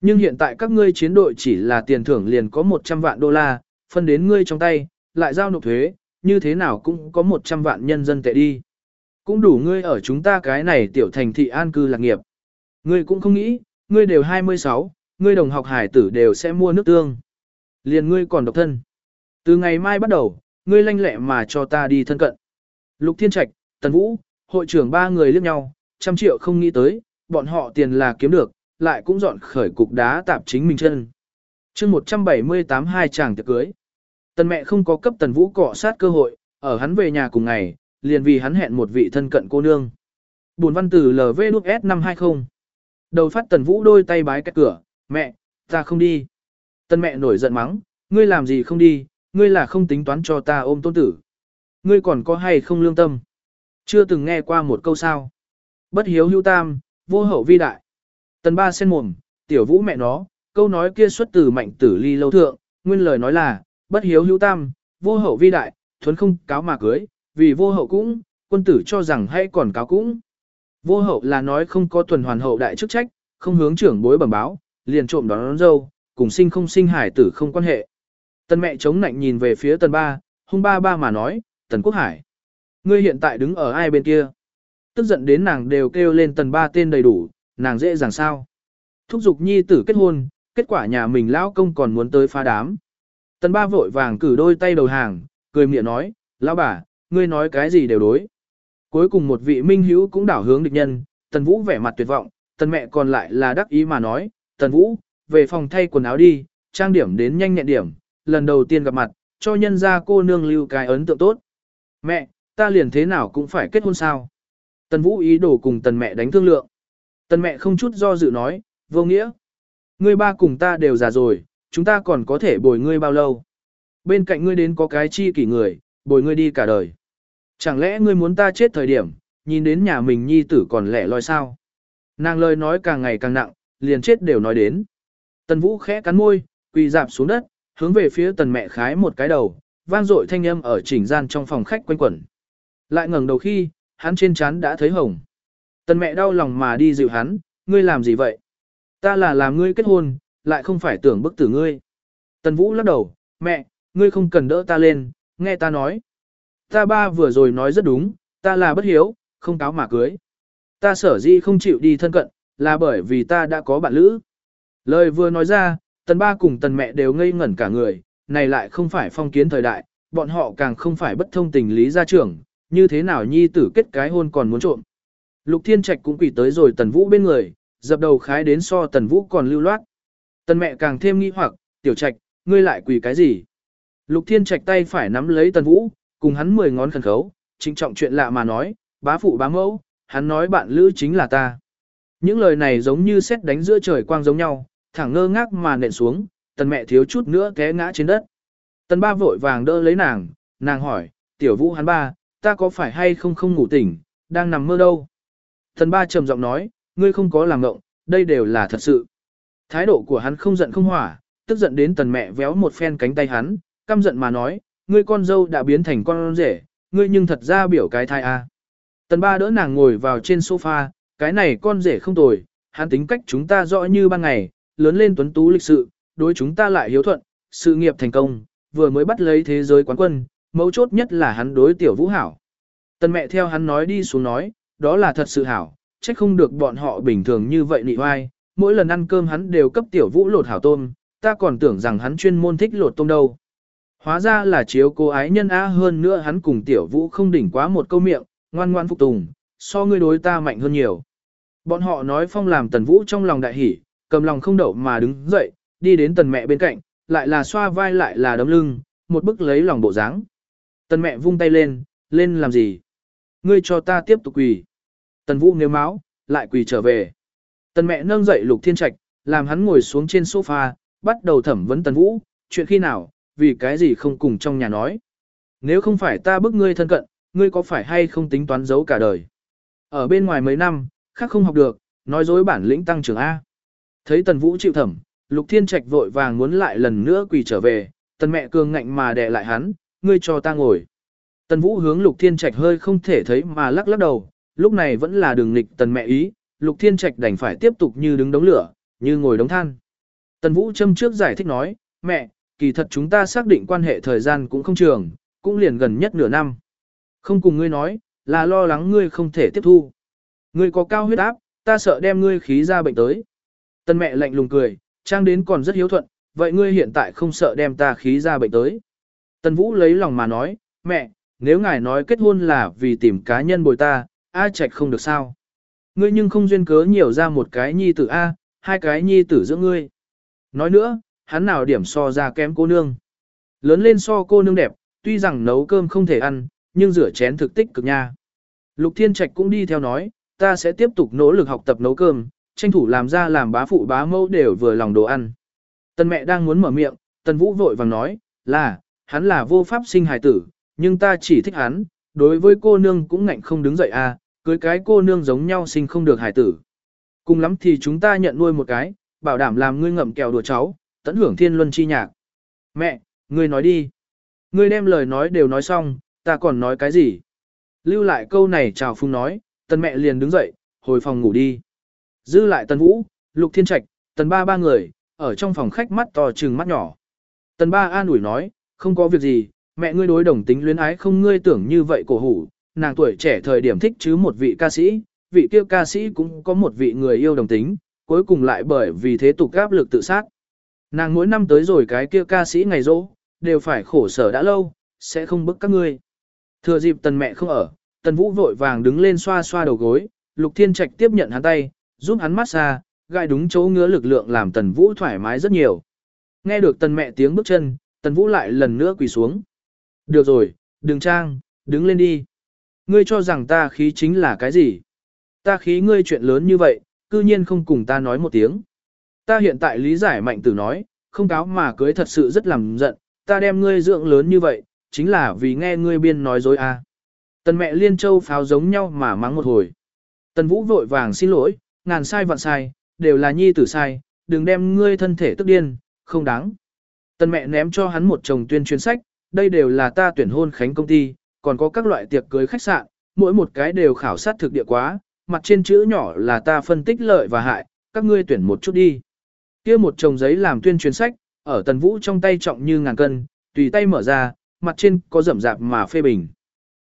Nhưng hiện tại các ngươi chiến đội chỉ là tiền thưởng liền có 100 vạn đô la, phân đến ngươi trong tay, lại giao nộp thuế, như thế nào cũng có 100 vạn nhân dân tệ đi. Cũng đủ ngươi ở chúng ta cái này tiểu thành thị an cư lạc nghiệp. Ngươi cũng không nghĩ, ngươi đều 26, ngươi đồng học hải tử đều sẽ mua nước tương. Liền ngươi còn độc thân. Từ ngày mai bắt đầu, ngươi lanh lẹ mà cho ta đi thân cận. Lục Thiên Trạch, Tần Vũ, hội trưởng ba người liếc nhau, trăm triệu không nghĩ tới, bọn họ tiền là kiếm được, lại cũng dọn khởi cục đá tạp chính mình chân. chương 178 hai chàng tiệc cưới. Tần mẹ không có cấp Tần Vũ cọ sát cơ hội, ở hắn về nhà cùng ngày, liền vì hắn hẹn một vị thân cận cô nương. Buồn văn tử LVS 520. Đầu phát Tần Vũ đôi tay bái cách cửa, mẹ, ta không đi. Tần mẹ nổi giận mắng, ngươi làm gì không đi, ngươi là không tính toán cho ta ôm tôn tử. Ngươi còn có hay không lương tâm? Chưa từng nghe qua một câu sao. Bất hiếu hữu tam, vô hậu vi đại. Tần ba sen mồm, tiểu vũ mẹ nó, câu nói kia xuất từ mạnh tử ly lâu thượng, nguyên lời nói là, bất hiếu hữu tam, vô hậu vi đại, thuấn không cáo mà cưới, vì vô hậu cũng, quân tử cho rằng hay còn cáo cũng. Vô hậu là nói không có tuần hoàn hậu đại chức trách, không hướng trưởng bối bẩm báo, liền trộm đón, đón dâu, cùng sinh không sinh hải tử không quan hệ. Tần mẹ chống nạnh nhìn về phía tần ba, hung ba ba mà nói, tần quốc hải. Ngươi hiện tại đứng ở ai bên kia? Tức giận đến nàng đều kêu lên tần ba tên đầy đủ, nàng dễ dàng sao? Thúc giục nhi tử kết hôn, kết quả nhà mình lão công còn muốn tới phá đám. Tần ba vội vàng cử đôi tay đầu hàng, cười miệng nói, lão bà, ngươi nói cái gì đều đối. Cuối cùng một vị minh hữu cũng đảo hướng địch nhân, tần vũ vẻ mặt tuyệt vọng, tần mẹ còn lại là đắc ý mà nói, tần vũ, về phòng thay quần áo đi, trang điểm đến nhanh nhẹn điểm, lần đầu tiên gặp mặt, cho nhân ra cô nương lưu cái ấn tượng tốt. Mẹ, ta liền thế nào cũng phải kết hôn sao? Tần Vũ ý đồ cùng tần mẹ đánh thương lượng. Tần mẹ không chút do dự nói, vô nghĩa. Ngươi ba cùng ta đều già rồi, chúng ta còn có thể bồi ngươi bao lâu? Bên cạnh ngươi đến có cái chi kỷ người, bồi ngươi đi cả đời. Chẳng lẽ ngươi muốn ta chết thời điểm, nhìn đến nhà mình nhi tử còn lẻ loi sao? Nàng lời nói càng ngày càng nặng, liền chết đều nói đến. Tần Vũ khẽ cắn môi, quỳ dạp xuống đất, hướng về phía tần mẹ khái một cái đầu, vang dội thanh âm ở chỉnh gian trong phòng khách quanh quẩn. Lại ngẩng đầu khi, hắn trên trán đã thấy hồng. Tần mẹ đau lòng mà đi dịu hắn, ngươi làm gì vậy? Ta là làm ngươi kết hôn, lại không phải tưởng bức tử ngươi. Tần Vũ lắc đầu, mẹ, ngươi không cần đỡ ta lên, nghe ta nói. Ta ba vừa rồi nói rất đúng, ta là bất hiếu, không cáo mà cưới. Ta sở dĩ không chịu đi thân cận, là bởi vì ta đã có bạn lữ. Lời vừa nói ra, tần ba cùng tần mẹ đều ngây ngẩn cả người, này lại không phải phong kiến thời đại, bọn họ càng không phải bất thông tình lý gia trưởng, như thế nào nhi tử kết cái hôn còn muốn trộm. Lục Thiên Trạch cũng quỳ tới rồi Tần Vũ bên người, dập đầu khái đến so Tần Vũ còn lưu loát. Tần mẹ càng thêm nghi hoặc, tiểu trạch, ngươi lại quỳ cái gì? Lục Thiên Trạch tay phải nắm lấy Tần Vũ, cùng hắn mười ngón khẩn khấu, chính trọng chuyện lạ mà nói, bá phụ bá mẫu, hắn nói bạn lữ chính là ta. Những lời này giống như xét đánh giữa trời quang giống nhau, thẳng ngơ ngác mà nện xuống, tần mẹ thiếu chút nữa té ngã trên đất. Tần ba vội vàng đỡ lấy nàng, nàng hỏi, tiểu vũ hắn ba, ta có phải hay không không ngủ tỉnh, đang nằm mơ đâu. Tần ba trầm giọng nói, ngươi không có làm ngộng, đây đều là thật sự. Thái độ của hắn không giận không hỏa, tức giận đến tần mẹ véo một phen cánh tay hắn, căm giận mà nói, ngươi con dâu đã biến thành con rể, ngươi nhưng thật ra biểu cái thai a. Tần ba đỡ nàng ngồi vào trên sofa, cái này con rể không tồi, hắn tính cách chúng ta rõ như ban ngày, lớn lên tuấn tú lịch sự, đối chúng ta lại hiếu thuận, sự nghiệp thành công, vừa mới bắt lấy thế giới quán quân, mấu chốt nhất là hắn đối tiểu vũ hảo. Tần mẹ theo hắn nói đi xuống nói, đó là thật sự hảo, trách không được bọn họ bình thường như vậy nị oai, mỗi lần ăn cơm hắn đều cấp tiểu vũ lột hảo tôm, ta còn tưởng rằng hắn chuyên môn thích lột tôm đâu. Hóa ra là chiếu cô ái nhân á hơn nữa hắn cùng tiểu vũ không đỉnh quá một câu miệng, ngoan ngoan phục tùng, so ngươi đối ta mạnh hơn nhiều. Bọn họ nói phong làm tần vũ trong lòng đại hỉ, cầm lòng không đậu mà đứng dậy, đi đến tần mẹ bên cạnh, lại là xoa vai lại là đấm lưng, một bức lấy lòng bộ dáng. Tần mẹ vung tay lên, lên làm gì? Ngươi cho ta tiếp tục quỳ. Tần vũ nếu máu, lại quỳ trở về. Tần mẹ nâng dậy lục thiên trạch, làm hắn ngồi xuống trên sofa, bắt đầu thẩm vấn tần vũ, chuyện khi nào, vì cái gì không cùng trong nhà nói. Nếu không phải ta bức ngươi thân cận, ngươi có phải hay không tính toán giấu cả đời. Ở bên ngoài mấy năm, khác không học được, nói dối bản lĩnh tăng trưởng A. Thấy tần vũ chịu thẩm, lục thiên trạch vội vàng muốn lại lần nữa quỳ trở về, tần mẹ cường ngạnh mà đè lại hắn, ngươi cho ta ngồi. Tần vũ hướng lục thiên trạch hơi không thể thấy mà lắc lắc đầu, lúc này vẫn là đường nghịch tần mẹ ý, lục thiên trạch đành phải tiếp tục như đứng đống lửa, như ngồi đống than. Tần vũ châm trước giải thích nói, mẹ, kỳ thật chúng ta xác định quan hệ thời gian cũng không trường, cũng liền gần nhất nửa năm. Không cùng ngươi nói, là lo lắng ngươi không thể tiếp thu. Ngươi có cao huyết áp, ta sợ đem ngươi khí ra bệnh tới. Tần mẹ lạnh lùng cười, trang đến còn rất hiếu thuận, vậy ngươi hiện tại không sợ đem ta khí ra bệnh tới. Tần Vũ lấy lòng mà nói, mẹ, nếu ngài nói kết hôn là vì tìm cá nhân bồi ta, A Trạch không được sao. Ngươi nhưng không duyên cớ nhiều ra một cái nhi tử A, hai cái nhi tử giữa ngươi. Nói nữa, hắn nào điểm so ra kém cô nương. Lớn lên so cô nương đẹp, tuy rằng nấu cơm không thể ăn, nhưng rửa chén thực tích cực nha. Lục Thiên Trạch cũng đi theo nói, ta sẽ tiếp tục nỗ lực học tập nấu cơm, tranh thủ làm ra làm bá phụ bá mẫu đều vừa lòng đồ ăn. Tần mẹ đang muốn mở miệng, tần vũ vội vàng nói, là, hắn là vô pháp sinh hài tử, nhưng ta chỉ thích hắn, đối với cô nương cũng ngạnh không đứng dậy à, cưới cái cô nương giống nhau sinh không được hài tử. Cùng lắm thì chúng ta nhận nuôi một cái, bảo đảm làm ngươi ngậm kẹo đùa cháu, tận hưởng thiên luân chi nhạc. Mẹ, ngươi nói đi. Ngươi đem lời nói đều nói xong, ta còn nói cái gì? Lưu lại câu này chào phung nói, tần mẹ liền đứng dậy, hồi phòng ngủ đi. Dư lại tần vũ, lục thiên trạch, tần ba ba người, ở trong phòng khách mắt to trừng mắt nhỏ. Tần ba an ủi nói, không có việc gì, mẹ ngươi đối đồng tính luyến ái không ngươi tưởng như vậy cổ hủ, nàng tuổi trẻ thời điểm thích chứ một vị ca sĩ, vị kia ca sĩ cũng có một vị người yêu đồng tính, cuối cùng lại bởi vì thế tục áp lực tự sát. Nàng mỗi năm tới rồi cái kia ca sĩ ngày rỗ, đều phải khổ sở đã lâu, sẽ không bức các ngươi. Thừa dịp tần mẹ không ở, tần vũ vội vàng đứng lên xoa xoa đầu gối, lục thiên trạch tiếp nhận hắn tay, giúp hắn massage, gai đúng chỗ ngứa lực lượng làm tần vũ thoải mái rất nhiều. Nghe được tần mẹ tiếng bước chân, tần vũ lại lần nữa quỳ xuống. Được rồi, đừng trang, đứng lên đi. Ngươi cho rằng ta khí chính là cái gì? Ta khí ngươi chuyện lớn như vậy, cư nhiên không cùng ta nói một tiếng. Ta hiện tại lý giải mạnh tử nói, không cáo mà cưới thật sự rất làm giận, ta đem ngươi dưỡng lớn như vậy, chính là vì nghe ngươi biên nói dối à. Tần mẹ liên châu pháo giống nhau mà mắng một hồi. Tần vũ vội vàng xin lỗi, ngàn sai vạn sai, đều là nhi tử sai, đừng đem ngươi thân thể tức điên, không đáng. Tần mẹ ném cho hắn một chồng tuyên truyền sách, đây đều là ta tuyển hôn khánh công ty, còn có các loại tiệc cưới khách sạn, mỗi một cái đều khảo sát thực địa quá, mặt trên chữ nhỏ là ta phân tích lợi và hại, các ngươi tuyển một chút đi. Kia một chồng giấy làm tuyên truyền sách, ở tần vũ trong tay trọng như ngàn cân, tùy tay mở ra, mặt trên có rậm rạp mà phê bình.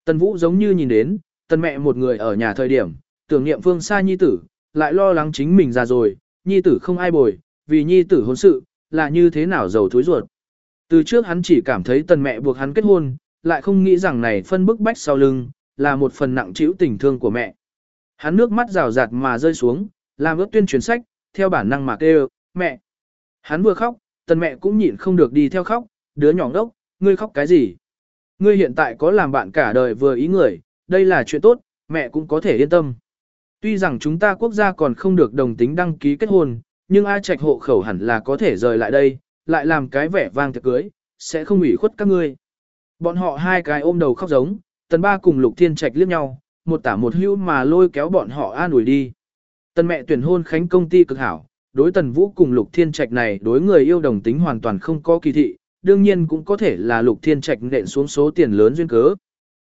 Tần vũ giống như nhìn đến, tần mẹ một người ở nhà thời điểm, tưởng niệm phương xa nhi tử, lại lo lắng chính mình già rồi, nhi tử không ai bồi, vì nhi tử hôn sự, là như thế nào giàu thối ruột. Từ trước hắn chỉ cảm thấy tần mẹ buộc hắn kết hôn, lại không nghĩ rằng này phân bức bách sau lưng, là một phần nặng trĩu tình thương của mẹ. Hắn nước mắt rào rạt mà rơi xuống, làm ước tuyên truyền sách, theo bản năng mà kêu, mẹ. Hắn vừa khóc, tần mẹ cũng nhịn không được đi theo khóc, đứa nhỏ đốc, ngươi khóc cái gì? Ngươi hiện tại có làm bạn cả đời vừa ý người, đây là chuyện tốt, mẹ cũng có thể yên tâm. Tuy rằng chúng ta quốc gia còn không được đồng tính đăng ký kết hôn, nhưng ai Trạch hộ khẩu hẳn là có thể rời lại đây, lại làm cái vẻ vang tiệc cưới, sẽ không ủy khuất các ngươi. Bọn họ hai cái ôm đầu khóc giống, tần ba cùng Lục Thiên Trạch liếc nhau, một tả một hữu mà lôi kéo bọn họ an ủi đi. Tần mẹ tuyển hôn khánh công ty cực hảo, đối tần vũ cùng Lục Thiên Trạch này đối người yêu đồng tính hoàn toàn không có kỳ thị, đương nhiên cũng có thể là Lục Thiên Trạch nện xuống số tiền lớn duyên cớ.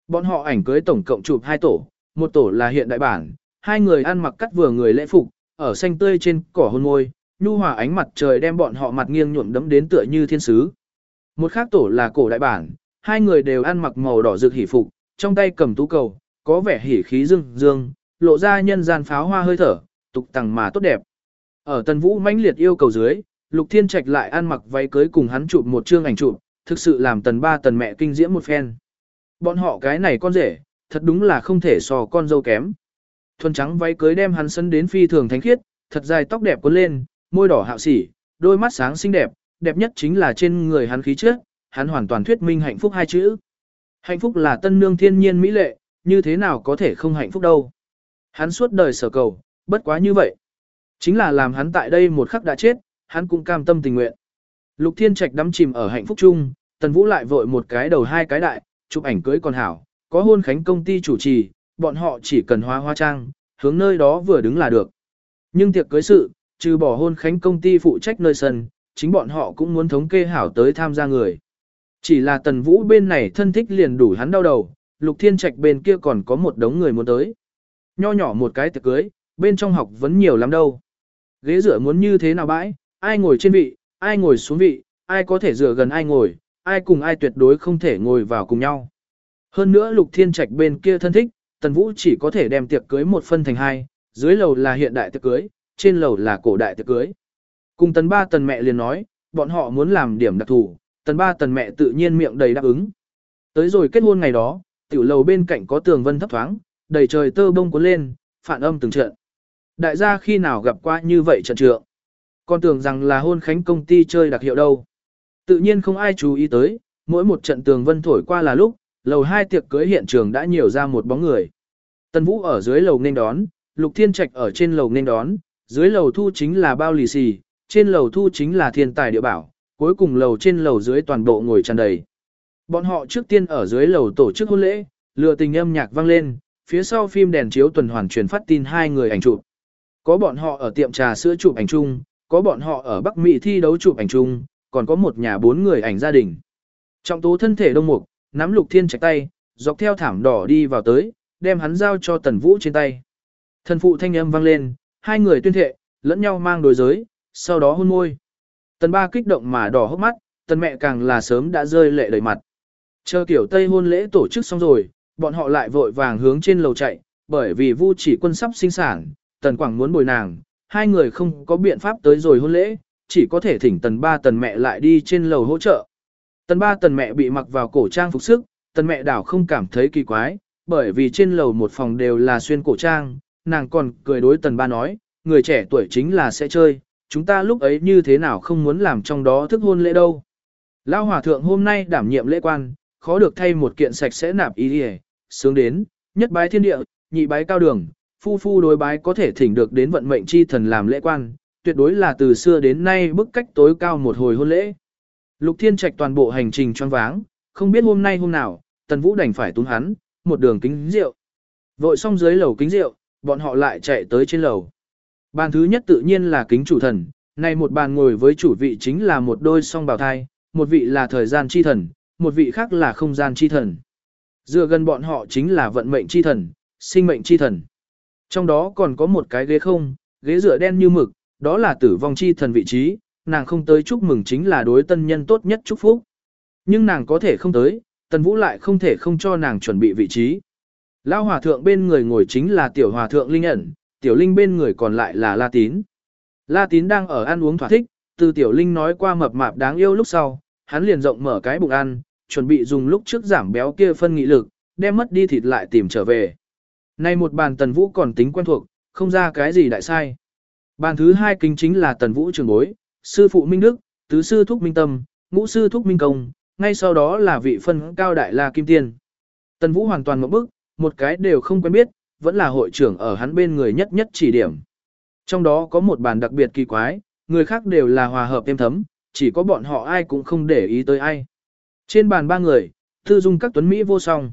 Bọn họ ảnh cưới tổng cộng chụp hai tổ, một tổ là hiện đại bản, hai người ăn mặc cắt vừa người lễ phục, ở xanh tươi trên cỏ hôn môi, nhu hòa ánh mặt trời đem bọn họ mặt nghiêng nhuộm đấm đến tựa như thiên sứ. Một khác tổ là cổ đại bản, hai người đều ăn mặc màu đỏ rực hỉ phục, trong tay cầm tú cầu, có vẻ hỉ khí dương dương, lộ ra nhân gian pháo hoa hơi thở, tục tằng mà tốt đẹp. Ở Tần Vũ mãnh liệt yêu cầu dưới, Lục Thiên Trạch lại ăn mặc váy cưới cùng hắn chụp một chương ảnh chụp, thực sự làm Tần Ba Tần mẹ kinh diễm một phen. Bọn họ cái này con rể, thật đúng là không thể so con dâu kém. Thuần trắng váy cưới đem hắn sân đến phi thường thánh khiết, thật dài tóc đẹp cuốn lên, môi đỏ hạo sỉ, đôi mắt sáng xinh đẹp, đẹp nhất chính là trên người hắn khí chất, hắn hoàn toàn thuyết minh hạnh phúc hai chữ. Hạnh phúc là tân nương thiên nhiên mỹ lệ, như thế nào có thể không hạnh phúc đâu. Hắn suốt đời sở cầu, bất quá như vậy. Chính là làm hắn tại đây một khắc đã chết, hắn cũng cam tâm tình nguyện. Lục Thiên Trạch đắm chìm ở hạnh phúc chung, Tần Vũ lại vội một cái đầu hai cái đại, chụp ảnh cưới còn hảo, có hôn khánh công ty chủ trì, bọn họ chỉ cần hóa hoa trang, hướng nơi đó vừa đứng là được. Nhưng tiệc cưới sự, trừ bỏ hôn khánh công ty phụ trách nơi sân, chính bọn họ cũng muốn thống kê hảo tới tham gia người. Chỉ là tần vũ bên này thân thích liền đủ hắn đau đầu, lục thiên trạch bên kia còn có một đống người muốn tới. Nho nhỏ một cái tiệc cưới, bên trong học vẫn nhiều lắm đâu. Ghế rửa muốn như thế nào bãi, ai ngồi trên vị, ai ngồi xuống vị, ai có thể rửa gần ai ngồi, ai cùng ai tuyệt đối không thể ngồi vào cùng nhau. Hơn nữa lục thiên trạch bên kia thân thích, tần vũ chỉ có thể đem tiệc cưới một phân thành hai, dưới lầu là hiện đại tiệc cưới, trên lầu là cổ đại tiệc cưới. Cùng tần ba tần mẹ liền nói, bọn họ muốn làm điểm đặc thù, tần ba tần mẹ tự nhiên miệng đầy đáp ứng. Tới rồi kết hôn ngày đó, tiểu lầu bên cạnh có tường vân thấp thoáng, đầy trời tơ bông cuốn lên, phản âm từng trận. Đại gia khi nào gặp qua như vậy trận trượng. Con tưởng rằng là hôn khánh công ty chơi đặc hiệu đâu. Tự nhiên không ai chú ý tới, mỗi một trận tường vân thổi qua là lúc, lầu hai tiệc cưới hiện trường đã nhiều ra một bóng người. Tần Vũ ở dưới lầu nên đón, Lục Thiên Trạch ở trên lầu nên đón, dưới lầu thu chính là bao lì xì, trên lầu thu chính là thiên tài địa bảo, cuối cùng lầu trên lầu dưới toàn bộ ngồi tràn đầy. Bọn họ trước tiên ở dưới lầu tổ chức hôn lễ, lựa tình âm nhạc vang lên, phía sau phim đèn chiếu tuần hoàn truyền phát tin hai người ảnh chụp. Có bọn họ ở tiệm trà sữa chụp ảnh chung, có bọn họ ở Bắc Mỹ thi đấu chụp ảnh chung, còn có một nhà bốn người ảnh gia đình. Trọng tố thân thể đông mục, nắm lục thiên trạch tay, dọc theo thảm đỏ đi vào tới, đem hắn giao cho tần vũ trên tay. Thần phụ thanh âm vang lên, hai người tuyên thệ, lẫn nhau mang đối giới, sau đó hôn môi. Tần ba kích động mà đỏ hốc mắt, tần mẹ càng là sớm đã rơi lệ đầy mặt. Chờ kiểu Tây hôn lễ tổ chức xong rồi, bọn họ lại vội vàng hướng trên lầu chạy, bởi vì Vu chỉ quân sắp sinh sản, tần quảng muốn bồi nàng, hai người không có biện pháp tới rồi hôn lễ, chỉ có thể thỉnh tần ba tần mẹ lại đi trên lầu hỗ trợ. Tần ba tần mẹ bị mặc vào cổ trang phục sức, tần mẹ đảo không cảm thấy kỳ quái, bởi vì trên lầu một phòng đều là xuyên cổ trang, nàng còn cười đối tần ba nói, người trẻ tuổi chính là sẽ chơi, chúng ta lúc ấy như thế nào không muốn làm trong đó thức hôn lễ đâu. Lão hòa thượng hôm nay đảm nhiệm lễ quan, khó được thay một kiện sạch sẽ nạp ý hề, sướng đến, nhất bái thiên địa, nhị bái cao đường, phu phu đối bái có thể thỉnh được đến vận mệnh chi thần làm lễ quan, tuyệt đối là từ xưa đến nay bức cách tối cao một hồi hôn lễ. Lục Thiên Trạch toàn bộ hành trình choáng váng, không biết hôm nay hôm nào, Tần Vũ đành phải túng hắn, một đường kính rượu. Vội xong dưới lầu kính rượu, bọn họ lại chạy tới trên lầu. Bàn thứ nhất tự nhiên là kính chủ thần, này một bàn ngồi với chủ vị chính là một đôi song bào thai, một vị là thời gian chi thần, một vị khác là không gian chi thần. Dựa gần bọn họ chính là vận mệnh chi thần, sinh mệnh chi thần. Trong đó còn có một cái ghế không, ghế dựa đen như mực, đó là tử vong chi thần vị trí, nàng không tới chúc mừng chính là đối tân nhân tốt nhất chúc phúc. Nhưng nàng có thể không tới, tần vũ lại không thể không cho nàng chuẩn bị vị trí. Lao hòa thượng bên người ngồi chính là tiểu hòa thượng linh ẩn, tiểu linh bên người còn lại là la tín. La tín đang ở ăn uống thỏa thích, từ tiểu linh nói qua mập mạp đáng yêu lúc sau, hắn liền rộng mở cái bụng ăn, chuẩn bị dùng lúc trước giảm béo kia phân nghị lực, đem mất đi thịt lại tìm trở về. Nay một bàn tần vũ còn tính quen thuộc, không ra cái gì đại sai. Bàn thứ hai kính chính là tần vũ trường bối, sư phụ Minh Đức, tứ sư thúc Minh Tâm, ngũ sư thúc Minh Công, ngay sau đó là vị phân cao đại la kim tiên. Tần vũ hoàn toàn một bức, một cái đều không quen biết, vẫn là hội trưởng ở hắn bên người nhất nhất chỉ điểm. Trong đó có một bàn đặc biệt kỳ quái, người khác đều là hòa hợp êm thấm, chỉ có bọn họ ai cũng không để ý tới ai. Trên bàn ba người, thư dung các tuấn Mỹ vô song.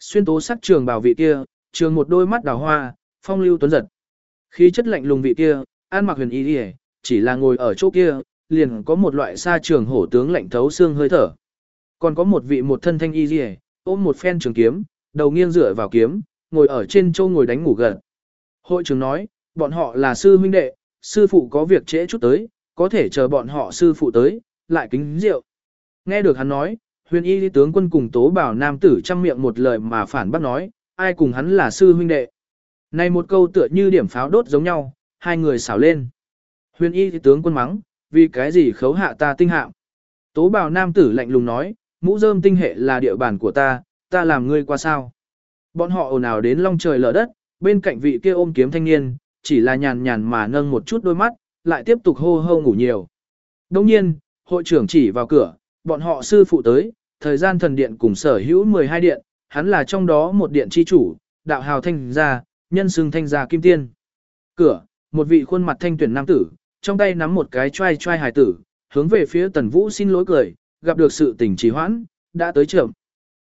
Xuyên tố sắc trường bảo vị kia, trường một đôi mắt đào hoa, phong lưu tuấn giật. Khí chất lạnh lùng vị kia, an mặc huyền y đi chỉ là ngồi ở chỗ kia, liền có một loại sa trường hổ tướng lạnh thấu xương hơi thở. Còn có một vị một thân thanh y rìa ôm một phen trường kiếm, đầu nghiêng dựa vào kiếm, ngồi ở trên châu ngồi đánh ngủ gần. Hội trưởng nói, bọn họ là sư huynh đệ, sư phụ có việc trễ chút tới, có thể chờ bọn họ sư phụ tới, lại kính rượu. Nghe được hắn nói, huyền y tướng quân cùng tố bảo nam tử chăm miệng một lời mà phản bác nói, ai cùng hắn là sư huynh đệ. Này một câu tựa như điểm pháo đốt giống nhau, hai người xảo lên. Huyền y tướng quân mắng, vì cái gì khấu hạ ta tinh hạm. Tố bảo nam tử lạnh lùng nói, mũ rơm tinh hệ là địa bàn của ta, ta làm ngươi qua sao. Bọn họ ồn ào đến long trời lở đất, bên cạnh vị kia ôm kiếm thanh niên, chỉ là nhàn nhàn mà nâng một chút đôi mắt, lại tiếp tục hô hô ngủ nhiều. Đồng nhiên, hội trưởng chỉ vào cửa, bọn họ sư phụ tới, thời gian thần điện cùng sở hữu 12 điện, hắn là trong đó một điện chi chủ, đạo hào thanh gia, nhân xưng thanh gia kim tiên. Cửa, một vị khuôn mặt thanh tuyển nam tử, trong tay nắm một cái trai trai hài tử, hướng về phía tần vũ xin lỗi cười, gặp được sự tình trì hoãn, đã tới trưởng.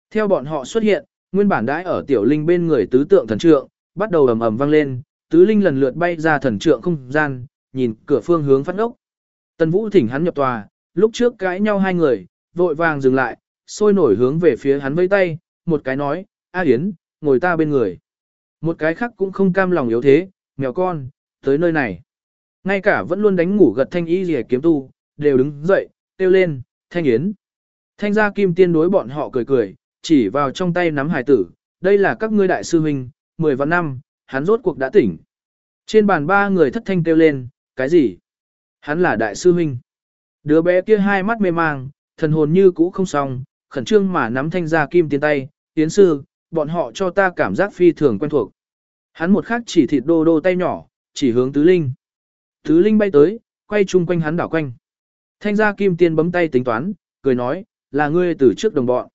Theo bọn họ xuất hiện, nguyên bản đãi ở tiểu linh bên người tứ tượng thần trượng, bắt đầu ầm ầm vang lên, tứ linh lần lượt bay ra thần trượng không gian, nhìn cửa phương hướng phát ốc. Tần Vũ thỉnh hắn nhập tòa, lúc trước cãi nhau hai người, vội vàng dừng lại, sôi nổi hướng về phía hắn vây tay, một cái nói, A Yến, ngồi ta bên người. Một cái khác cũng không cam lòng yếu thế, mèo con, tới nơi này. Ngay cả vẫn luôn đánh ngủ gật thanh y rìa kiếm tu, đều đứng dậy, kêu lên, thanh yến. Thanh gia kim tiên đối bọn họ cười cười, chỉ vào trong tay nắm hải tử, đây là các ngươi đại sư huynh, mười vạn năm, hắn rốt cuộc đã tỉnh. Trên bàn ba người thất thanh kêu lên, cái gì? Hắn là đại sư huynh. Đứa bé kia hai mắt mê mang, thần hồn như cũ không xong, khẩn trương mà nắm thanh gia kim tiên tay, tiến sư, bọn họ cho ta cảm giác phi thường quen thuộc. Hắn một khắc chỉ thịt đô đô tay nhỏ, chỉ hướng tứ linh. Tứ linh bay tới, quay chung quanh hắn đảo quanh. Thanh gia kim tiên bấm tay tính toán, cười nói, là ngươi từ trước đồng bọn.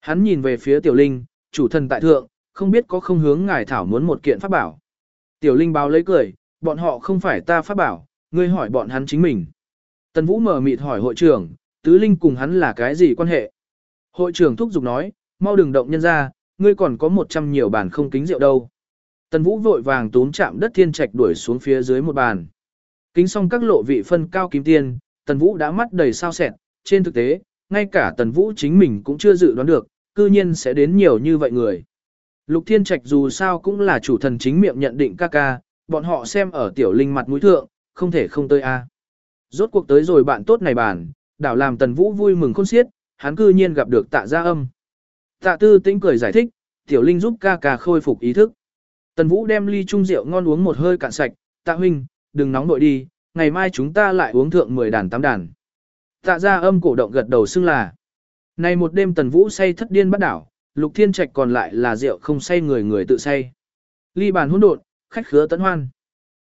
Hắn nhìn về phía tiểu linh, chủ thần tại thượng, không biết có không hướng ngài thảo muốn một kiện pháp bảo. Tiểu linh báo lấy cười, bọn họ không phải ta pháp bảo, ngươi hỏi bọn hắn chính mình. Tần Vũ mở mịt hỏi hội trưởng, tứ linh cùng hắn là cái gì quan hệ? Hội trưởng thúc giục nói, mau đừng động nhân ra, ngươi còn có một trăm nhiều bàn không kính rượu đâu. Tần Vũ vội vàng túm chạm đất thiên trạch đuổi xuống phía dưới một bàn. Kính xong các lộ vị phân cao kim tiên, Tần Vũ đã mắt đầy sao sẹn, trên thực tế, ngay cả Tần Vũ chính mình cũng chưa dự đoán được, cư nhiên sẽ đến nhiều như vậy người. Lục Thiên Trạch dù sao cũng là chủ thần chính miệng nhận định ca ca, bọn họ xem ở tiểu linh mặt mũi thượng, không thể không tới a. Rốt cuộc tới rồi bạn tốt này bản, đảo làm Tần Vũ vui mừng khôn xiết, hắn cư nhiên gặp được tạ gia âm. Tạ tư tĩnh cười giải thích, tiểu linh giúp ca ca khôi phục ý thức. Tần Vũ đem ly chung rượu ngon uống một hơi cạn sạch, tạ huynh, đừng nóng nội đi, ngày mai chúng ta lại uống thượng 10 đàn 8 đàn. Tạ gia âm cổ động gật đầu xưng là. Này một đêm Tần Vũ say thất điên bắt đảo, Lục Thiên Trạch còn lại là rượu không say người người tự say. Ly bàn hỗn độn, khách khứa tấn hoan.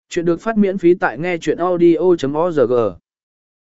Chuyện được phát miễn phí tại nghe chuyện audio.org.